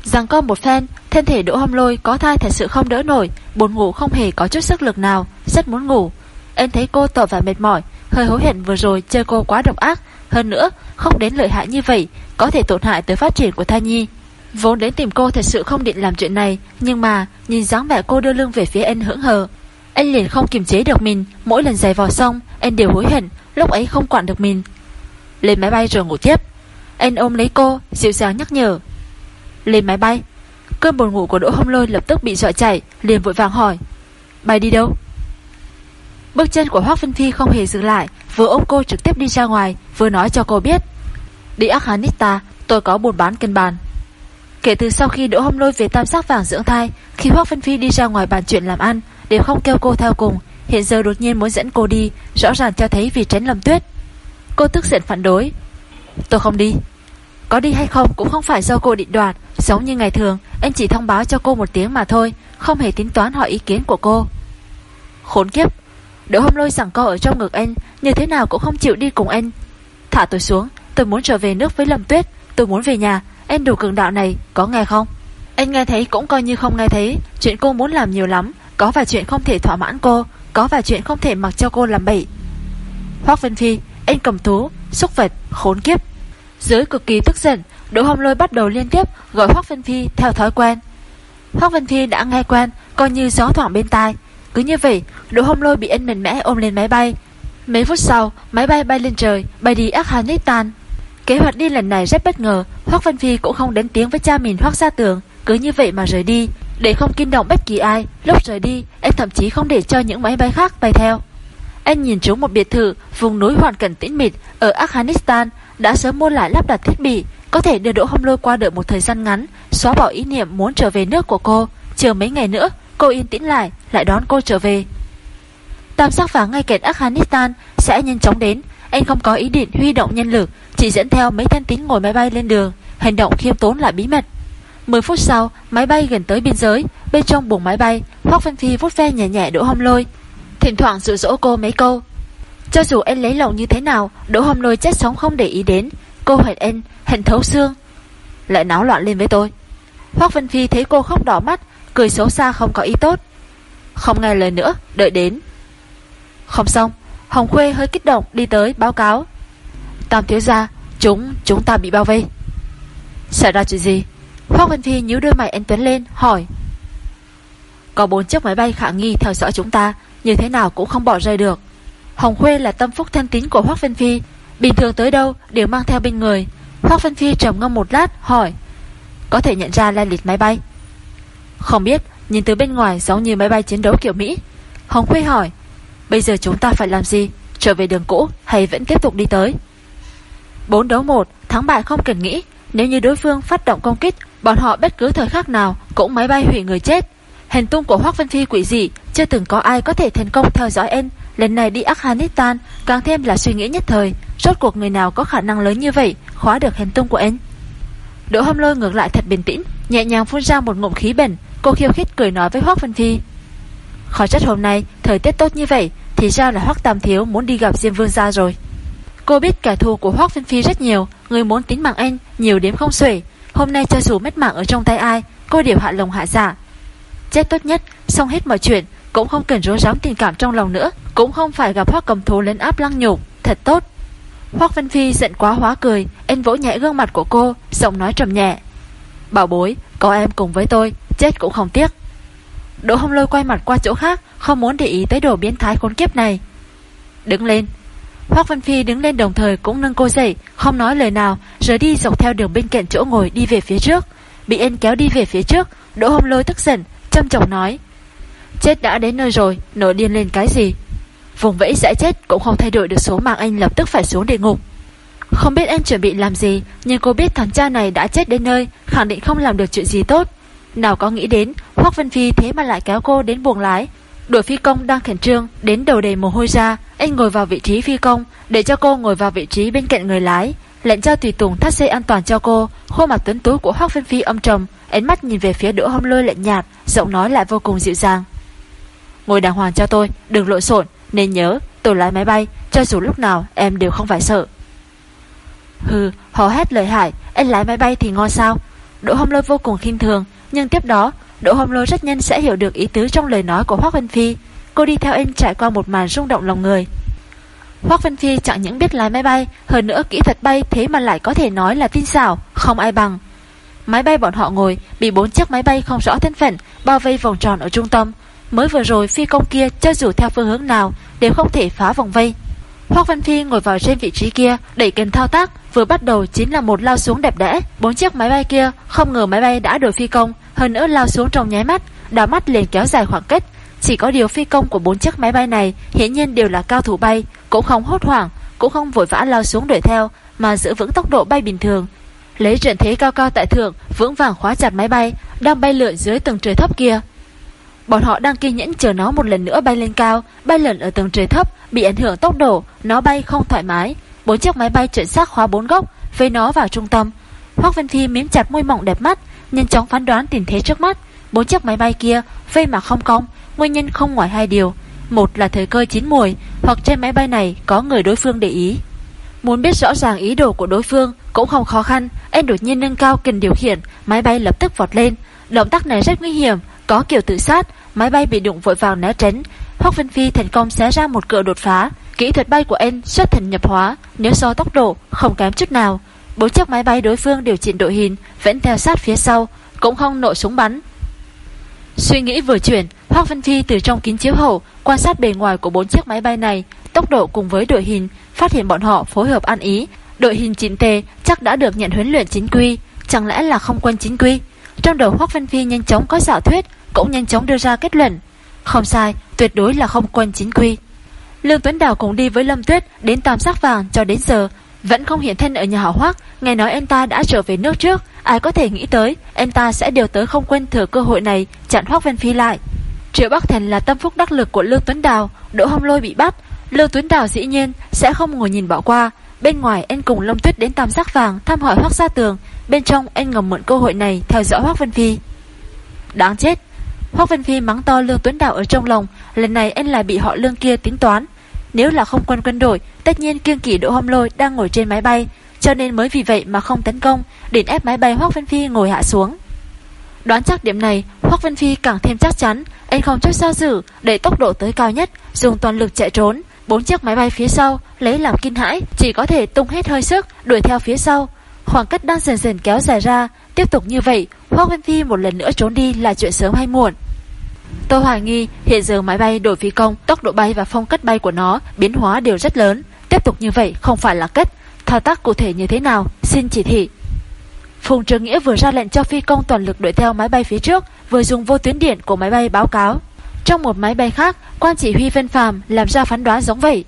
Rằng co một phen, Thân thể Đỗ Hâm Lôi có thai thật sự không đỡ nổi, Buồn ngủ không hề có chút sức lực nào, Rất muốn ngủ. Anh thấy cô tỏ vẻ mệt mỏi, Hơi hối hận vừa rồi chơi cô quá độc ác, Hơn nữa không đến lợi hại như vậy, Có thể tổn hại tới phát triển của thai nhi. Vốn đến tìm cô thật sự không định làm chuyện này, Nhưng mà nhìn dáng vẻ cô đưa lưng về phía anh hững hờ Anh liền không kiềm chế được mình. Mỗi lần giày vào xong Anh đều hối hận, Lúc ấy không quản được mình. Lên máy bay rồi ngủ tiếp. Anh ôm lấy cô, dịu dàng nhắc nhở. Lên máy bay. Cơn buồn ngủ của Đỗ Hông Lôi lập tức bị dọa chạy, Liền vội vàng hỏi. Bay đi đâu? Bước chân của Hoác Vân Phi không hề dừng lại, Vừa ôm cô trực tiếp đi ra ngoài, Vừa nói cho cô biết. Đi Akhanista tôi có buồn bán cân bàn. Kể từ sau khi Đỗ Hồng Lôi về tam sắc vàng dưỡng thai, Khi Hoác Vân Phi đi ra ngoài bàn chuyện làm ăn, Đều không kêu cô theo cùng. Hiện giờ đột nhiên muốn dẫn cô đi, Rõ ràng cho thấy vì tránh lầm tuyết. Cô tức giận phản đối. Tôi không đi. Có đi hay không cũng không phải do cô định đoạt, Giống như ngày thường, Anh chỉ thông báo cho cô một tiếng mà thôi, Không hề tính toán hỏi ý kiến của cô. Khốn kiếp! Đỗ Hồng lôi sẵn co ở trong ngực anh, Như thế nào cũng không chịu đi cùng anh. Thả tôi xuống, Tôi muốn trở về nước với Lâm Tuyết, Tôi muốn về nhà anh đủ cường đạo này có nghe không? Anh nghe thấy cũng coi như không nghe thấy. Chuyện cô muốn làm nhiều lắm. Có vài chuyện không thể thỏa mãn cô. Có vài chuyện không thể mặc cho cô làm bậy. Hoác Vân Phi Anh cầm thú Xúc vật Khốn kiếp. Dưới cực kỳ tức giận Đỗ Hồng Lôi bắt đầu liên tiếp gọi Hoác Vân Phi theo thói quen. Hoác Vân Phi đã nghe quen Coi như gió thoảng bên tai. Cứ như vậy Đỗ Hồng Lôi bị anh mạnh mẽ ôm lên máy bay. Mấy phút sau Máy bay bay lên trời Bay đi Afghanistan Kế hoạch đi lần này rất bất ngờ. Hoác Vân Phi cũng không đến tiếng với cha mình Hoác Gia Tường, Cứ như vậy mà rời đi. Để không kinh động bất kỳ ai, Lúc rời đi, Anh thậm chí không để cho những máy bay khác bay theo. Anh nhìn trúng một biệt thự, Vùng núi hoàn cảnh tĩnh mịch Ở Afghanistan, Đã sớm mua lại lắp đặt thiết bị, có thể đưa Đỗ Hâm Lôi qua đợi một thời gian ngắn, Xóa bỏ ý niệm muốn trở về nước của cô. Chờ mấy ngày nữa, cô yên tĩnh lại Lại đón cô trở về. Tam sắc vàng ngay kẹt Afghanistan Sẽ nhanh chóng đến anh không có ý định huy động nhân lực Chỉ dẫn theo mấy thân tín ngồi máy bay lên đường Hành động khiêm tốn lại bí mật 10 phút sau, máy bay gần tới biên giới, bên trong buồng máy bay, Hoác Văn Phi vút ve nhẹ nhẹ Đỗ Hồng Lôi, thỉnh thoảng dụ dỗ cô mấy câu. Cho dù anh lấy lòng như thế nào, Đỗ Hồng Lôi chết sống không để ý đến, cô hận anh, hận thấu xương. Lại náo loạn lên với tôi. Hoác Văn Phi thấy cô khóc đỏ mắt, cười xấu xa không có ý tốt. Không nghe lời nữa, đợi đến. Không xong, Hồng Khuê hơi kích động đi tới báo cáo. Tam thiếu gia, chúng, chúng ta bị bao vây. Xảy ra chuyện gì? Hoác Vân Phi nhíu đôi mày anh Tuấn lên, hỏi. Có bốn chiếc máy bay khả nghi theo dõi chúng ta, như thế nào cũng không bỏ rơi được. Hồng Khuê là tâm phúc thân tín của Hoác Vân Phi, bình thường tới đâu đều mang theo bên người. Hoác Vân Phi trầm ngâm một lát, hỏi. Có thể nhận ra lai lịch máy bay. Không biết, nhìn từ bên ngoài giống như máy bay chiến đấu kiểu Mỹ. Hồng Khuê hỏi. Bây giờ chúng ta phải làm gì? Trở về đường cũ hay vẫn tiếp tục đi tới? 4 đấu 1, thắng bại không cần nghĩ. Nếu như đối phương phát động công kích, bọn họ bất cứ thời khắc nào cũng máy bay hủy người chết. Hành tung của Hoác Vân Phi quỷ dị, chưa từng có ai có thể thành công theo dõi em Lần này đi Afghanistan càng thêm là suy nghĩ nhất thời. Rốt cuộc người nào có khả năng lớn như vậy khóa được hành tung của em Đỗ Hâm Lôi ngược lại thật bình tĩnh, nhẹ nhàng phun ra một ngụm khí bẩn. Cô khiêu khích cười nói với Hoác Vân Phi. Khỏi trách hôm nay, thời tiết tốt như vậy, thì ra là Hoác Tam Thiếu muốn đi gặp Diêm Vương ra rồi. Cô biết kẻ thù của Hoác Vinh Phi rất nhiều, người muốn tính mạng anh, nhiều đếm không xuể. Hôm nay cho dù mất mạng ở trong tay ai, cô đều hạ lòng hạ giả. Dạ. Chết tốt nhất, xong hết mọi chuyện, cũng không cần rối rắm tình cảm trong lòng nữa, cũng không phải gặp Hoác cầm thú lên áp lăng nhục, thật tốt. Hoác Vân Phi giận quá hóa cười, anh vỗ nhẹ gương mặt của cô, giọng nói trầm nhẹ. Bảo bối, có em cùng với tôi, chết cũng không tiếc. Đỗ Hồng Lôi quay mặt qua chỗ khác, không muốn để ý tới đồ biến thái khốn kiếp này. Đứng lên. Hoác Văn Phi đứng lên đồng thời cũng nâng cô dậy, không nói lời nào, rời đi dọc theo đường bên cạnh chỗ ngồi đi về phía trước. Bị anh kéo đi về phía trước, Đỗ Hồng Lôi tức giận, châm chọc nói. Chết đã đến nơi rồi, nổi điên lên cái gì? Vùng vẫy giải chết cũng không thay đổi được số mạng anh lập tức phải xuống địa ngục. Không biết anh chuẩn bị làm gì, nhưng cô biết thằng cha này đã chết đến nơi, khẳng định không làm được chuyện gì tốt. Nào có nghĩ đến Hoác Vân Phi thế mà lại kéo cô đến buồng lái. Đội phi công đang khẩn trương Đến đầu đầy mồ hôi ra. Anh ngồi vào vị trí phi công Để cho cô ngồi vào vị trí bên cạnh người lái. Lệnh cho tùy tùng thắt dây an toàn cho cô. Khuôn mặt tuấn tú của Hoác Vân Phi âm trầm Ánh mắt nhìn về phía đỗ hông lôi lạnh nhạt Giọng nói lại vô cùng dịu dàng. Ngồi đàng hoàng cho tôi Đừng lộn xộn Nên nhớ tôi lái máy bay Cho dù lúc nào em đều không phải sợ. Hừ, hò hét lời hại Anh lái máy bay thì ngon sao? Đỗ hông lôi vô cùng khinh thường nhưng tiếp đó, Đỗ Hồng Lôi rất nhanh sẽ hiểu được ý tứ trong lời nói của Hoác Vân Phi. Cô đi theo anh trải qua một màn rung động lòng người. Hoác Vân Phi chẳng những biết lái máy bay, hơn nữa kỹ thuật bay thế mà lại có thể nói là tin xảo, không ai bằng. Máy bay bọn họ ngồi, bị bốn chiếc máy bay không rõ thân phận, bao vây vòng tròn ở trung tâm. Mới vừa rồi phi công kia cho dù theo phương hướng nào đều không thể phá vòng vây. Hoác Văn Phi ngồi vào trên vị trí kia, đẩy cần thao tác, vừa bắt đầu chính là một lao xuống đẹp đẽ. Bốn chiếc máy bay kia, không ngờ máy bay đã đổi phi công, hơn nữa lao xuống trong nháy mắt, đảo mắt liền kéo dài khoảng cách. Chỉ có điều phi công của bốn chiếc máy bay này hiển nhiên đều là cao thủ bay, cũng không hốt hoảng, cũng không vội vã lao xuống đuổi theo, mà giữ vững tốc độ bay bình thường. Lấy trận thế cao cao tại thượng, vững vàng khóa chặt máy bay, đang bay lượn dưới tầng trời thấp kia. Bọn họ đang kiên nhẫn chờ nó một lần nữa bay lên cao, bay lượn ở tầng trời thấp, bị ảnh hưởng tốc độ, nó bay không thoải mái. Bốn chiếc máy bay chuẩn xác khóa bốn góc, vây nó vào trung tâm. Hoắc Vân Phi miếm chặt môi mỏng đẹp mắt, nhanh chóng phán đoán tình thế trước mắt. Bốn chiếc máy bay kia vây mà không cong, nguyên nhân không ngoài hai điều. Một là thời cơ chín mùi, hoặc trên máy bay này có người đối phương để ý. Muốn biết rõ ràng ý đồ của đối phương cũng không khó khăn, anh đột nhiên nâng cao kình điều khiển, máy bay lập tức vọt lên. Động tác này rất nguy hiểm, có kiểu tự sát, máy bay bị đụng vội vàng né tránh. Hoắc Vân Phi thành công xé ra một cửa đột phá. Kỹ thuật bay của anh xuất thần nhập hóa, nếu so tốc độ không kém chút nào. Bốn chiếc máy bay đối phương điều chỉnh đội hình, vẫn theo sát phía sau, cũng không nổ súng bắn. Suy nghĩ vừa chuyển, Hoắc Vân Phi từ trong kính chiếu hậu quan sát bề ngoài của bốn chiếc máy bay này, tốc độ cùng với đội hình, phát hiện bọn họ phối hợp ăn ý. Đội hình chỉnh tề chắc đã được nhận huấn luyện chính quy, chẳng lẽ là không quân chính quy? Trong đầu Hoắc Văn Phi nhanh chóng có giả thuyết, cũng nhanh chóng đưa ra kết luận. Không sai, tuyệt đối là không quân chính quy. Lương Tuấn Đào cùng đi với Lâm Tuyết đến Tam Sắc Vàng cho đến giờ, vẫn không hiện thân ở nhà họ Hoắc, nghe nói anh ta đã trở về nước trước, ai có thể nghĩ tới anh ta sẽ điều tới không quân thừa cơ hội này chặn Hoắc Văn Phi lại. Triệu Bắc Thành là tâm phúc đắc lực của Lương Tuấn Đào, Đỗ Hồng Lôi bị bắt, Lương Tuấn Đào dĩ nhiên sẽ không ngồi nhìn bỏ qua, Bên ngoài anh cùng Lâm Tuyết đến tam giác vàng, thăm hỏi Hoác Gia Tường. Bên trong anh ngầm mượn cơ hội này theo dõi Hoác Vân Phi. Đáng chết! Hoác Vân Phi mắng to Lương Tuấn Đạo ở trong lòng. Lần này anh lại bị họ Lương kia tính toán. Nếu là không quân quân đội, Tất nhiên kiêng kỷ Đỗ Hom Lôi đang ngồi trên máy bay. Cho nên mới vì vậy mà không tấn công Đến ép máy bay Hoác Vân Phi ngồi hạ xuống. Đoán chắc điểm này, Hoác Vân Phi càng thêm chắc chắn. Anh không chút do dự, Đẩy tốc độ tới cao nhất, Dùng toàn lực chạy trốn. Bốn chiếc máy bay phía sau lấy làm kinh hãi, Chỉ có thể tung hết hơi sức, đuổi theo phía sau. Khoảng cách đang dần dần kéo dài ra, Tiếp tục như vậy Hoác Vân Phi một lần nữa trốn đi là chuyện sớm hay muộn. Tôi hoài nghi hiện giờ máy bay đổi phi công, Tốc độ bay và phong cách bay của nó Biến hóa đều rất lớn. Tiếp tục như vậy không phải là cách. Thao tác cụ thể như thế nào, Xin chỉ thị. Phùng Trường Nghĩa vừa ra lệnh cho phi công toàn lực đuổi theo máy bay phía trước, Vừa dùng vô tuyến điện của máy bay báo cáo. Trong một máy bay khác, Quan chỉ huy Vân Phàm làm ra phán đoán giống vậy.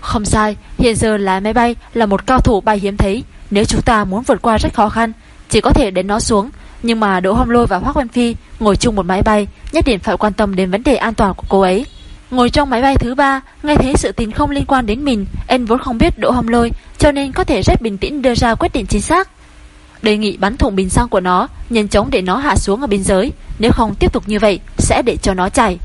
Không sai, Hiện giờ lái máy bay là một cao thủ bay hiếm thấy. Nếu chúng ta muốn vượt qua rất khó khăn, Chỉ có thể đến nó xuống. Nhưng mà Đỗ Hồng Lôi và Hoác Văn Phi Ngồi chung một máy bay, Nhất định phải quan tâm đến vấn đề an toàn của cô ấy. Ngồi trong máy bay thứ ba, Nghe thấy sự tình không liên quan đến mình em vốn không biết Đỗ Hồng Lôi, Cho nên có thể rất bình tĩnh đưa ra quyết định chính xác. Đề nghị bắn thủng bình xăng của nó, Nhanh chóng để nó hạ xuống ở biên giới. Nếu không tiếp tục như vậy, Sẽ để cho nó chảy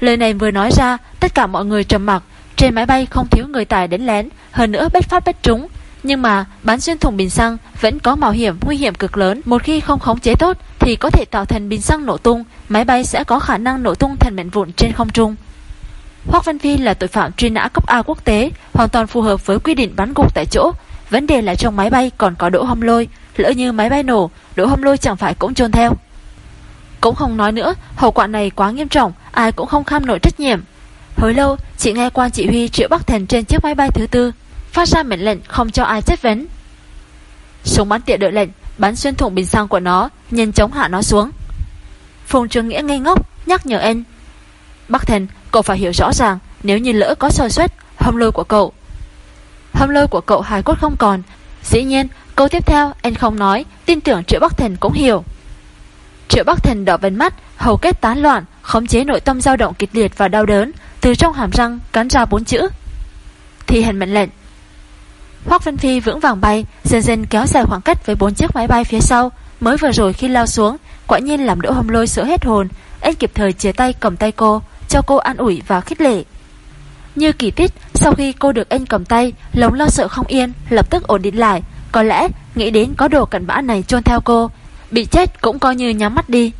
Lời này vừa nói ra, Tất cả mọi người trầm mặc. Trên máy bay không thiếu người tài đến lén, Hơn nữa bất phát bất trúng. Nhưng mà bắn xuyên thùng bình xăng Vẫn có mạo hiểm, nguy hiểm cực lớn. Một khi không khống chế tốt, Thì có thể tạo thành bình xăng nổ tung. Máy bay sẽ có khả năng nổ tung thành mảnh vụn trên không trung. Hoác Văn Phi là tội phạm truy nã cấp A quốc tế, Hoàn toàn phù hợp với quy định bắn gục tại chỗ. Vấn đề là trong máy bay còn có đỗ hâm lôi. Lỡ như máy bay nổ, Đỗ hâm lôi chẳng phải cũng trôn theo. Cũng không nói nữa, Hậu quả này quá nghiêm trọng, Ai cũng không kham nổi trách nhiệm. Hồi lâu, chị nghe quan chỉ huy Triệu Bắc Thần trên chiếc máy bay thứ tư, Phát ra mệnh lệnh không cho ai chất vấn. Súng bắn tiện đợi lệnh, Bắn xuyên thủng bình xăng của nó, Nhanh chóng hạ nó xuống. Phùng Trường Nghĩa ngây ngốc, nhắc nhở anh Bắc Thần, cậu phải hiểu rõ ràng, Nếu như lỡ có sơ suất, Hâm lôi của cậu, Hâm lôi của cậu hài cốt không còn. Dĩ nhiên, câu tiếp theo anh không nói, Tin tưởng Triệu Bắc Thần cũng hiểu. Triệu Bắc Thần đỏ bên mắt, Hầu kết tán loạn, Khống chế nội tâm dao động kịch liệt và đau đớn. Từ trong hàm răng cắn ra bốn chữ Thi hành mệnh lệnh Hoác Vân Phi vững vàng bay Dần dần kéo dài khoảng cách với bốn chiếc máy bay phía sau Mới vừa rồi khi lao xuống Quả nhiên làm đỗ hồng lôi sữa hết hồn Anh kịp thời chia tay cầm tay cô Cho cô an ủi và khích lệ như kỳ tích, sau khi cô được anh cầm tay, lòng lo sợ không yên, lập tức ổn định lại. Có lẽ, nghĩ đến có đồ cẩn bã này chôn theo cô, bị chết cũng coi như nhắm mắt đi.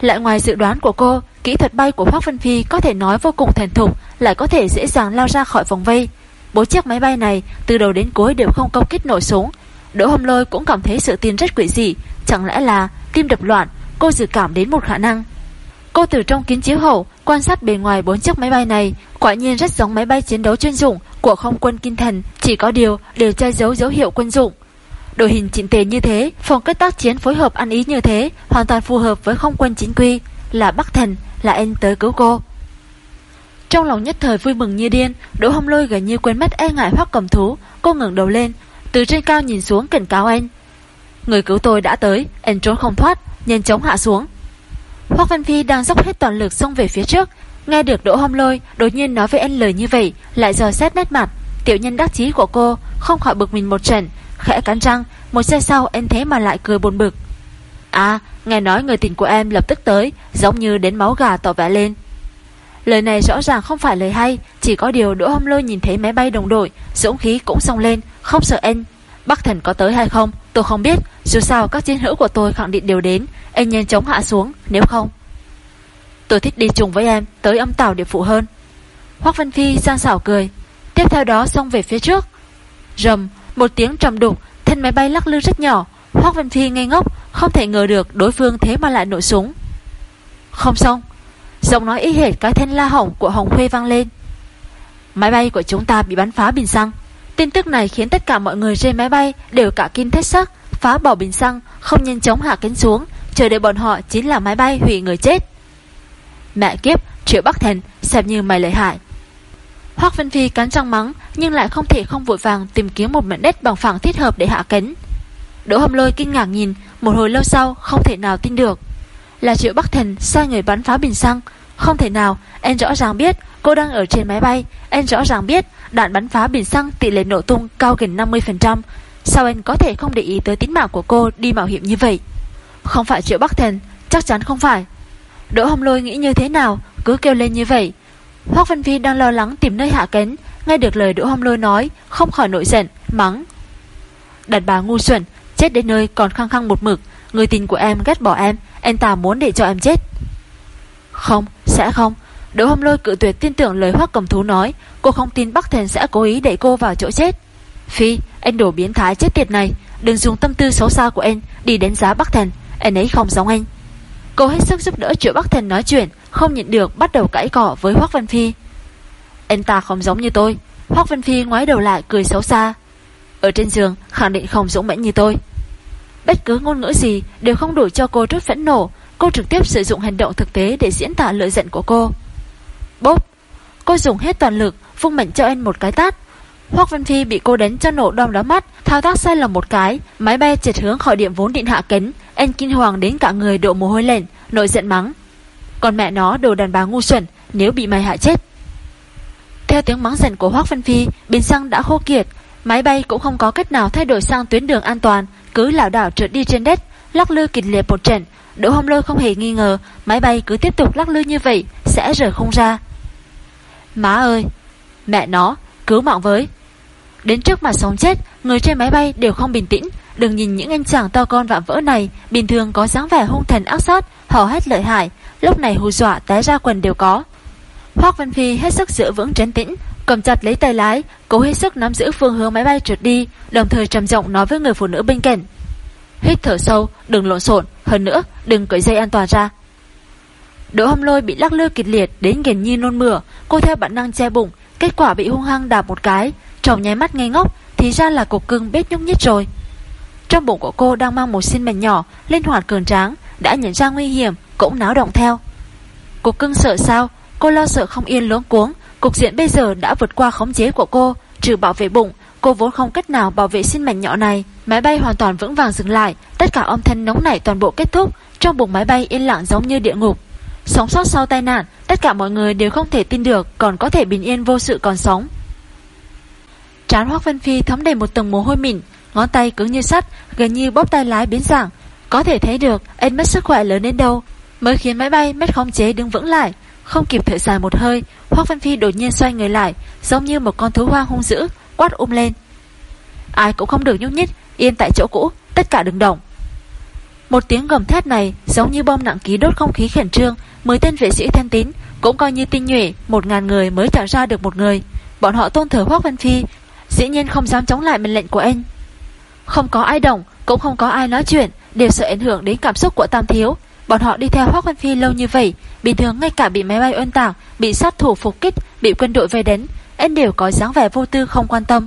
Lại ngoài dự đoán của cô, kỹ thuật bay của Hoác Vân Phi có thể nói vô cùng thành thục, lại có thể dễ dàng lao ra khỏi vòng vây. Bốn chiếc máy bay này từ đầu đến cuối đều không công kích nổi súng. Đỗ Hồng Lôi cũng cảm thấy sự tin rất quỷ dị, chẳng lẽ là tim đập loạn, cô dự cảm đến một khả năng. Cô từ trong kính chiếu hậu quan sát bề ngoài bốn chiếc máy bay này, quả nhiên rất giống máy bay chiến đấu chuyên dụng của không quân kinh thần, chỉ có điều đều che giấu dấu hiệu quân dụng. Đội hình chỉnh tề như thế, phòng cách tác chiến phối hợp ăn ý như thế, hoàn toàn phù hợp với không quân chính quy, là Bắc Thần, là anh tới cứu cô. Trong lòng nhất thời vui mừng như điên, Đỗ Hồng Lôi gần như quên mất e ngại hoắc cầm thú, cô ngẩng đầu lên, từ trên cao nhìn xuống cảnh cáo anh. Người cứu tôi đã tới, anh trốn không thoát, nhanh chóng hạ xuống. Hoác Văn Phi đang dốc hết toàn lực xông về phía trước Nghe được Đỗ Hồng Lôi đột nhiên nói với anh lời như vậy Lại dò xét nét mặt Tiểu nhân đắc chí của cô Không khỏi bực mình một trận Khẽ cắn răng, Một giây sau anh thế mà lại cười buồn bực. À nghe nói người tình của em lập tức tới, Giống như đến máu gà tỏ vẻ lên. Lời này rõ ràng không phải lời hay, Chỉ có điều Đỗ Hâm Lôi nhìn thấy máy bay đồng đội, Dũng khí cũng xông lên, Không sợ anh. Bắc thần có tới hay không, Tôi không biết, Dù sao các chiến hữu của tôi khẳng định đều đến, Anh nhanh chóng hạ xuống, Nếu không. Tôi thích đi chung với em, Tới âm tàu địa phụ hơn. Hoác Văn Phi sang xảo cười. Tiếp theo đó xông về phía trước. Rầm một tiếng trầm đục Thân máy bay lắc lư rất nhỏ. Hoác Văn Phi ngây ngốc Không thể ngờ được đối phương thế mà lại nổ súng. Không xong. Giọng nói y hệt cái thanh la hỏng của Hồng Khuê vang lên. Máy bay của chúng ta bị bắn phá bình xăng. Tin tức này khiến tất cả mọi người trên máy bay đều cả kinh thất sắc, phá bỏ bình xăng, không nhanh chóng hạ cánh xuống, chờ đợi bọn họ chính là máy bay hủy người chết. Mẹ kiếp, Triệu Bắc Thần, xem như mày lợi hại. Hoác Vân Phi cắn răng mắng, nhưng lại không thể không vội vàng tìm kiếm một mảnh đất bằng phẳng thích hợp để hạ cánh. Đỗ Hồng Lôi kinh ngạc nhìn, một hồi lâu sau không thể nào tin được. Là Triệu Bắc Thần sai người bắn phá bình xăng, không thể nào, em rõ ràng biết cô đang ở trên máy bay, em rõ ràng biết đạn bắn phá bình xăng tỷ lệ nổ tung cao gần 50%. Sao anh có thể không để ý tới tính mạng của cô đi mạo hiểm như vậy? Không phải Triệu Bắc Thần, chắc chắn không phải. Đỗ Hồng Lôi nghĩ như thế nào, cứ kêu lên như vậy. Hoác Văn Phi đang lo lắng tìm nơi hạ cánh, nghe được lời Đỗ Hồng Lôi nói, không khỏi nổi giận, mắng. Đàn bà ngu xuẩn, chết đến nơi còn khăng khăng một mực, người tình của em ghét bỏ em, anh ta muốn để cho em chết. Không, sẽ không. Đỗ Hồng Lôi cự tuyệt tin tưởng lời Hoắc Cầm Thú nói, cô không tin Bắc Thần sẽ cố ý đẩy cô vào chỗ chết. Phi, anh đổ biến thái chết tiệt này, đừng dùng tâm tư xấu xa của anh đi đánh giá Bắc Thần, anh ấy không giống anh. Cô hết sức giúp đỡ Triệu Bắc Thần nói chuyện, không nhịn được bắt đầu cãi cọ với Hoắc Văn Phi. Anh ta không giống như tôi. Hoắc Văn Phi ngoái đầu lại cười xấu xa. Ở trên giường khẳng định không dũng mãnh như tôi. Bất cứ ngôn ngữ gì đều không đủ cho cô chút phẫn nộ, cô trực tiếp sử dụng hành động thực tế để diễn tả lợi giận của cô. Bốp! Cô dùng hết toàn lực, vung mạnh cho anh một cái tát. Hoắc Văn Phi bị cô đánh cho nổ đom đóm mắt, thao tác sai lầm một cái, máy bay trượt hướng khỏi điểm vốn định hạ cánh, anh kinh hoàng đến cả người độ mồ hôi lên, nội giận mắng. Còn mẹ nó đồ đàn bà ngu xuẩn, nếu bị mày hại chết. Theo tiếng mắng dần của Hoắc Văn Phi, bình xăng đã khô kiệt, máy bay cũng không có cách nào thay đổi sang tuyến đường an toàn, cứ lảo đảo trượt đi trên đất, lắc lư kịch liệt một trận. Đỗ Hồng Lôi không hề nghi ngờ, máy bay cứ tiếp tục lắc lư như vậy sẽ rời không ra. Má ơi, mẹ nó, cứu mạng với. Đến trước mặt sống chết, người trên máy bay đều không bình tĩnh, đừng nhìn những anh chàng to con vạm vỡ này, bình thường có dáng vẻ hung thần ác sát, hò hét lợi hại, lúc này hù dọa té ra quần đều có. Hoắc Văn Phi hết sức giữ vững trấn tĩnh, cầm chặt lấy tay lái, cố hết sức nắm giữ phương hướng máy bay trượt đi, đồng thời trầm giọng nói với người phụ nữ bên cạnh. Hít thở sâu, đừng lộn xộn, hơn nữa, đừng cởi dây an toàn ra. Đỗ Hâm Lôi bị lắc lư kịch liệt đến gần như nôn mửa, cô theo bản năng che bụng, kết quả bị hung hăng đạp một cái, trong nháy mắt ngây ngốc, thì ra là cục cưng bết nhúc nhích rồi. Trong bụng của cô đang mang một sinh mệnh nhỏ, linh hoạt cường tráng, đã nhận ra nguy hiểm, cũng náo động theo. Cục cưng sợ sao? Cô lo sợ không yên luống cuống, cục diện bây giờ đã vượt qua khống chế của cô, trừ bảo vệ bụng, cô vốn không cách nào bảo vệ sinh mệnh nhỏ này. Máy bay hoàn toàn vững vàng dừng lại, tất cả âm thanh nóng nảy toàn bộ kết thúc, trong bụng máy bay yên lặng giống như địa ngục. Sống sót sau tai nạn, tất cả mọi người đều không thể tin được còn có thể bình yên vô sự còn sống. Trán Hoác Vân Phi thấm đầy một tầng mồ hôi mịn, ngón tay cứng như sắt, gần như bóp tay lái biến dạng. Có thể thấy được anh mất sức khỏe lớn đến đâu, mới khiến máy bay mất khống chế đứng vững lại. Không kịp thở dài một hơi, Hoác Vân Phi đột nhiên xoay người lại, giống như một con thú hoang hung dữ, quát um lên. Ai cũng không được nhúc nhích, yên tại chỗ cũ, tất cả đừng động. Một tiếng gầm thét này giống như bom nặng ký đốt không khí khẩn trương, mười tên vệ sĩ thân tín cũng coi như tinh nhuệ, một ngàn người mới trả ra được một người. Bọn họ tôn thờ Hoác văn Phi, dĩ nhiên không dám chống lại mệnh lệnh của anh. Không có ai đồng cũng không có ai nói chuyện, đều sợ ảnh hưởng đến cảm xúc của Tam Thiếu. Bọn họ đi theo Hoác Văn Phi lâu như vậy, bình thường ngay cả bị máy bay ơn tảng, bị sát thủ phục kích, bị quân đội vây đến, anh đều có dáng vẻ vô tư không quan tâm.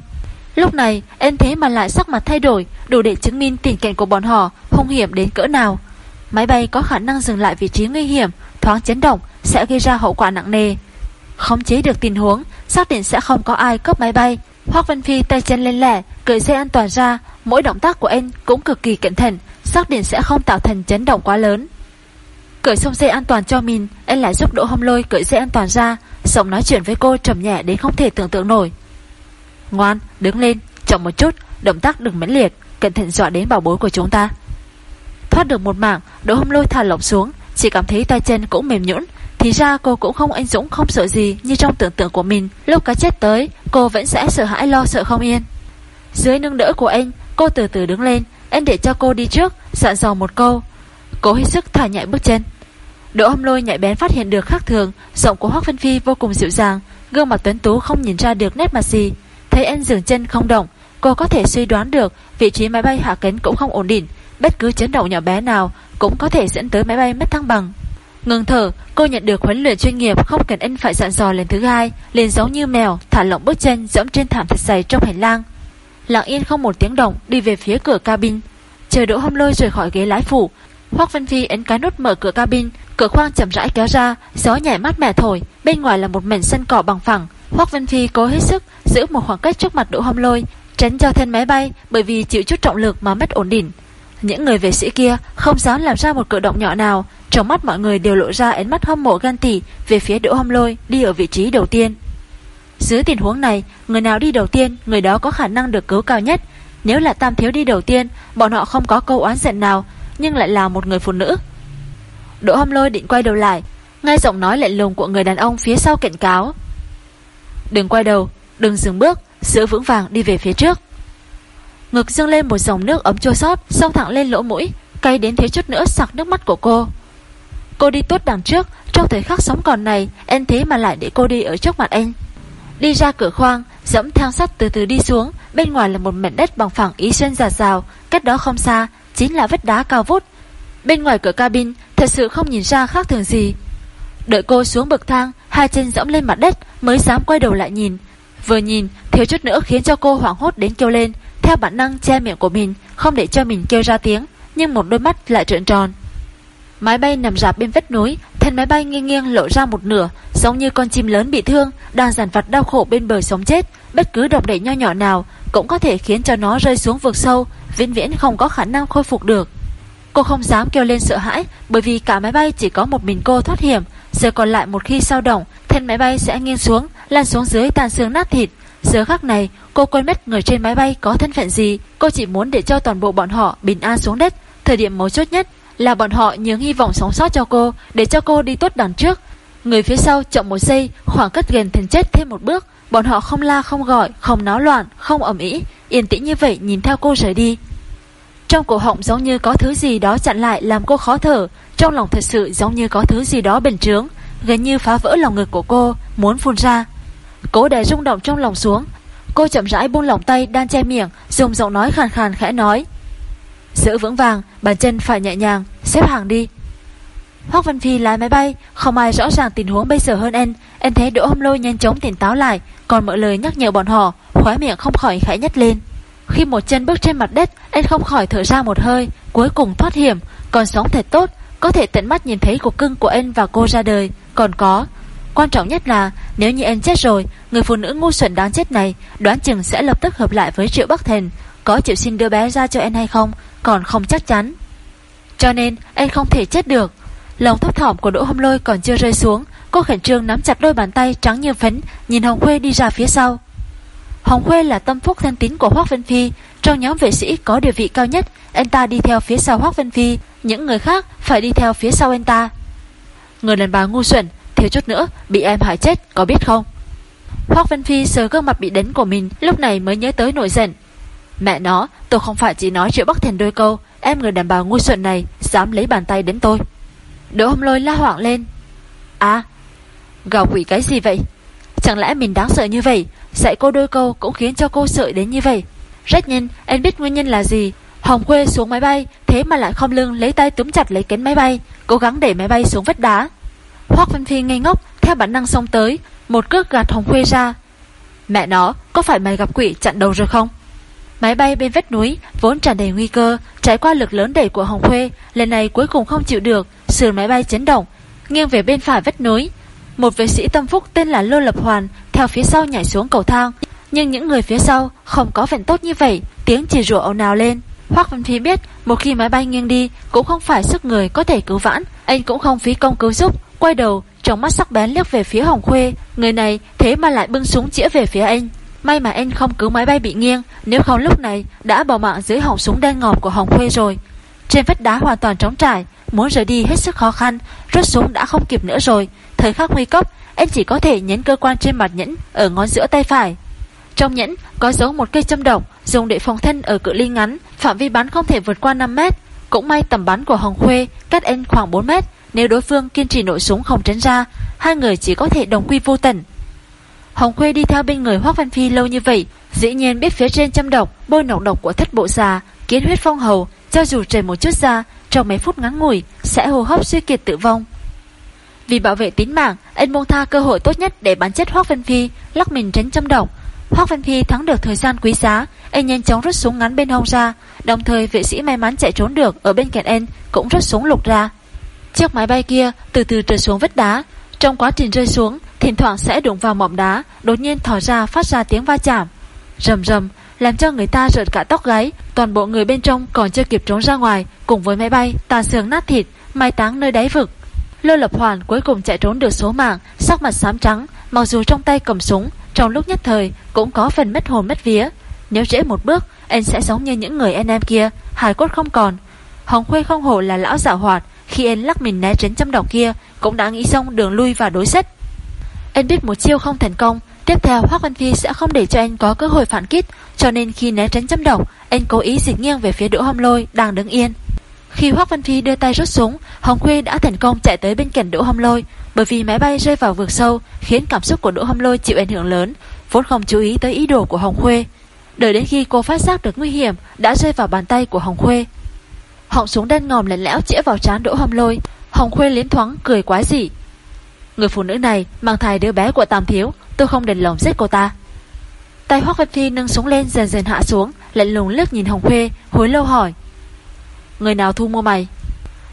Lúc này, anh thế mà lại sắc mặt thay đổi, đủ để chứng minh tình cảnh của bọn họ hung hiểm đến cỡ nào. Máy bay có khả năng dừng lại vị trí nguy hiểm, thoáng chấn động sẽ gây ra hậu quả nặng nề. khống chế được tình huống, xác định sẽ không có ai cướp máy bay. Hoác Văn Phi tay chân lên lẻ, cởi dây an toàn ra, mỗi động tác của anh cũng cực kỳ cẩn thận, xác định sẽ không tạo thành chấn động quá lớn. Cởi xong dây an toàn cho mình, anh lại giúp Đỗ Hồng Lôi cởi dây an toàn ra, giọng nói chuyện với cô trầm nhẹ đến không thể tưởng tượng nổi. Ngoan, đứng lên, chậm một chút, động tác đừng mãnh liệt, cẩn thận dọa đến bảo bối của chúng ta. Thoát được một mảng, Đỗ Hồng Lôi thả lỏng xuống, chỉ cảm thấy tay chân cũng mềm nhũn, thì ra cô cũng không anh dũng không sợ gì như trong tưởng tượng của mình. Lúc cá chết tới, cô vẫn sẽ sợ hãi lo sợ không yên. Dưới nâng đỡ của anh, cô từ từ đứng lên, anh để cho cô đi trước, dặn dò một câu. Cố hết sức thả nhạy bước chân. Đỗ hâm lôi nhạy bén phát hiện được khác thường, giọng của Hoác Vân Phi vô cùng dịu dàng, gương mặt tuấn tú không nhìn ra được nét mặt gì. Thấy anh dừng chân không động, cô có thể suy đoán được vị trí máy bay hạ cánh cũng không ổn định, bất cứ chấn động nhỏ bé nào cũng có thể dẫn tới máy bay mất thăng bằng. Ngừng thở, cô nhận được huấn luyện chuyên nghiệp không cần anh phải dặn dò lần thứ hai, liền giống như mèo, thả lỏng bước chân dẫm trên thảm thật dày trong hành lang. Lặng yên không một tiếng động đi về phía cửa cabin. Chờ Đỗ Hâm Lôi rời khỏi ghế lái phụ, Hoắc Vân Phi ấn cái nút mở cửa cabin, cửa khoang chậm rãi kéo ra, gió nhẹ mát mẻ thổi, bên ngoài là một mảnh sân cỏ bằng phẳng. Hoắc Vân Phi cố hết sức giữ một khoảng cách trước mặt Đỗ Hâm Lôi, tránh cho thân máy bay bởi vì chịu chút trọng lực mà mất ổn định. Những người vệ sĩ kia không dám làm ra một cử động nhỏ nào, trong mắt mọi người đều lộ ra ánh mắt hâm mộ gan tỉ về phía Đỗ Hâm Lôi đi ở vị trí đầu tiên. Dưới tình huống này, người nào đi đầu tiên, người đó có khả năng được cứu cao nhất. Nếu là Tam Thiếu đi đầu tiên, bọn họ không có câu oán giận nào, nhưng lại là một người phụ nữ. Đỗ Hâm Lôi định quay đầu lại, ngay giọng nói lạnh lùng của người đàn ông phía sau cảnh cáo. Đừng quay đầu, đừng dừng bước, giữ vững vàng đi về phía trước. Ngực dâng lên một dòng nước ấm chua xót, xông thẳng lên lỗ mũi, cay đến thiếu chút nữa sặc nước mắt của cô. Cô đi tốt đằng trước, trong thời khắc sống còn này, anh thế mà lại để cô đi ở trước mặt anh. Đi ra cửa khoang, dẫm thang sắt từ từ đi xuống, bên ngoài là một mảnh đất bằng phẳng ý xuyên giả rào, cách đó không xa, chính là vết đá cao vút. Bên ngoài cửa cabin, thật sự không nhìn ra khác thường gì. Đợi cô xuống bậc thang, hai chân dẫm lên mặt đất mới dám quay đầu lại nhìn. Vừa nhìn, thiếu chút nữa khiến cho cô hoảng hốt đến kêu lên, theo bản năng che miệng của mình, không để cho mình kêu ra tiếng, nhưng một đôi mắt lại trợn tròn. Máy bay nằm rạp bên vách núi, thân máy bay nghiêng nghiêng lộ ra một nửa, giống như con chim lớn bị thương, đang giàn vặt đau khổ bên bờ sống chết. Bất cứ động đậy nho nhỏ nào cũng có thể khiến cho nó rơi xuống vực sâu, vĩnh viễn không có khả năng khôi phục được. Cô không dám kêu lên sợ hãi, bởi vì cả máy bay chỉ có một mình cô thoát hiểm. Giờ còn lại một khi sao động, thân máy bay sẽ nghiêng xuống, lan xuống dưới tàn xương nát thịt. Giờ khắc này, cô quên mất người trên máy bay có thân phận gì, cô chỉ muốn để cho toàn bộ bọn họ bình an xuống đất. Thời điểm mấu chốt nhất là bọn họ nhường hy vọng sống sót cho cô, để cho cô đi tốt đằng trước. Người phía sau chậm một giây, khoảng cách gần thần chết thêm một bước, bọn họ không la không gọi, không náo loạn, không ẩm ý, yên tĩnh như vậy nhìn theo cô rời đi. Trong cổ họng giống như có thứ gì đó chặn lại làm cô khó thở, trong lòng thật sự giống như có thứ gì đó bền trướng, gần như phá vỡ lòng ngực của cô, muốn phun ra. Cố đè rung động trong lòng xuống, cô chậm rãi buông lỏng tay đang che miệng, dùng giọng nói khàn khàn khẽ nói: Giữ vững vàng, bàn chân phải nhẹ nhàng, xếp hàng đi. Hoác Văn Phi lái máy bay, không ai rõ ràng tình huống bây giờ hơn em. em thấy Đỗ Hâm Lôi nhanh chóng tỉnh táo lại, còn mở lời nhắc nhở bọn họ, khóe miệng không khỏi khẽ nhất lên. Khi một chân bước trên mặt đất, em không khỏi thở ra một hơi, cuối cùng thoát hiểm, còn sống thật tốt, có thể tận mắt nhìn thấy cuộc cưng của em và cô ra đời, còn có. Quan trọng nhất là, nếu như em chết rồi, người phụ nữ ngu xuẩn đáng chết này đoán chừng sẽ lập tức hợp lại với Triệu Bắc Thần, có chịu xin đưa bé ra cho em hay không, còn không chắc chắn. Cho nên, em không thể chết được. Lòng thấp thỏm của Đỗ Hâm Lôi còn chưa rơi xuống, cô khẩn trương nắm chặt đôi bàn tay trắng như phấn, nhìn Hồng Khuê đi ra phía sau. Hồng Khuê là tâm phúc thân tín của Hoác Vân Phi, trong nhóm vệ sĩ có địa vị cao nhất, anh ta đi theo phía sau Hoác Vân Phi, những người khác phải đi theo phía sau anh ta. Người đàn bà ngu xuẩn, thiếu chút nữa bị em hại chết, có biết không? Hoác Vân Phi sờ gương mặt bị đánh của mình, lúc này mới nhớ tới nổi giận. Mẹ nó, tôi không phải chỉ nói triệu Bắc Thiền đôi câu, em người đàn bà ngu xuẩn này dám lấy bàn tay đến tôi. Đỗ hôm lôi la hoảng lên. À, gào quỷ cái gì vậy? Chẳng lẽ mình đáng sợ như vậy, dạy cô đôi câu cũng khiến cho cô sợ đến như vậy. Rất nhanh, em biết nguyên nhân là gì. Hồng Khuê xuống máy bay, thế mà lại không lưng lấy tay túm chặt lấy cánh máy bay, cố gắng để máy bay xuống vách đá. Hoác Văn Phi ngây ngốc, theo bản năng xông tới, một cước gạt Hồng Khuê ra. Mẹ nó, có phải mày gặp quỷ chặn đầu rồi không? Máy bay bên vách núi vốn tràn đầy nguy cơ, trải qua lực lớn đẩy của Hồng Khuê, lần này cuối cùng không chịu được, sườn máy bay chấn động, nghiêng về bên phải vách núi. Một vệ sĩ tâm phúc tên là Lô Lập Hoàn theo phía sau nhảy xuống cầu thang, nhưng những người phía sau không có vẹn tốt như vậy, tiếng chỉ rủa ồn ào lên. Hoắc Văn Phi biết, một khi máy bay nghiêng đi cũng không phải sức người có thể cứu vãn, anh cũng không phí công cứu giúp, quay đầu, trong mắt sắc bén liếc về phía Hồng Khuê, người này thế mà lại bưng súng chĩa về phía anh. May mà anh không cứu máy bay bị nghiêng, nếu không lúc này đã bỏ mạng dưới họng súng đen ngòm của Hồng Khuê rồi. Trên vách đá hoàn toàn trống trải, muốn rời đi hết sức khó khăn, rút súng đã không kịp nữa rồi. Thời khắc nguy cấp, anh chỉ có thể nhấn cơ quan trên mặt nhẫn ở ngón giữa tay phải. Trong nhẫn có giấu một cây châm độc, dùng để phòng thân ở cự ly ngắn, phạm vi bắn không thể vượt qua 5 mét. Cũng may tầm bắn của Hồng Khuê cách anh khoảng 4 mét, nếu đối phương kiên trì nổ súng không tránh ra, hai người chỉ có thể đồng quy vô tận. Hồng Khuê đi theo bên người Hoác Văn Phi lâu như vậy, dĩ nhiên biết phía trên châm độc, bôi nọc độc của thất bộ già, kiến huyết phong hầu, cho dù trời một chút ra, trong mấy phút ngắn ngủi sẽ hô hấp suy kiệt tử vong. Vì bảo vệ tính mạng, anh buông tha cơ hội tốt nhất để bắn chết Hoác Văn Phi, lắc mình tránh châm độc. Hoác Văn Phi thắng được thời gian quý giá, anh nhanh chóng rút súng ngắn bên hông ra, đồng thời vệ sĩ may mắn chạy trốn được ở bên cạnh anh cũng rút súng lục ra. Chiếc máy bay kia từ từ rơi xuống vết đá, trong quá trình rơi xuống, thỉnh thoảng sẽ đụng vào mỏm đá, đột nhiên thỏ ra phát ra tiếng va chạm. Rầm rầm, làm cho người ta rợn cả tóc gáy, toàn bộ người bên trong còn chưa kịp trốn ra ngoài, cùng với máy bay, tàn xương nát thịt, mai táng nơi đáy vực. Lô Lập Hoàn cuối cùng chạy trốn được số mạng, sắc mặt xám trắng, mặc dù trong tay cầm súng, Trong lúc nhất thời cũng có phần mất hồn mất vía Nếu trễ một bước Anh sẽ giống như những người anh em kia Hài cốt không còn Hồng Khuê không hổ là lão giả hoạt khi anh lắc mình né tránh châm độc kia, Cũng đã nghĩ xong đường lui và đối sách. Anh biết một chiêu không thành công, Tiếp theo Hoác Văn Phi sẽ không để cho anh có cơ hội phản kích, Cho nên khi né tránh châm độc Anh cố ý dịch nghiêng về phía Đỗ Hồng Lôi đang đứng yên. Khi Hoác Văn Phi đưa tay rút súng Hồng Khuê đã thành công chạy tới bên cạnh Đỗ Hồng Lôi, Bởi vì máy bay rơi vào vực sâu, Khiến cảm xúc của Đỗ Hồng Lôi chịu ảnh hưởng lớn, Vốn không chú ý tới ý đồ của Hồng Khuê. Đợi đến khi cô phát giác được nguy hiểm Đã rơi vào bàn tay của Hồng Khuê. Họng súng đen ngòm lạnh lẽo chĩa vào trán Đỗ Hồng Lôi. Hồng Khuê liến thoáng, cười quái dị. Người phụ nữ này mang thai đứa bé của Tam Thiếu, Tôi không đành lòng giết cô ta. Tay Hoắc Văn Phi nâng súng lên dần dần hạ xuống, Lạnh lùng lướt nhìn Hồng Khuê, Hối lâu hỏi. Người nào thu mua mày?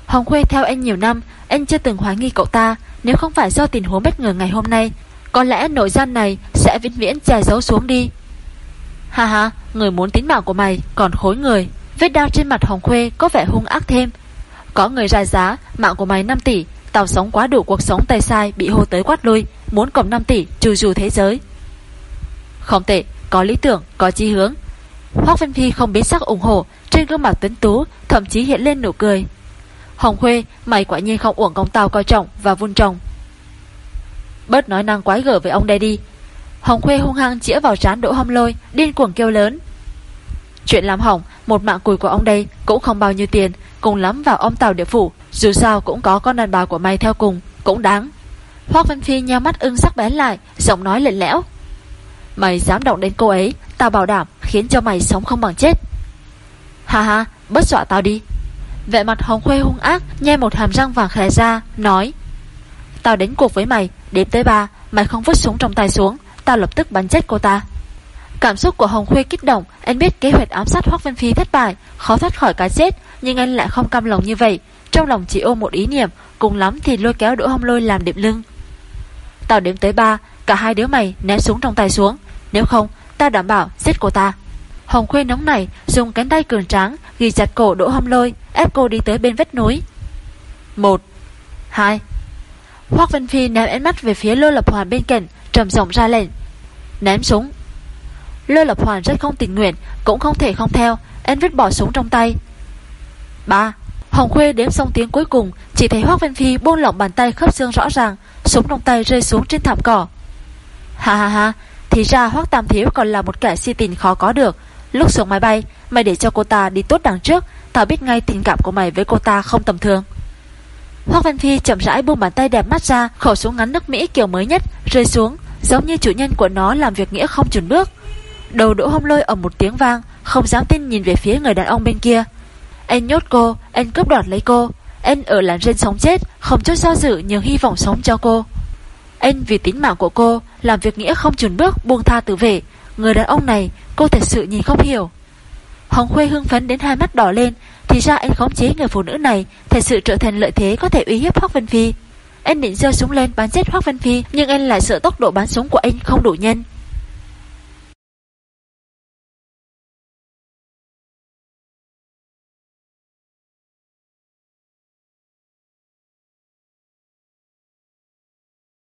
Hồng Khuê theo anh nhiều năm, Anh chưa từng hoài nghi cậu ta, Nếu không phải do tình huống bất ngờ ngày hôm nay, Có lẽ nội gian này sẽ vĩnh viễn che giấu xuống đi. Ha ha, Người muốn tính mạng của mày còn khối người. Vết đau trên mặt Hồng Khuê có vẻ hung ác thêm. Có người ra giá, Mạng của mày 5 tỷ, Tao sống quá đủ cuộc sống tay sai, Bị hô tới quát lui, Muốn cầm 5 tỷ, trừ dù thế giới. Không tệ, Có lý tưởng, Có chí hướng. Hoác Văn Phi không biến sắc ủng hộ, Trên gương mặt tuấn tú, Thậm chí hiện lên nụ cười. Hồng Khuê, Mày quả nhiên không uổng công tao coi trọng Và vun trồng. Bớt nói năng quái gở với ông đây đi. Hồng Khuê hung hăng chĩa vào trán Đỗ Hâm Lôi, Điên cuồng kêu lớn. Chuyện làm hỏng, Một mạng cùi của ông đây Cũng không bao nhiêu tiền, Cùng lắm vào ông Tàu địa phủ, Dù sao cũng có con đàn bà của mày theo cùng, Cũng đáng. Hoác Văn Phi nheo mắt ưng sắc bén lại, Giọng nói lệnh lẽo. Mày dám động đến cô ấy, Tao bảo đảm, khiến cho mày sống không bằng chết. Ha ha, bớt dọa tao đi. Vẻ mặt hồng khuê hung ác, Nhe một hàm răng vàng khẽ ra, Nói. Tao đến cuộc với mày Đếm tới ba, Mày không vứt súng trong tay xuống, Tao lập tức bắn chết cô ta. Cảm xúc của Hồng Khuê kích động, Anh biết kế hoạch ám sát Hoác Văn Phi thất bại, Khó thoát khỏi cái chết, Nhưng anh lại không cam lòng như vậy. Trong lòng chỉ ôm một ý niệm, Cùng lắm thì lôi kéo Đỗ Hồng Lôi làm điểm lưng. Tao đếm tới ba, Cả hai đứa mày ném súng trong tay xuống. Nếu không tao đảm bảo giết cô ta. Hồng Khuê nóng này dùng cánh tay cường tráng, Ghi chặt cổ Đỗ Hồng Lôi, Ép cô đi tới bên vách núi. Một, Hai. Hoác Văn Phi ném ánh mắt về phía Lô Lập Hoàn bên cạnh, trầm giọng ra lệnh. Ném súng. Lơ Lập Hoàn rất không tình nguyện, Cũng không thể không theo. Anh vứt bỏ súng trong tay. Ba, Hồng Khuê đếm xong tiếng cuối cùng, Chỉ thấy Hoác Văn Phi buông lỏng bàn tay khớp xương rõ ràng, Súng trong tay rơi xuống trên thảm cỏ. Ha ha ha, Thì ra Hoác Tam Thiếu còn là một kẻ si tình khó có được. Lúc xuống máy bay, Mày để cho cô ta đi tốt đằng trước, Tao biết ngay tình cảm của mày với cô ta không tầm thường. Hoác Văn Phi chậm rãi buông bàn tay đẹp mắt ra, Khẩu súng ngắn nước Mỹ kiểu mới nhất, Rơi xuống, Giống như chủ nhân của nó làm việc nghĩa không chuẩn bước. Đầu đỗ hông lôi ở một tiếng vang, Không dám tin nhìn về phía người đàn ông bên kia. Anh nhốt cô, Anh cướp đoạt lấy cô. Anh ở làn rên sống chết, Không chút do dự nhưng hy vọng sống cho cô. Anh vì tính mạng của cô, Làm việc nghĩa không chùn bước, buông tha tử vệ. Người đàn ông này, cô thật sự nhìn không hiểu. Hồng Khuê hưng phấn đến hai mắt đỏ lên, Thì ra anh khống chế người phụ nữ này, Thật sự trở thành lợi thế có thể uy hiếp Hoác Vân Phi. Anh định giơ súng lên bắn chết Hoác Vân Phi, Nhưng anh lại sợ tốc độ bắn súng của anh không đủ nhanh.